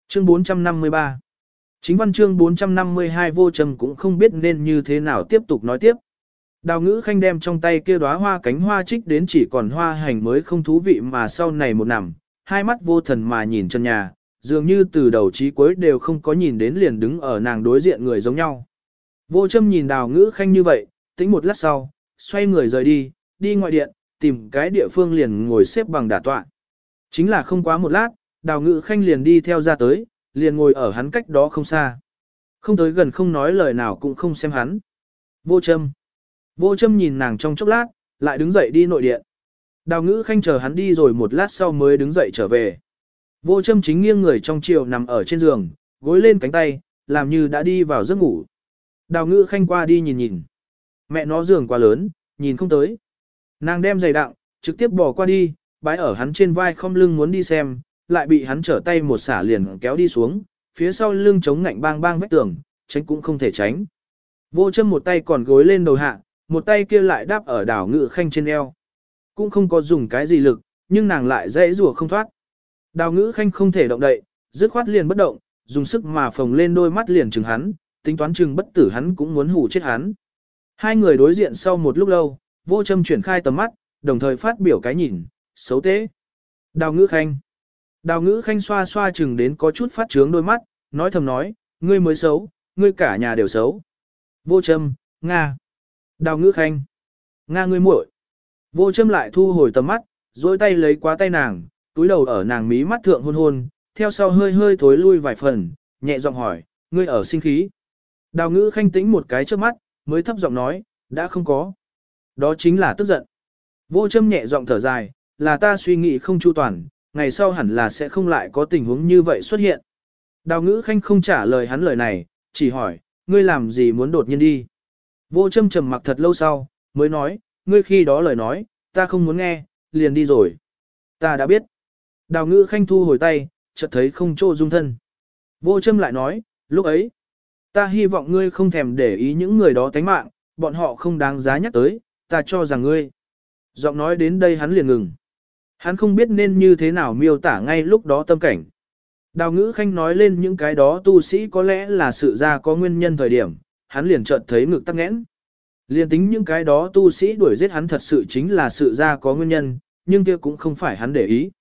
Chương 453 Chính văn chương 452 vô trầm cũng không biết nên như thế nào tiếp tục nói tiếp. Đào ngữ khanh đem trong tay kia đóa hoa cánh hoa trích đến chỉ còn hoa hành mới không thú vị mà sau này một nằm, hai mắt vô thần mà nhìn chân nhà, dường như từ đầu chí cuối đều không có nhìn đến liền đứng ở nàng đối diện người giống nhau. Vô châm nhìn đào ngữ khanh như vậy, tính một lát sau, xoay người rời đi, đi ngoại điện, tìm cái địa phương liền ngồi xếp bằng đả tọa. Chính là không quá một lát, đào ngự khanh liền đi theo ra tới, liền ngồi ở hắn cách đó không xa. Không tới gần không nói lời nào cũng không xem hắn. Vô châm. Vô châm nhìn nàng trong chốc lát, lại đứng dậy đi nội điện. Đào ngữ khanh chờ hắn đi rồi một lát sau mới đứng dậy trở về. Vô châm chính nghiêng người trong chiều nằm ở trên giường, gối lên cánh tay, làm như đã đi vào giấc ngủ. Đào ngữ khanh qua đi nhìn nhìn. Mẹ nó giường quá lớn, nhìn không tới. Nàng đem giày đặng, trực tiếp bỏ qua đi, bái ở hắn trên vai không lưng muốn đi xem, lại bị hắn trở tay một xả liền kéo đi xuống, phía sau lưng chống ngạnh bang bang vách tường, tránh cũng không thể tránh. Vô châm một tay còn gối lên đầu hạ, một tay kia lại đáp ở đảo ngự khanh trên eo. Cũng không có dùng cái gì lực, nhưng nàng lại dễ rùa không thoát. Đào ngữ khanh không thể động đậy, dứt khoát liền bất động, dùng sức mà phồng lên đôi mắt liền chừng hắn, tính toán chừng bất tử hắn cũng muốn hủ chết hắn. Hai người đối diện sau một lúc lâu, vô châm chuyển khai tầm mắt, đồng thời phát biểu cái nhìn, xấu tế. Đào ngữ khanh. Đào ngữ khanh xoa xoa chừng đến có chút phát trướng đôi mắt, nói thầm nói, ngươi mới xấu, ngươi cả nhà đều xấu. Vô châm, Nga. Đào ngữ khanh. Nga ngươi muội. Vô châm lại thu hồi tầm mắt, dối tay lấy quá tay nàng, túi đầu ở nàng mí mắt thượng hôn hôn, theo sau hơi hơi thối lui vài phần, nhẹ giọng hỏi, ngươi ở sinh khí. Đào ngữ khanh tĩnh một cái trước mắt, mới thấp giọng nói, đã không có. Đó chính là tức giận. Vô châm nhẹ giọng thở dài, là ta suy nghĩ không chu toàn, ngày sau hẳn là sẽ không lại có tình huống như vậy xuất hiện. Đào ngữ khanh không trả lời hắn lời này, chỉ hỏi, ngươi làm gì muốn đột nhiên đi. Vô châm trầm mặc thật lâu sau, mới nói, ngươi khi đó lời nói, ta không muốn nghe, liền đi rồi. Ta đã biết. Đào ngữ khanh thu hồi tay, chợt thấy không chỗ dung thân. Vô châm lại nói, lúc ấy, ta hy vọng ngươi không thèm để ý những người đó tánh mạng, bọn họ không đáng giá nhắc tới, ta cho rằng ngươi. Giọng nói đến đây hắn liền ngừng. Hắn không biết nên như thế nào miêu tả ngay lúc đó tâm cảnh. Đào ngữ khanh nói lên những cái đó tu sĩ có lẽ là sự ra có nguyên nhân thời điểm, hắn liền chợt thấy ngực tắc nghẽn. Liền tính những cái đó tu sĩ đuổi giết hắn thật sự chính là sự ra có nguyên nhân, nhưng kia cũng không phải hắn để ý.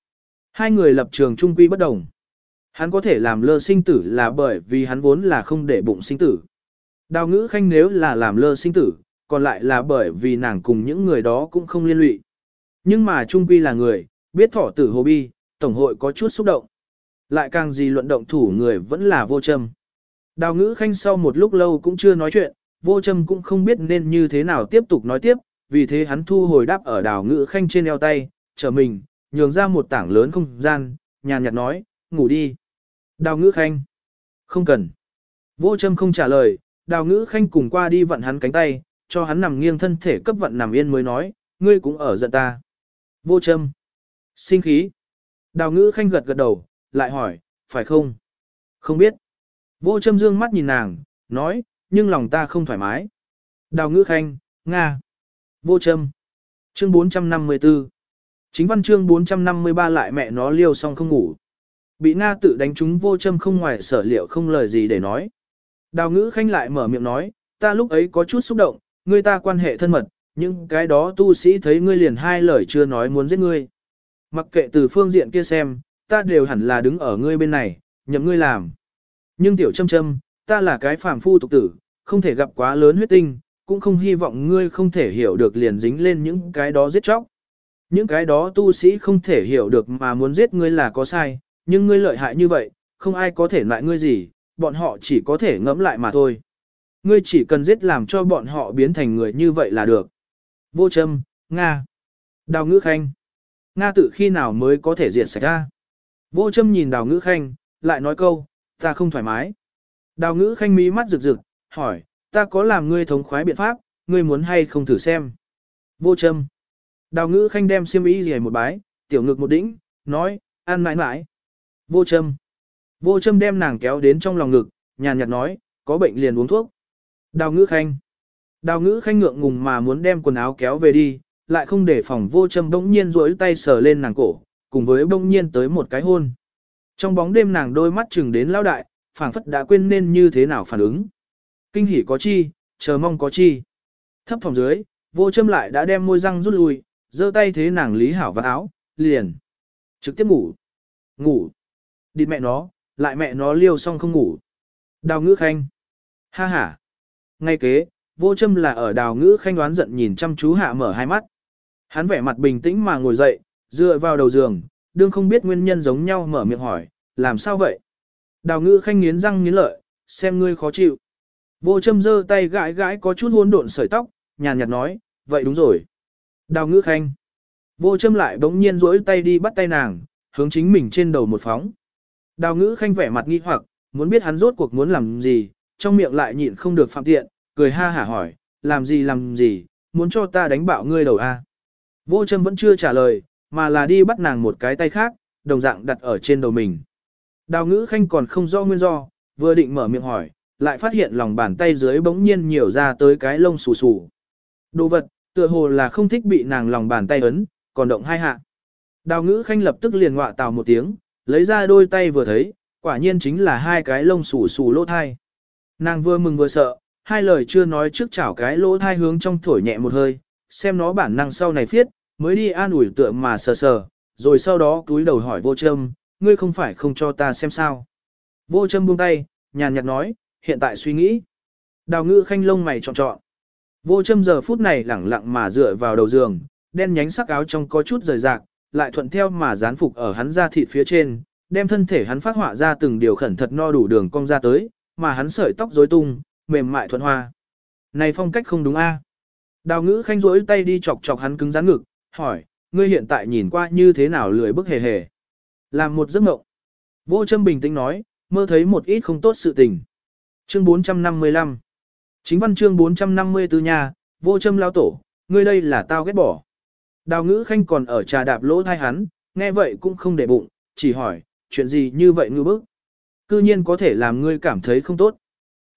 Hai người lập trường trung quy bất đồng. Hắn có thể làm lơ sinh tử là bởi vì hắn vốn là không để bụng sinh tử. Đào ngữ khanh nếu là làm lơ sinh tử, còn lại là bởi vì nàng cùng những người đó cũng không liên lụy. Nhưng mà trung quy là người, biết thỏ tử hồ bi, tổng hội có chút xúc động. Lại càng gì luận động thủ người vẫn là vô châm. Đào ngữ khanh sau một lúc lâu cũng chưa nói chuyện, vô châm cũng không biết nên như thế nào tiếp tục nói tiếp, vì thế hắn thu hồi đáp ở đào ngữ khanh trên eo tay, trở mình, nhường ra một tảng lớn không gian, nhàn nhạt nói, ngủ đi. Đào ngữ khanh. Không cần. Vô châm không trả lời, đào ngữ khanh cùng qua đi vận hắn cánh tay, cho hắn nằm nghiêng thân thể cấp vận nằm yên mới nói, ngươi cũng ở giận ta. Vô châm. Sinh khí. Đào ngữ khanh gật gật đầu, lại hỏi, phải không? Không biết. Vô châm dương mắt nhìn nàng, nói, nhưng lòng ta không thoải mái. Đào ngữ khanh, Nga. Vô châm. Chương 454. Chính văn chương 453 lại mẹ nó liêu xong không ngủ. Bị Nga tự đánh trúng vô châm không ngoài sở liệu không lời gì để nói. Đào ngữ khanh lại mở miệng nói, ta lúc ấy có chút xúc động, ngươi ta quan hệ thân mật, những cái đó tu sĩ thấy ngươi liền hai lời chưa nói muốn giết ngươi. Mặc kệ từ phương diện kia xem, ta đều hẳn là đứng ở ngươi bên này, nhậm ngươi làm. Nhưng tiểu châm châm, ta là cái phàm phu tục tử, không thể gặp quá lớn huyết tinh, cũng không hy vọng ngươi không thể hiểu được liền dính lên những cái đó giết chóc. Những cái đó tu sĩ không thể hiểu được mà muốn giết ngươi là có sai, nhưng ngươi lợi hại như vậy, không ai có thể loại ngươi gì, bọn họ chỉ có thể ngẫm lại mà thôi. Ngươi chỉ cần giết làm cho bọn họ biến thành người như vậy là được. Vô châm, Nga. Đào ngữ khanh. Nga tự khi nào mới có thể diệt sạch ra. Vô châm nhìn đào ngữ khanh, lại nói câu, ta không thoải mái. Đào ngữ khanh mí mắt rực rực, hỏi, ta có làm ngươi thống khoái biện pháp, ngươi muốn hay không thử xem. Vô châm. Đào ngữ khanh đem xiêm y gì một bái, tiểu ngực một đĩnh, nói, ăn mãi mãi. Vô châm. Vô châm đem nàng kéo đến trong lòng ngực, nhàn nhạt nói, có bệnh liền uống thuốc. Đào ngữ khanh. Đào ngữ khanh ngượng ngùng mà muốn đem quần áo kéo về đi, lại không để phòng vô châm bỗng nhiên rỗi tay sờ lên nàng cổ, cùng với bỗng nhiên tới một cái hôn. Trong bóng đêm nàng đôi mắt chừng đến lao đại, phảng phất đã quên nên như thế nào phản ứng. Kinh hỉ có chi, chờ mong có chi. Thấp phòng dưới, vô châm lại đã đem môi răng rút lui, giơ tay thế nàng lý hảo vào áo, liền. Trực tiếp ngủ. Ngủ. Đi mẹ nó, lại mẹ nó liêu xong không ngủ. Đào ngữ khanh. Ha ha. Ngay kế, vô châm là ở đào ngữ khanh đoán giận nhìn chăm chú hạ mở hai mắt. Hắn vẻ mặt bình tĩnh mà ngồi dậy, dựa vào đầu giường, đương không biết nguyên nhân giống nhau mở miệng hỏi, làm sao vậy? Đào ngữ khanh nghiến răng nghiến lợi, xem ngươi khó chịu. Vô châm giơ tay gãi gãi có chút hỗn độn sợi tóc, nhàn nhạt nói, vậy đúng rồi. Đào ngữ khanh. Vô châm lại bỗng nhiên rỗi tay đi bắt tay nàng, hướng chính mình trên đầu một phóng. Đào ngữ khanh vẻ mặt nghi hoặc, muốn biết hắn rốt cuộc muốn làm gì, trong miệng lại nhịn không được phạm tiện, cười ha hả hỏi, làm gì làm gì, muốn cho ta đánh bạo ngươi đầu a? Vô Trâm vẫn chưa trả lời, mà là đi bắt nàng một cái tay khác, đồng dạng đặt ở trên đầu mình. Đào ngữ khanh còn không rõ nguyên do, vừa định mở miệng hỏi, lại phát hiện lòng bàn tay dưới bỗng nhiên nhiều ra tới cái lông xù xù. Đồ vật, tựa hồ là không thích bị nàng lòng bàn tay ấn, còn động hai hạ. Đào ngữ khanh lập tức liền ngọa tào một tiếng, lấy ra đôi tay vừa thấy, quả nhiên chính là hai cái lông xù xù lỗ thai. Nàng vừa mừng vừa sợ, hai lời chưa nói trước chảo cái lỗ thai hướng trong thổi nhẹ một hơi, xem nó bản năng sau này phiết, mới đi an ủi tựa mà sờ sờ, rồi sau đó túi đầu hỏi vô châm, ngươi không phải không cho ta xem sao. Vô châm buông tay, nhàn nhạt nói, hiện tại suy nghĩ. Đào ngữ khanh lông mày trọn trọn. Vô châm giờ phút này lẳng lặng mà dựa vào đầu giường, đen nhánh sắc áo trong có chút rời rạc, lại thuận theo mà dán phục ở hắn da thịt phía trên, đem thân thể hắn phát họa ra từng điều khẩn thật no đủ đường cong ra tới, mà hắn sợi tóc rối tung, mềm mại thuận hoa. Này phong cách không đúng a. Đào ngữ khanh rỗi tay đi chọc chọc hắn cứng rắn ngực, hỏi, ngươi hiện tại nhìn qua như thế nào lười bức hề hề. Làm một giấc mộng. Vô châm bình tĩnh nói, mơ thấy một ít không tốt sự tình. Chương 455 Chính văn chương 454 nhà, vô châm lao tổ, ngươi đây là tao ghét bỏ. Đào ngữ khanh còn ở trà đạp lỗ thai hắn, nghe vậy cũng không để bụng, chỉ hỏi, chuyện gì như vậy ngư bức. Cư nhiên có thể làm ngươi cảm thấy không tốt.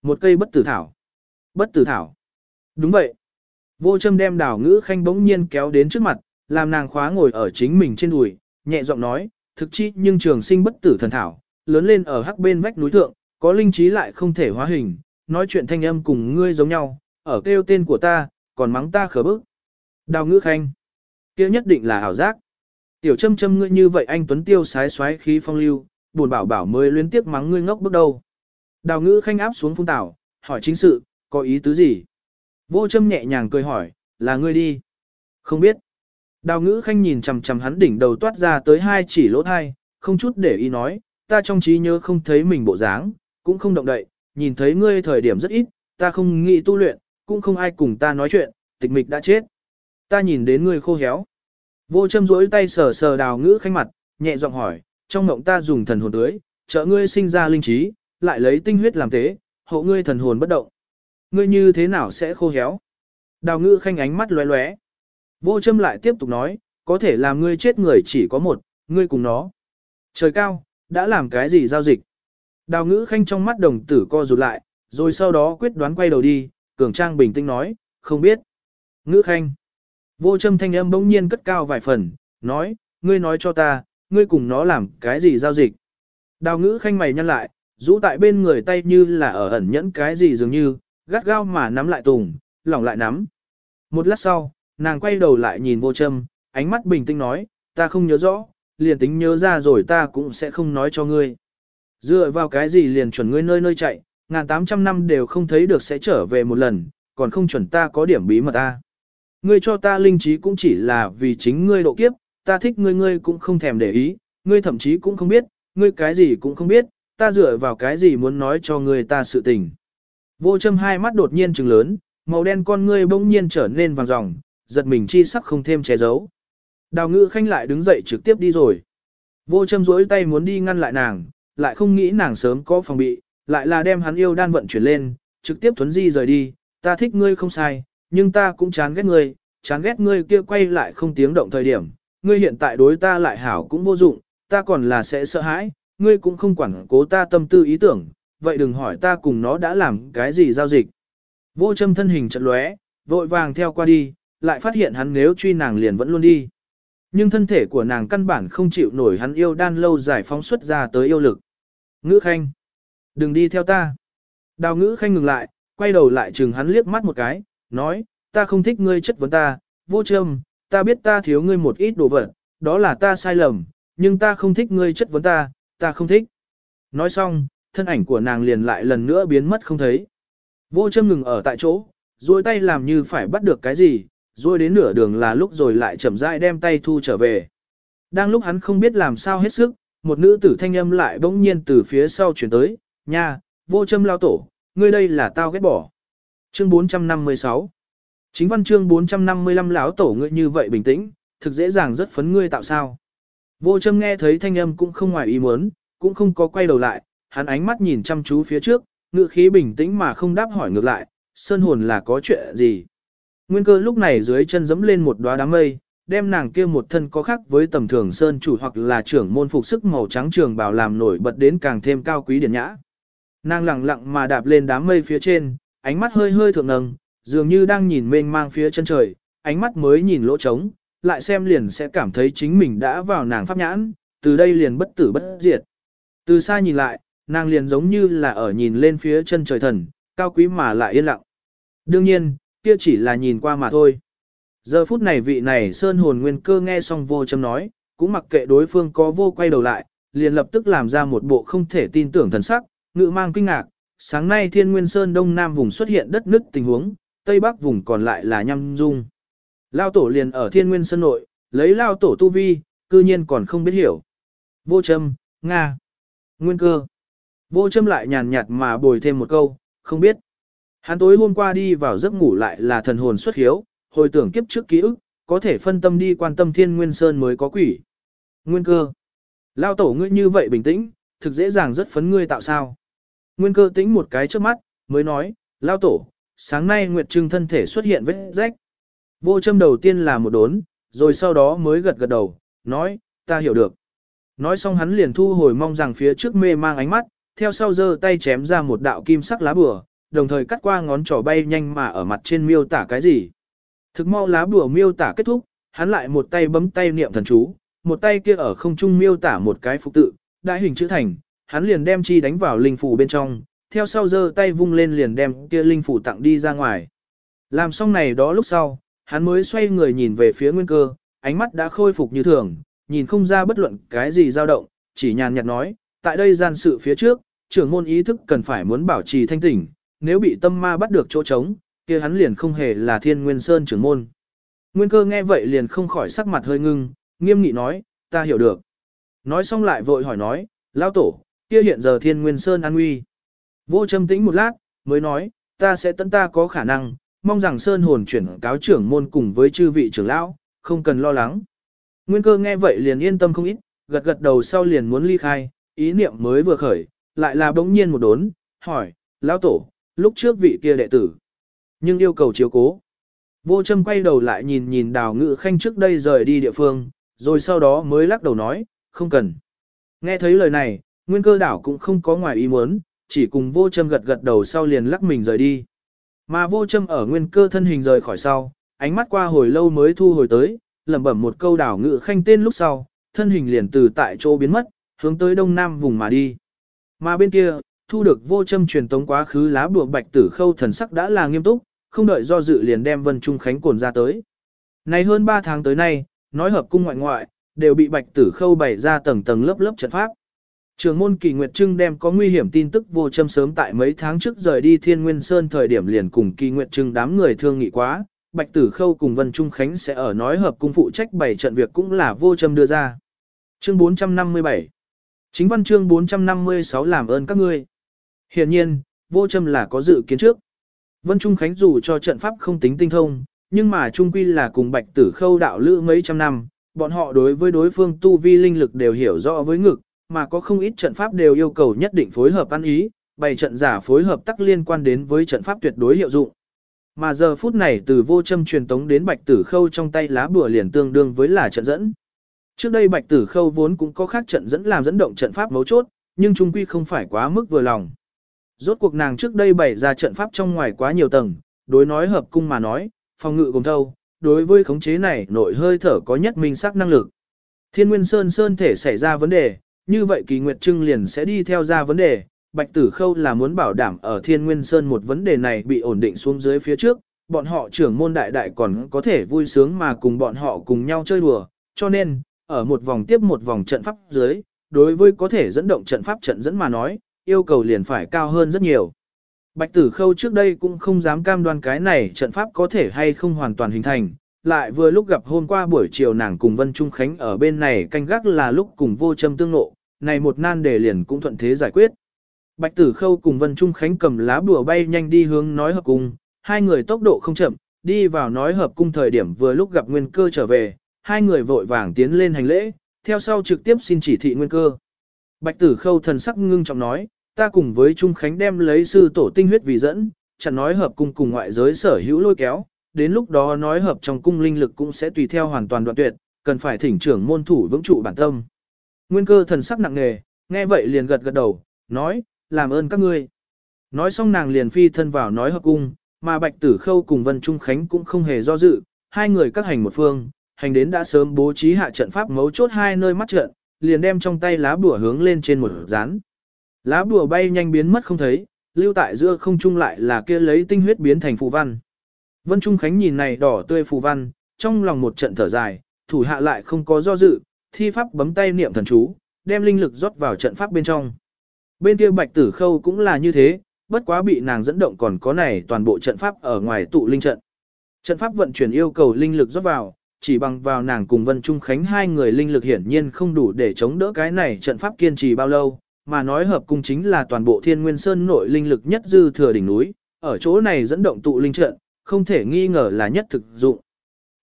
Một cây bất tử thảo. Bất tử thảo. Đúng vậy. Vô châm đem đào ngữ khanh bỗng nhiên kéo đến trước mặt, làm nàng khóa ngồi ở chính mình trên đùi, nhẹ giọng nói, thực chi nhưng trường sinh bất tử thần thảo, lớn lên ở hắc bên vách núi thượng, có linh trí lại không thể hóa hình, nói chuyện thanh âm cùng ngươi giống nhau, ở kêu tên của ta, còn mắng ta khờ bức. Đào ngữ khanh, kia nhất định là ảo giác. Tiểu châm châm ngươi như vậy anh Tuấn Tiêu sái xoáy khí phong lưu, buồn bảo bảo mới liên tiếp mắng ngươi ngốc bước đầu. Đào ngữ khanh áp xuống phun tảo, hỏi chính sự, có ý tứ gì? Vô châm nhẹ nhàng cười hỏi, là ngươi đi. Không biết. Đào ngữ khanh nhìn chằm chằm hắn đỉnh đầu toát ra tới hai chỉ lỗ thai, không chút để ý nói, ta trong trí nhớ không thấy mình bộ dáng, cũng không động đậy, nhìn thấy ngươi thời điểm rất ít, ta không nghĩ tu luyện, cũng không ai cùng ta nói chuyện, tịch mịch đã chết. Ta nhìn đến ngươi khô héo. Vô châm rỗi tay sờ sờ đào ngữ khanh mặt, nhẹ giọng hỏi, trong mộng ta dùng thần hồn tưới, trợ ngươi sinh ra linh trí, lại lấy tinh huyết làm tế, hộ ngươi thần hồn bất động. Ngươi như thế nào sẽ khô héo? Đào ngữ khanh ánh mắt lóe lóe. Vô châm lại tiếp tục nói, có thể làm ngươi chết người chỉ có một, ngươi cùng nó. Trời cao, đã làm cái gì giao dịch? Đào ngữ khanh trong mắt đồng tử co rụt lại, rồi sau đó quyết đoán quay đầu đi, cường trang bình tĩnh nói, không biết. Ngữ khanh. Vô châm thanh âm bỗng nhiên cất cao vài phần, nói, ngươi nói cho ta, ngươi cùng nó làm cái gì giao dịch. Đào ngữ khanh mày nhăn lại, rũ tại bên người tay như là ở ẩn nhẫn cái gì dường như, gắt gao mà nắm lại tùng, lỏng lại nắm. Một lát sau, nàng quay đầu lại nhìn vô châm, ánh mắt bình tĩnh nói, ta không nhớ rõ, liền tính nhớ ra rồi ta cũng sẽ không nói cho ngươi. Dựa vào cái gì liền chuẩn ngươi nơi nơi chạy, ngàn tám trăm năm đều không thấy được sẽ trở về một lần, còn không chuẩn ta có điểm bí mật ta. Ngươi cho ta linh trí cũng chỉ là vì chính ngươi độ kiếp, ta thích ngươi ngươi cũng không thèm để ý, ngươi thậm chí cũng không biết, ngươi cái gì cũng không biết, ta dựa vào cái gì muốn nói cho ngươi ta sự tình. Vô châm hai mắt đột nhiên trừng lớn, màu đen con ngươi bỗng nhiên trở nên vàng ròng, giật mình chi sắc không thêm che giấu. Đào ngữ khanh lại đứng dậy trực tiếp đi rồi. Vô châm rỗi tay muốn đi ngăn lại nàng, lại không nghĩ nàng sớm có phòng bị, lại là đem hắn yêu đan vận chuyển lên, trực tiếp thuấn di rời đi, ta thích ngươi không sai, nhưng ta cũng chán ghét ngươi, chán ghét ngươi kia quay lại không tiếng động thời điểm, ngươi hiện tại đối ta lại hảo cũng vô dụng, ta còn là sẽ sợ hãi, ngươi cũng không quản cố ta tâm tư ý tưởng, vậy đừng hỏi ta cùng nó đã làm cái gì giao dịch. Vô châm thân hình chật lóe, vội vàng theo qua đi, lại phát hiện hắn nếu truy nàng liền vẫn luôn đi. Nhưng thân thể của nàng căn bản không chịu nổi hắn yêu đan lâu giải phóng xuất ra tới yêu lực. Ngữ khanh. Đừng đi theo ta. Đào ngữ khanh ngừng lại, quay đầu lại chừng hắn liếc mắt một cái, nói, ta không thích ngươi chất vấn ta, vô châm, ta biết ta thiếu ngươi một ít đồ vật, đó là ta sai lầm, nhưng ta không thích ngươi chất vấn ta, ta không thích. Nói xong, thân ảnh của nàng liền lại lần nữa biến mất không thấy. Vô châm ngừng ở tại chỗ, duỗi tay làm như phải bắt được cái gì, rồi đến nửa đường là lúc rồi lại chậm rãi đem tay thu trở về. Đang lúc hắn không biết làm sao hết sức, một nữ tử thanh âm lại bỗng nhiên từ phía sau chuyển tới, nha, vô châm lao tổ, ngươi đây là tao ghét bỏ. Chương 456 Chính văn chương 455 lão tổ ngươi như vậy bình tĩnh, thực dễ dàng rất phấn ngươi tạo sao. Vô châm nghe thấy thanh âm cũng không ngoài ý muốn, cũng không có quay đầu lại, hắn ánh mắt nhìn chăm chú phía trước, ngựa khí bình tĩnh mà không đáp hỏi ngược lại, sơn hồn là có chuyện gì. Nguyên cơ lúc này dưới chân dẫm lên một đóa đám mây, đem nàng kia một thân có khác với tầm thường sơn chủ hoặc là trưởng môn phục sức màu trắng trường bào làm nổi bật đến càng thêm cao quý điển nhã. Nàng lặng lặng mà đạp lên đám mây phía trên, ánh mắt hơi hơi thượng nâng dường như đang nhìn mênh mang phía chân trời, ánh mắt mới nhìn lỗ trống, lại xem liền sẽ cảm thấy chính mình đã vào nàng pháp nhãn, từ đây liền bất tử bất diệt. Từ xa nhìn lại, nàng liền giống như là ở nhìn lên phía chân trời thần, cao quý mà lại yên lặng. Đương nhiên, kia chỉ là nhìn qua mà thôi. Giờ phút này vị này sơn hồn nguyên cơ nghe xong vô châm nói, cũng mặc kệ đối phương có vô quay đầu lại, liền lập tức làm ra một bộ không thể tin tưởng thần sắc, ngự mang kinh ngạc. Sáng nay thiên nguyên sơn đông nam vùng xuất hiện đất nứt tình huống, tây bắc vùng còn lại là nhâm dung. Lao tổ liền ở thiên nguyên sơn nội, lấy lao tổ tu vi, cư nhiên còn không biết hiểu. Vô châm, Nga, nguyên cơ. Vô châm lại nhàn nhạt mà bồi thêm một câu, không biết. Hắn tối hôm qua đi vào giấc ngủ lại là thần hồn xuất hiếu, hồi tưởng kiếp trước ký ức, có thể phân tâm đi quan tâm thiên nguyên sơn mới có quỷ. Nguyên cơ. Lao tổ ngươi như vậy bình tĩnh, thực dễ dàng rất phấn ngươi tạo sao. Nguyên cơ tĩnh một cái trước mắt, mới nói, Lao tổ, sáng nay Nguyệt Trưng thân thể xuất hiện vết rách. Vô châm đầu tiên là một đốn, rồi sau đó mới gật gật đầu, nói, ta hiểu được. Nói xong hắn liền thu hồi mong rằng phía trước mê mang ánh mắt, theo sau giơ tay chém ra một đạo kim sắc lá bùa, đồng thời cắt qua ngón trỏ bay nhanh mà ở mặt trên miêu tả cái gì. Thực mau lá bùa miêu tả kết thúc, hắn lại một tay bấm tay niệm thần chú, một tay kia ở không trung miêu tả một cái phục tự, đại hình chữ thành, hắn liền đem chi đánh vào linh phủ bên trong, theo sau giơ tay vung lên liền đem kia linh phủ tặng đi ra ngoài. Làm xong này đó lúc sau, hắn mới xoay người nhìn về phía nguyên cơ, ánh mắt đã khôi phục như thường, nhìn không ra bất luận cái gì dao động, chỉ nhàn nhạt nói, tại đây gian sự phía trước, trưởng môn ý thức cần phải muốn bảo trì thanh tỉnh, nếu bị tâm ma bắt được chỗ trống, kia hắn liền không hề là thiên nguyên sơn trưởng môn. Nguyên cơ nghe vậy liền không khỏi sắc mặt hơi ngưng, nghiêm nghị nói, ta hiểu được. Nói xong lại vội hỏi nói, lao tổ, kia hiện giờ thiên nguyên sơn an nguy. Vô châm tĩnh một lát, mới nói, ta sẽ tận ta có khả năng, mong rằng sơn hồn chuyển cáo trưởng môn cùng với chư vị trưởng lão, không cần lo lắng. Nguyên cơ nghe vậy liền yên tâm không ít, gật gật đầu sau liền muốn ly khai, ý niệm mới vừa khởi, lại là bỗng nhiên một đốn, hỏi, lão tổ, lúc trước vị kia đệ tử, nhưng yêu cầu chiếu cố. Vô châm quay đầu lại nhìn nhìn đào ngự khanh trước đây rời đi địa phương, rồi sau đó mới lắc đầu nói, không cần. Nghe thấy lời này, nguyên cơ đảo cũng không có ngoài ý muốn, chỉ cùng vô châm gật gật đầu sau liền lắc mình rời đi. Mà vô châm ở nguyên cơ thân hình rời khỏi sau, ánh mắt qua hồi lâu mới thu hồi tới, lẩm bẩm một câu đảo ngự khanh tên lúc sau, thân hình liền từ tại chỗ biến mất, hướng tới đông nam vùng mà đi. Mà bên kia, thu được vô châm truyền tống quá khứ lá bùa bạch tử khâu thần sắc đã là nghiêm túc, không đợi do dự liền đem Vân Trung Khánh cồn ra tới. Này hơn 3 tháng tới nay, nói hợp cung ngoại ngoại, đều bị bạch tử khâu bày ra tầng tầng lớp lớp trận pháp. Trường môn kỳ nguyệt trưng đem có nguy hiểm tin tức vô châm sớm tại mấy tháng trước rời đi Thiên Nguyên Sơn thời điểm liền cùng kỳ nguyệt trưng đám người thương nghị quá, bạch tử khâu cùng Vân Trung Khánh sẽ ở nói hợp cung phụ trách bảy trận việc cũng là vô châm đưa ra. Chương 457 Chính văn chương 456 làm ơn các ngươi. Hiện nhiên, vô châm là có dự kiến trước. Vân Trung Khánh dù cho trận pháp không tính tinh thông, nhưng mà trung quy là cùng bạch tử khâu đạo lữ mấy trăm năm, bọn họ đối với đối phương tu vi linh lực đều hiểu rõ với ngực, mà có không ít trận pháp đều yêu cầu nhất định phối hợp ăn ý, bày trận giả phối hợp tắc liên quan đến với trận pháp tuyệt đối hiệu dụng. Mà giờ phút này từ vô châm truyền tống đến bạch tử khâu trong tay lá bùa liền tương đương với là trận dẫn. Trước đây bạch tử khâu vốn cũng có khác trận dẫn làm dẫn động trận pháp mấu chốt, nhưng trung quy không phải quá mức vừa lòng. Rốt cuộc nàng trước đây bày ra trận pháp trong ngoài quá nhiều tầng, đối nói hợp cung mà nói, phòng ngự cùng thâu, đối với khống chế này nội hơi thở có nhất minh sắc năng lực. Thiên Nguyên Sơn Sơn thể xảy ra vấn đề, như vậy kỳ nguyệt trưng liền sẽ đi theo ra vấn đề. Bạch Tử Khâu là muốn bảo đảm ở Thiên Nguyên Sơn một vấn đề này bị ổn định xuống dưới phía trước, bọn họ trưởng môn đại đại còn có thể vui sướng mà cùng bọn họ cùng nhau chơi đùa, cho nên, ở một vòng tiếp một vòng trận pháp dưới, đối với có thể dẫn động trận pháp trận dẫn mà nói, yêu cầu liền phải cao hơn rất nhiều. Bạch tử khâu trước đây cũng không dám cam đoan cái này trận pháp có thể hay không hoàn toàn hình thành, lại vừa lúc gặp hôm qua buổi chiều nàng cùng Vân Trung Khánh ở bên này canh gác là lúc cùng vô châm tương nộ, này một nan đề liền cũng thuận thế giải quyết. Bạch tử khâu cùng Vân Trung Khánh cầm lá bùa bay nhanh đi hướng nói hợp cung, hai người tốc độ không chậm, đi vào nói hợp cung thời điểm vừa lúc gặp nguyên cơ trở về, hai người vội vàng tiến lên hành lễ, theo sau trực tiếp xin chỉ thị nguyên cơ. Bạch tử khâu thần sắc ngưng trọng nói, ta cùng với Trung Khánh đem lấy sư tổ tinh huyết vì dẫn, chẳng nói hợp cung cùng ngoại giới sở hữu lôi kéo, đến lúc đó nói hợp trong cung linh lực cũng sẽ tùy theo hoàn toàn đoạn tuyệt, cần phải thỉnh trưởng môn thủ vững trụ bản tâm. Nguyên cơ thần sắc nặng nề, nghe vậy liền gật gật đầu, nói, làm ơn các ngươi. Nói xong nàng liền phi thân vào nói hợp cung, mà Bạch Tử Khâu cùng Vân Trung Khánh cũng không hề do dự, hai người các hành một phương, hành đến đã sớm bố trí hạ trận pháp mấu chốt hai nơi mắt trận, liền đem trong tay lá bùa hướng lên trên một dán. Lá bùa bay nhanh biến mất không thấy, lưu tại giữa không trung lại là kia lấy tinh huyết biến thành phù văn. Vân Trung Khánh nhìn này đỏ tươi phù văn, trong lòng một trận thở dài, thủ hạ lại không có do dự, thi pháp bấm tay niệm thần chú, đem linh lực rót vào trận pháp bên trong. Bên kia Bạch Tử Khâu cũng là như thế, bất quá bị nàng dẫn động còn có này toàn bộ trận pháp ở ngoài tụ linh trận. Trận pháp vận chuyển yêu cầu linh lực rót vào, chỉ bằng vào nàng cùng Vân Trung Khánh hai người linh lực hiển nhiên không đủ để chống đỡ cái này trận pháp kiên trì bao lâu, mà nói hợp cung chính là toàn bộ thiên nguyên sơn nội linh lực nhất dư thừa đỉnh núi, ở chỗ này dẫn động tụ linh trận, không thể nghi ngờ là nhất thực dụng.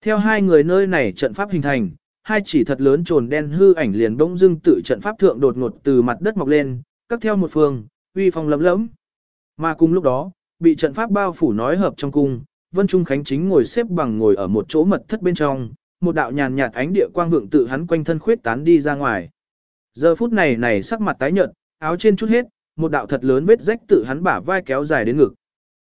Theo hai người nơi này trận pháp hình thành, hai chỉ thật lớn trồn đen hư ảnh liền bỗng dưng tự trận pháp thượng đột ngột từ mặt đất mọc lên, cắt theo một phương, uy phong lấm lẫm. Mà cùng lúc đó, bị trận pháp bao phủ nói hợp trong cung, Vân Trung Khánh chính ngồi xếp bằng ngồi ở một chỗ mật thất bên trong, một đạo nhàn nhạt ánh địa quang vượng tự hắn quanh thân khuyết tán đi ra ngoài. Giờ phút này này sắc mặt tái nhợt, áo trên chút hết, một đạo thật lớn vết rách tự hắn bả vai kéo dài đến ngực.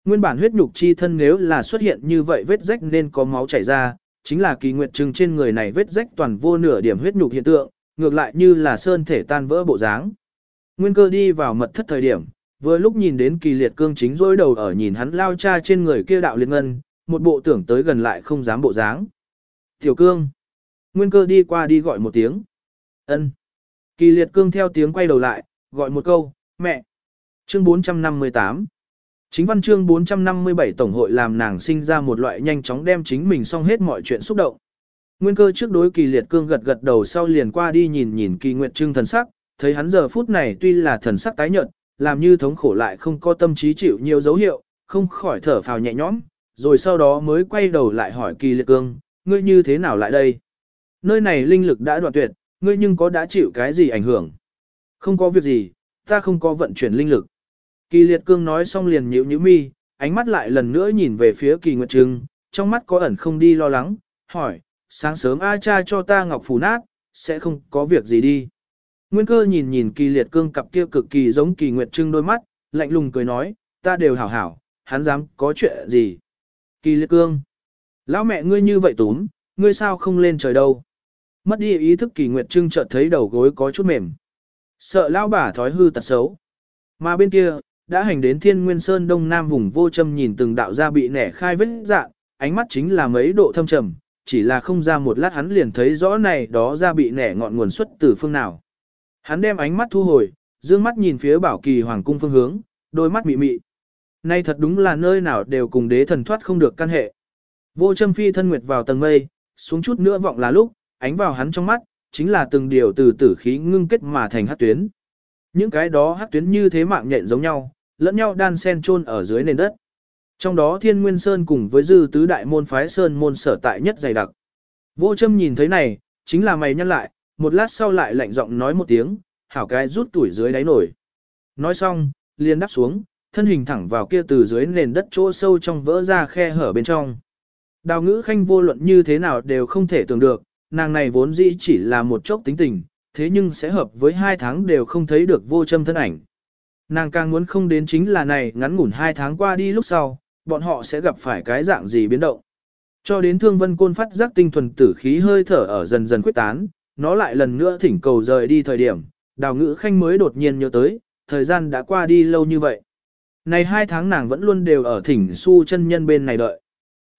Nguyên bản huyết nhục chi thân nếu là xuất hiện như vậy vết rách nên có máu chảy ra, chính là kỳ nguyệt trừng trên người này vết rách toàn vô nửa điểm huyết nhục hiện tượng, ngược lại như là sơn thể tan vỡ bộ dáng. Nguyên cơ đi vào mật thất thời điểm, vừa lúc nhìn đến kỳ liệt cương chính dối đầu ở nhìn hắn lao cha trên người kia đạo liệt ngân, một bộ tưởng tới gần lại không dám bộ dáng. Tiểu cương. Nguyên cơ đi qua đi gọi một tiếng. ân Kỳ liệt cương theo tiếng quay đầu lại, gọi một câu, mẹ. Chương 458 Chính văn chương 457 Tổng hội làm nàng sinh ra một loại nhanh chóng đem chính mình xong hết mọi chuyện xúc động. Nguyên cơ trước đối kỳ liệt cương gật gật đầu sau liền qua đi nhìn nhìn kỳ nguyệt trưng thần sắc, thấy hắn giờ phút này tuy là thần sắc tái nhợt, làm như thống khổ lại không có tâm trí chịu nhiều dấu hiệu, không khỏi thở phào nhẹ nhõm, rồi sau đó mới quay đầu lại hỏi kỳ liệt cương, ngươi như thế nào lại đây? Nơi này linh lực đã đoạn tuyệt, ngươi nhưng có đã chịu cái gì ảnh hưởng? Không có việc gì, ta không có vận chuyển linh lực. Kỳ liệt cương nói xong liền nhíu nhíu mi, ánh mắt lại lần nữa nhìn về phía kỳ nguyệt trưng, trong mắt có ẩn không đi lo lắng, hỏi, sáng sớm A cha cho ta ngọc phù nát, sẽ không có việc gì đi. Nguyên cơ nhìn nhìn kỳ liệt cương cặp kia cực kỳ giống kỳ nguyệt trưng đôi mắt, lạnh lùng cười nói, ta đều hảo hảo, hắn dám có chuyện gì. Kỳ liệt cương, lão mẹ ngươi như vậy túm, ngươi sao không lên trời đâu. Mất đi ý thức kỳ nguyệt trưng chợt thấy đầu gối có chút mềm. Sợ lão bà thói hư tật xấu. Mà bên kia, đã hành đến thiên nguyên sơn đông nam vùng vô châm nhìn từng đạo ra bị nẻ khai vết dạng, ánh mắt chính là mấy độ thâm trầm, chỉ là không ra một lát hắn liền thấy rõ này đó ra bị nẻ ngọn nguồn xuất từ phương nào. Hắn đem ánh mắt thu hồi, dương mắt nhìn phía bảo kỳ hoàng cung phương hướng, đôi mắt mị mị. Nay thật đúng là nơi nào đều cùng đế thần thoát không được căn hệ. Vô châm phi thân nguyệt vào tầng mây, xuống chút nữa vọng là lúc, ánh vào hắn trong mắt, chính là từng điều từ tử khí ngưng kết mà thành hát tuyến. Những cái đó hắc tuyến như thế mạng nhện giống nhau, lẫn nhau đan sen chôn ở dưới nền đất. Trong đó thiên nguyên sơn cùng với dư tứ đại môn phái sơn môn sở tại nhất dày đặc. Vô châm nhìn thấy này, chính là mày nhăn lại, một lát sau lại lạnh giọng nói một tiếng, hảo cái rút tuổi dưới đáy nổi. Nói xong, liền đắp xuống, thân hình thẳng vào kia từ dưới nền đất chỗ sâu trong vỡ ra khe hở bên trong. Đào ngữ khanh vô luận như thế nào đều không thể tưởng được, nàng này vốn dĩ chỉ là một chốc tính tình, thế nhưng sẽ hợp với hai tháng đều không thấy được vô châm thân ảnh. Nàng càng muốn không đến chính là này ngắn ngủn hai tháng qua đi lúc sau, bọn họ sẽ gặp phải cái dạng gì biến động. Cho đến thương vân côn phát giác tinh thuần tử khí hơi thở ở dần dần quyết tán, nó lại lần nữa thỉnh cầu rời đi thời điểm, đào ngữ khanh mới đột nhiên nhớ tới, thời gian đã qua đi lâu như vậy. Này hai tháng nàng vẫn luôn đều ở thỉnh su chân nhân bên này đợi.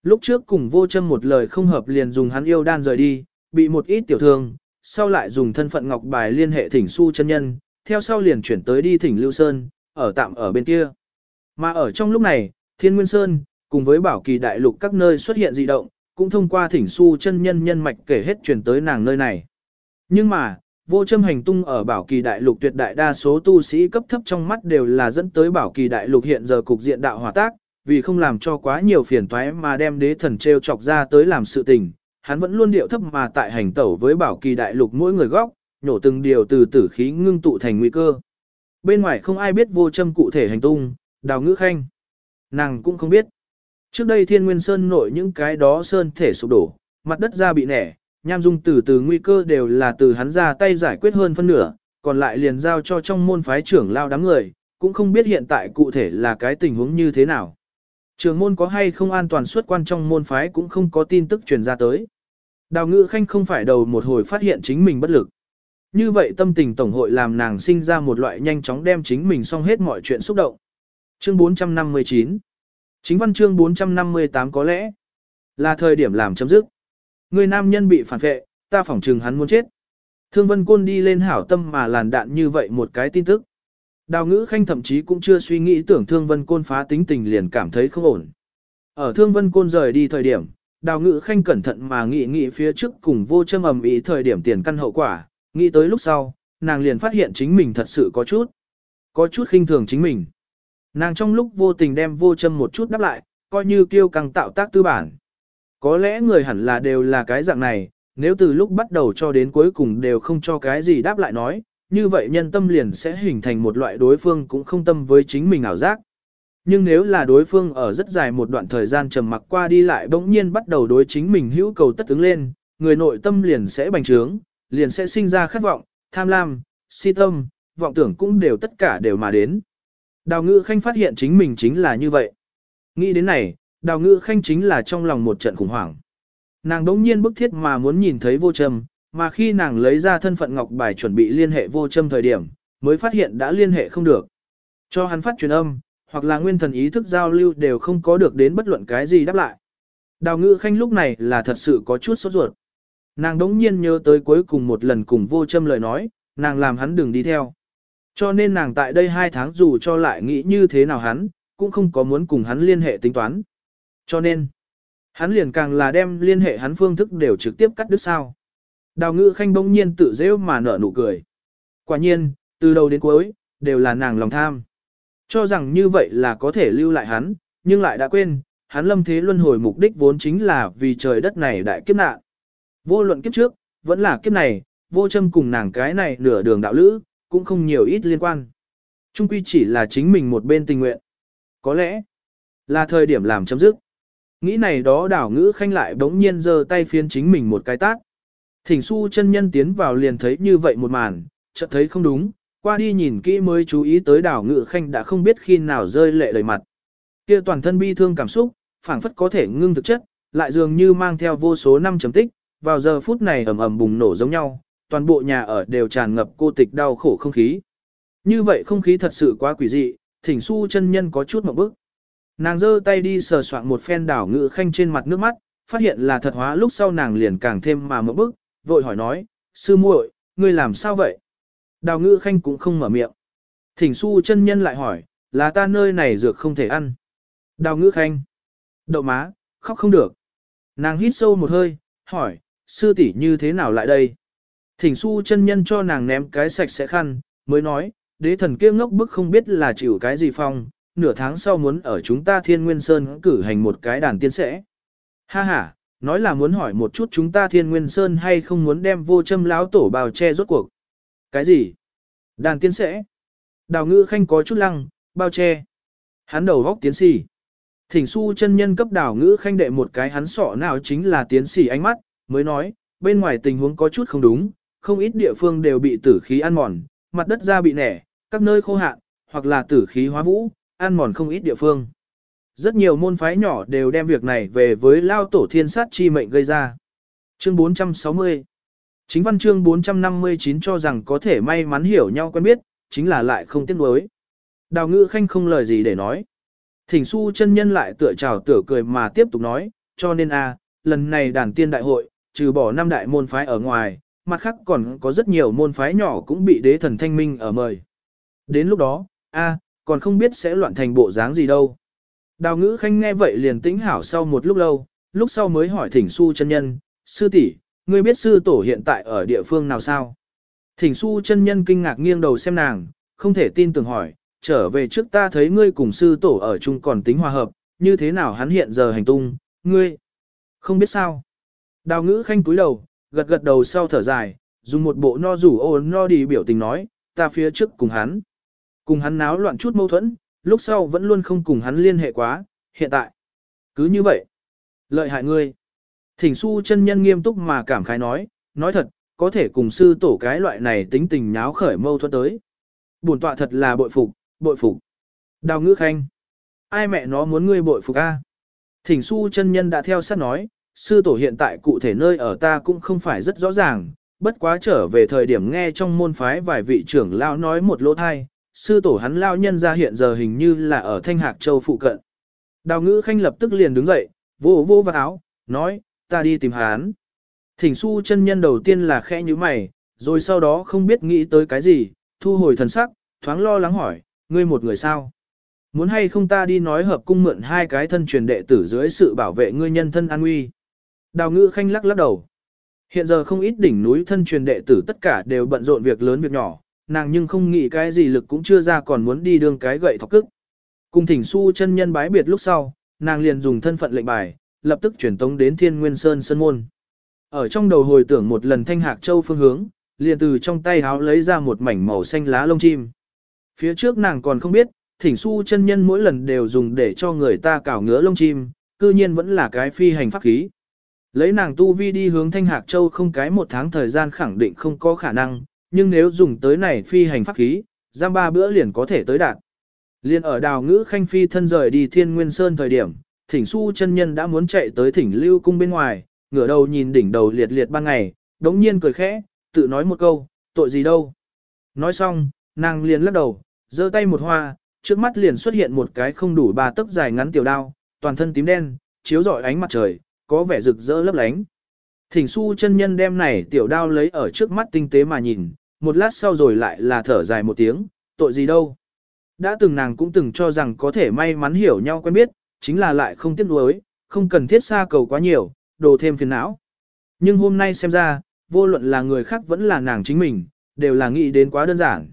Lúc trước cùng vô chân một lời không hợp liền dùng hắn yêu đan rời đi, bị một ít tiểu thương, sau lại dùng thân phận ngọc bài liên hệ thỉnh su chân nhân, theo sau liền chuyển tới đi thỉnh Lưu Sơn, ở tạm ở bên kia. Mà ở trong lúc này, Thiên Nguyên Sơn, cùng với bảo kỳ đại lục các nơi xuất hiện dị động, cũng thông qua thỉnh su chân nhân nhân mạch kể hết chuyển tới nàng nơi này. Nhưng mà, vô châm hành tung ở bảo kỳ đại lục tuyệt đại đa số tu sĩ cấp thấp trong mắt đều là dẫn tới bảo kỳ đại lục hiện giờ cục diện đạo hòa tác, vì không làm cho quá nhiều phiền toái mà đem đế thần treo chọc ra tới làm sự tình, hắn vẫn luôn điệu thấp mà tại hành tẩu với bảo kỳ đại lục mỗi người góc, nhổ từng điều từ tử khí ngưng tụ thành nguy cơ. Bên ngoài không ai biết vô châm cụ thể hành tung, đào ngữ khanh. Nàng cũng không biết. Trước đây thiên nguyên sơn nội những cái đó sơn thể sụp đổ, mặt đất ra bị nẻ, nham dung từ từ nguy cơ đều là từ hắn ra tay giải quyết hơn phân nửa, còn lại liền giao cho trong môn phái trưởng lao đám người, cũng không biết hiện tại cụ thể là cái tình huống như thế nào. Trường môn có hay không an toàn suốt quan trong môn phái cũng không có tin tức truyền ra tới. Đào ngự khanh không phải đầu một hồi phát hiện chính mình bất lực. Như vậy tâm tình tổng hội làm nàng sinh ra một loại nhanh chóng đem chính mình xong hết mọi chuyện xúc động. Chương 459 Chính văn chương 458 có lẽ là thời điểm làm chấm dứt. Người nam nhân bị phản vệ, ta phỏng trừng hắn muốn chết. Thương Vân Côn đi lên hảo tâm mà làn đạn như vậy một cái tin tức. Đào ngữ khanh thậm chí cũng chưa suy nghĩ tưởng Thương Vân Côn phá tính tình liền cảm thấy không ổn. Ở Thương Vân Côn rời đi thời điểm, đào ngự khanh cẩn thận mà nghĩ nghĩ phía trước cùng vô châm ầm ý thời điểm tiền căn hậu quả, nghĩ tới lúc sau, nàng liền phát hiện chính mình thật sự có chút, có chút khinh thường chính mình. Nàng trong lúc vô tình đem vô châm một chút đáp lại, coi như kêu căng tạo tác tư bản. Có lẽ người hẳn là đều là cái dạng này, nếu từ lúc bắt đầu cho đến cuối cùng đều không cho cái gì đáp lại nói, như vậy nhân tâm liền sẽ hình thành một loại đối phương cũng không tâm với chính mình ảo giác. Nhưng nếu là đối phương ở rất dài một đoạn thời gian trầm mặc qua đi lại bỗng nhiên bắt đầu đối chính mình hữu cầu tất ứng lên, người nội tâm liền sẽ bành trướng, liền sẽ sinh ra khát vọng, tham lam, si tâm, vọng tưởng cũng đều tất cả đều mà đến. Đào ngữ khanh phát hiện chính mình chính là như vậy. Nghĩ đến này, đào ngữ khanh chính là trong lòng một trận khủng hoảng. Nàng đống nhiên bức thiết mà muốn nhìn thấy vô trầm, mà khi nàng lấy ra thân phận ngọc bài chuẩn bị liên hệ vô trầm thời điểm, mới phát hiện đã liên hệ không được. Cho hắn phát truyền âm, hoặc là nguyên thần ý thức giao lưu đều không có được đến bất luận cái gì đáp lại. Đào ngữ khanh lúc này là thật sự có chút sốt ruột. Nàng đống nhiên nhớ tới cuối cùng một lần cùng vô châm lời nói, nàng làm hắn đừng đi theo. Cho nên nàng tại đây hai tháng dù cho lại nghĩ như thế nào hắn, cũng không có muốn cùng hắn liên hệ tính toán. Cho nên, hắn liền càng là đem liên hệ hắn phương thức đều trực tiếp cắt đứt sao. Đào ngữ khanh bỗng nhiên tự dễ mà nở nụ cười. Quả nhiên, từ đầu đến cuối, đều là nàng lòng tham. Cho rằng như vậy là có thể lưu lại hắn, nhưng lại đã quên, hắn lâm thế luân hồi mục đích vốn chính là vì trời đất này đại kiếp nạn. Vô luận kiếp trước, vẫn là kiếp này, vô châm cùng nàng cái này nửa đường đạo lữ, cũng không nhiều ít liên quan. Trung quy chỉ là chính mình một bên tình nguyện. Có lẽ, là thời điểm làm chấm dứt. Nghĩ này đó đảo ngữ khanh lại bỗng nhiên giơ tay phiến chính mình một cái tát. Thỉnh su chân nhân tiến vào liền thấy như vậy một màn, chợt thấy không đúng, qua đi nhìn kỹ mới chú ý tới đảo ngự khanh đã không biết khi nào rơi lệ đầy mặt. Kia toàn thân bi thương cảm xúc, phảng phất có thể ngưng thực chất, lại dường như mang theo vô số năm chấm tích, vào giờ phút này ầm ầm bùng nổ giống nhau, toàn bộ nhà ở đều tràn ngập cô tịch đau khổ không khí. Như vậy không khí thật sự quá quỷ dị, thỉnh su chân nhân có chút một bức. Nàng giơ tay đi sờ soạn một phen đảo ngự khanh trên mặt nước mắt, phát hiện là thật hóa lúc sau nàng liền càng thêm mà một bức, vội hỏi nói, sư muội, ngươi làm sao vậy? Đào ngữ khanh cũng không mở miệng. Thỉnh su chân nhân lại hỏi, là ta nơi này dược không thể ăn. Đào ngữ khanh. Đậu má, khóc không được. Nàng hít sâu một hơi, hỏi, sư tỷ như thế nào lại đây? Thỉnh su chân nhân cho nàng ném cái sạch sẽ khăn, mới nói, đế thần kia ngốc bức không biết là chịu cái gì phong, nửa tháng sau muốn ở chúng ta thiên nguyên sơn cử hành một cái đàn tiên sẽ. Ha ha, nói là muốn hỏi một chút chúng ta thiên nguyên sơn hay không muốn đem vô châm láo tổ bào che rốt cuộc. Cái gì? Đàn tiên sẽ. Đào ngữ khanh có chút lăng, bao che. Hắn đầu góc tiến sĩ. Thỉnh su chân nhân cấp đào ngữ khanh đệ một cái hắn sọ nào chính là tiến sĩ ánh mắt, mới nói, bên ngoài tình huống có chút không đúng, không ít địa phương đều bị tử khí ăn mòn, mặt đất ra bị nẻ, các nơi khô hạn, hoặc là tử khí hóa vũ, ăn mòn không ít địa phương. Rất nhiều môn phái nhỏ đều đem việc này về với lao tổ thiên sát chi mệnh gây ra. Chương 460 Chính văn chương 459 cho rằng có thể may mắn hiểu nhau quen biết, chính là lại không tiếc nuối. Đào ngữ khanh không lời gì để nói. Thỉnh su chân nhân lại tựa trào tựa cười mà tiếp tục nói, cho nên a lần này đàn tiên đại hội, trừ bỏ năm đại môn phái ở ngoài, mặt khác còn có rất nhiều môn phái nhỏ cũng bị đế thần thanh minh ở mời. Đến lúc đó, a còn không biết sẽ loạn thành bộ dáng gì đâu. Đào ngữ khanh nghe vậy liền tĩnh hảo sau một lúc lâu, lúc sau mới hỏi thỉnh su chân nhân, sư tỷ, ngươi biết sư tổ hiện tại ở địa phương nào sao? Thỉnh su chân nhân kinh ngạc nghiêng đầu xem nàng, không thể tin tưởng hỏi, trở về trước ta thấy ngươi cùng sư tổ ở chung còn tính hòa hợp, như thế nào hắn hiện giờ hành tung, ngươi? Không biết sao? Đào ngữ khanh cúi đầu, gật gật đầu sau thở dài, dùng một bộ no rủ ôn no đi biểu tình nói, ta phía trước cùng hắn. Cùng hắn náo loạn chút mâu thuẫn, lúc sau vẫn luôn không cùng hắn liên hệ quá, hiện tại. Cứ như vậy. Lợi hại ngươi. Thỉnh su chân nhân nghiêm túc mà cảm khái nói, nói thật, có thể cùng sư tổ cái loại này tính tình nháo khởi mâu thuẫn tới. Bổn tọa thật là bội phục, bội phục. Đào ngữ khanh. Ai mẹ nó muốn ngươi bội phục a? Thỉnh su chân nhân đã theo sát nói, sư tổ hiện tại cụ thể nơi ở ta cũng không phải rất rõ ràng, bất quá trở về thời điểm nghe trong môn phái vài vị trưởng lao nói một lỗ thai, sư tổ hắn lao nhân ra hiện giờ hình như là ở Thanh Hạc Châu phụ cận. Đào ngữ khanh lập tức liền đứng dậy, vô vô vào áo, nói, ta đi tìm hắn. Thỉnh su chân nhân đầu tiên là khẽ như mày, rồi sau đó không biết nghĩ tới cái gì, thu hồi thần sắc, thoáng lo lắng hỏi, ngươi một người sao? Muốn hay không ta đi nói hợp cung mượn hai cái thân truyền đệ tử dưới sự bảo vệ ngươi nhân thân an nguy. Đào ngữ khanh lắc lắc đầu. Hiện giờ không ít đỉnh núi thân truyền đệ tử tất cả đều bận rộn việc lớn việc nhỏ, nàng nhưng không nghĩ cái gì lực cũng chưa ra còn muốn đi đương cái gậy thọc cức. Cùng thỉnh su chân nhân bái biệt lúc sau, nàng liền dùng thân phận lệnh bài, lập tức chuyển tống đến Thiên Nguyên Sơn Sơn Môn. Ở trong đầu hồi tưởng một lần thanh hạc châu phương hướng, liền từ trong tay háo lấy ra một mảnh màu xanh lá lông chim. Phía trước nàng còn không biết, thỉnh su chân nhân mỗi lần đều dùng để cho người ta cào ngứa lông chim, cư nhiên vẫn là cái phi hành pháp khí. Lấy nàng tu vi đi hướng thanh hạc châu không cái một tháng thời gian khẳng định không có khả năng, nhưng nếu dùng tới này phi hành pháp khí, giam ba bữa liền có thể tới đạt. Liên ở đào ngữ khanh phi thân rời đi thiên nguyên sơn thời điểm, thỉnh su chân nhân đã muốn chạy tới thỉnh lưu cung bên ngoài, ngửa đầu nhìn đỉnh đầu liệt liệt ban ngày, đống nhiên cười khẽ, tự nói một câu, tội gì đâu. Nói xong, nàng liền lắc đầu, giơ tay một hoa, trước mắt liền xuất hiện một cái không đủ ba tấc dài ngắn tiểu đao, toàn thân tím đen, chiếu rọi ánh mặt trời, có vẻ rực rỡ lấp lánh. Thỉnh su chân nhân đem này tiểu đao lấy ở trước mắt tinh tế mà nhìn, một lát sau rồi lại là thở dài một tiếng, tội gì đâu. Đã từng nàng cũng từng cho rằng có thể may mắn hiểu nhau quen biết, chính là lại không tiếc nuối, không cần thiết xa cầu quá nhiều, đồ thêm phiền não. Nhưng hôm nay xem ra, vô luận là người khác vẫn là nàng chính mình, đều là nghĩ đến quá đơn giản.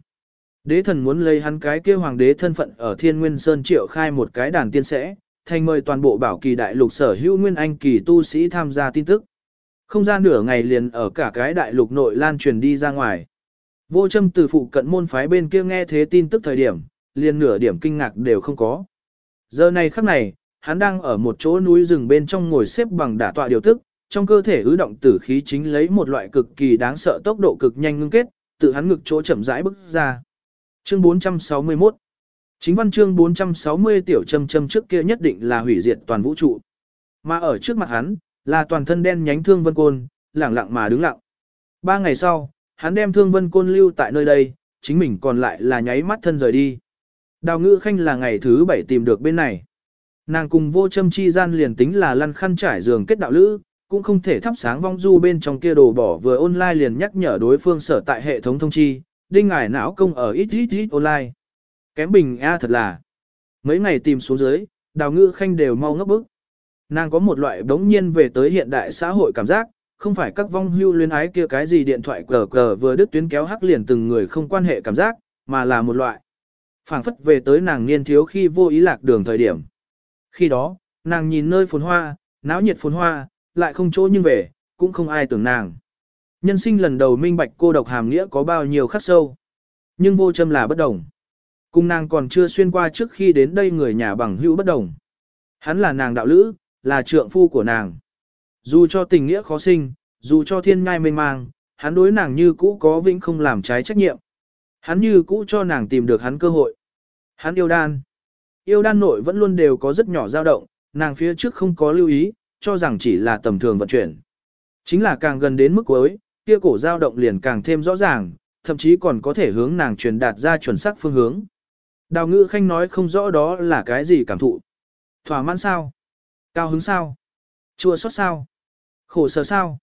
Đế thần muốn lấy hắn cái kia hoàng đế thân phận ở Thiên Nguyên Sơn triệu khai một cái đàn tiên sẽ, thành mời toàn bộ bảo kỳ đại lục sở hữu nguyên anh kỳ tu sĩ tham gia tin tức. Không ra nửa ngày liền ở cả cái đại lục nội lan truyền đi ra ngoài. Vô châm từ phụ cận môn phái bên kia nghe thế tin tức thời điểm, liền nửa điểm kinh ngạc đều không có. Giờ này khắc này, hắn đang ở một chỗ núi rừng bên trong ngồi xếp bằng đả tọa điều tức, trong cơ thể ứ động tử khí chính lấy một loại cực kỳ đáng sợ tốc độ cực nhanh ngưng kết, tự hắn ngực chỗ chậm rãi bức ra. Chương 461 Chính văn chương 460 tiểu châm châm trước kia nhất định là hủy diệt toàn vũ trụ. Mà ở trước mặt hắn, là toàn thân đen nhánh thương vân côn, lẳng lặng mà đứng lặng. Ba ngày sau, hắn đem thương vân côn lưu tại nơi đây, chính mình còn lại là nháy mắt thân rời đi. Đào ngữ khanh là ngày thứ bảy tìm được bên này. Nàng cùng vô châm chi gian liền tính là lăn khăn trải giường kết đạo lữ, cũng không thể thắp sáng vong du bên trong kia đồ bỏ vừa online liền nhắc nhở đối phương sở tại hệ thống thông chi, đinh ngải não công ở ít ít ít online. Kém bình A thật là. Mấy ngày tìm xuống dưới, đào ngữ khanh đều mau ngấp bức. Nàng có một loại đống nhiên về tới hiện đại xã hội cảm giác, không phải các vong hưu luyến ái kia cái gì điện thoại cờ cờ vừa đứt tuyến kéo hắc liền từng người không quan hệ cảm giác, mà là một loại. phảng phất về tới nàng niên thiếu khi vô ý lạc đường thời điểm. Khi đó, nàng nhìn nơi phồn hoa, náo nhiệt phồn hoa, lại không chỗ nhưng về, cũng không ai tưởng nàng. Nhân sinh lần đầu minh bạch cô độc hàm nghĩa có bao nhiêu khắc sâu. Nhưng vô châm là bất đồng. Cùng nàng còn chưa xuyên qua trước khi đến đây người nhà bằng hữu bất đồng. Hắn là nàng đạo lữ, là trượng phu của nàng. Dù cho tình nghĩa khó sinh, dù cho thiên ngai mênh mang, hắn đối nàng như cũ có vĩnh không làm trái trách nhiệm. Hắn như cũ cho nàng tìm được hắn cơ hội. Hắn yêu đan. Yêu đan nội vẫn luôn đều có rất nhỏ dao động, nàng phía trước không có lưu ý, cho rằng chỉ là tầm thường vận chuyển. Chính là càng gần đến mức cuối, kia cổ dao động liền càng thêm rõ ràng, thậm chí còn có thể hướng nàng truyền đạt ra chuẩn xác phương hướng. Đào ngữ khanh nói không rõ đó là cái gì cảm thụ. Thỏa mãn sao? Cao hứng sao? Chua xót sao? Khổ sở sao?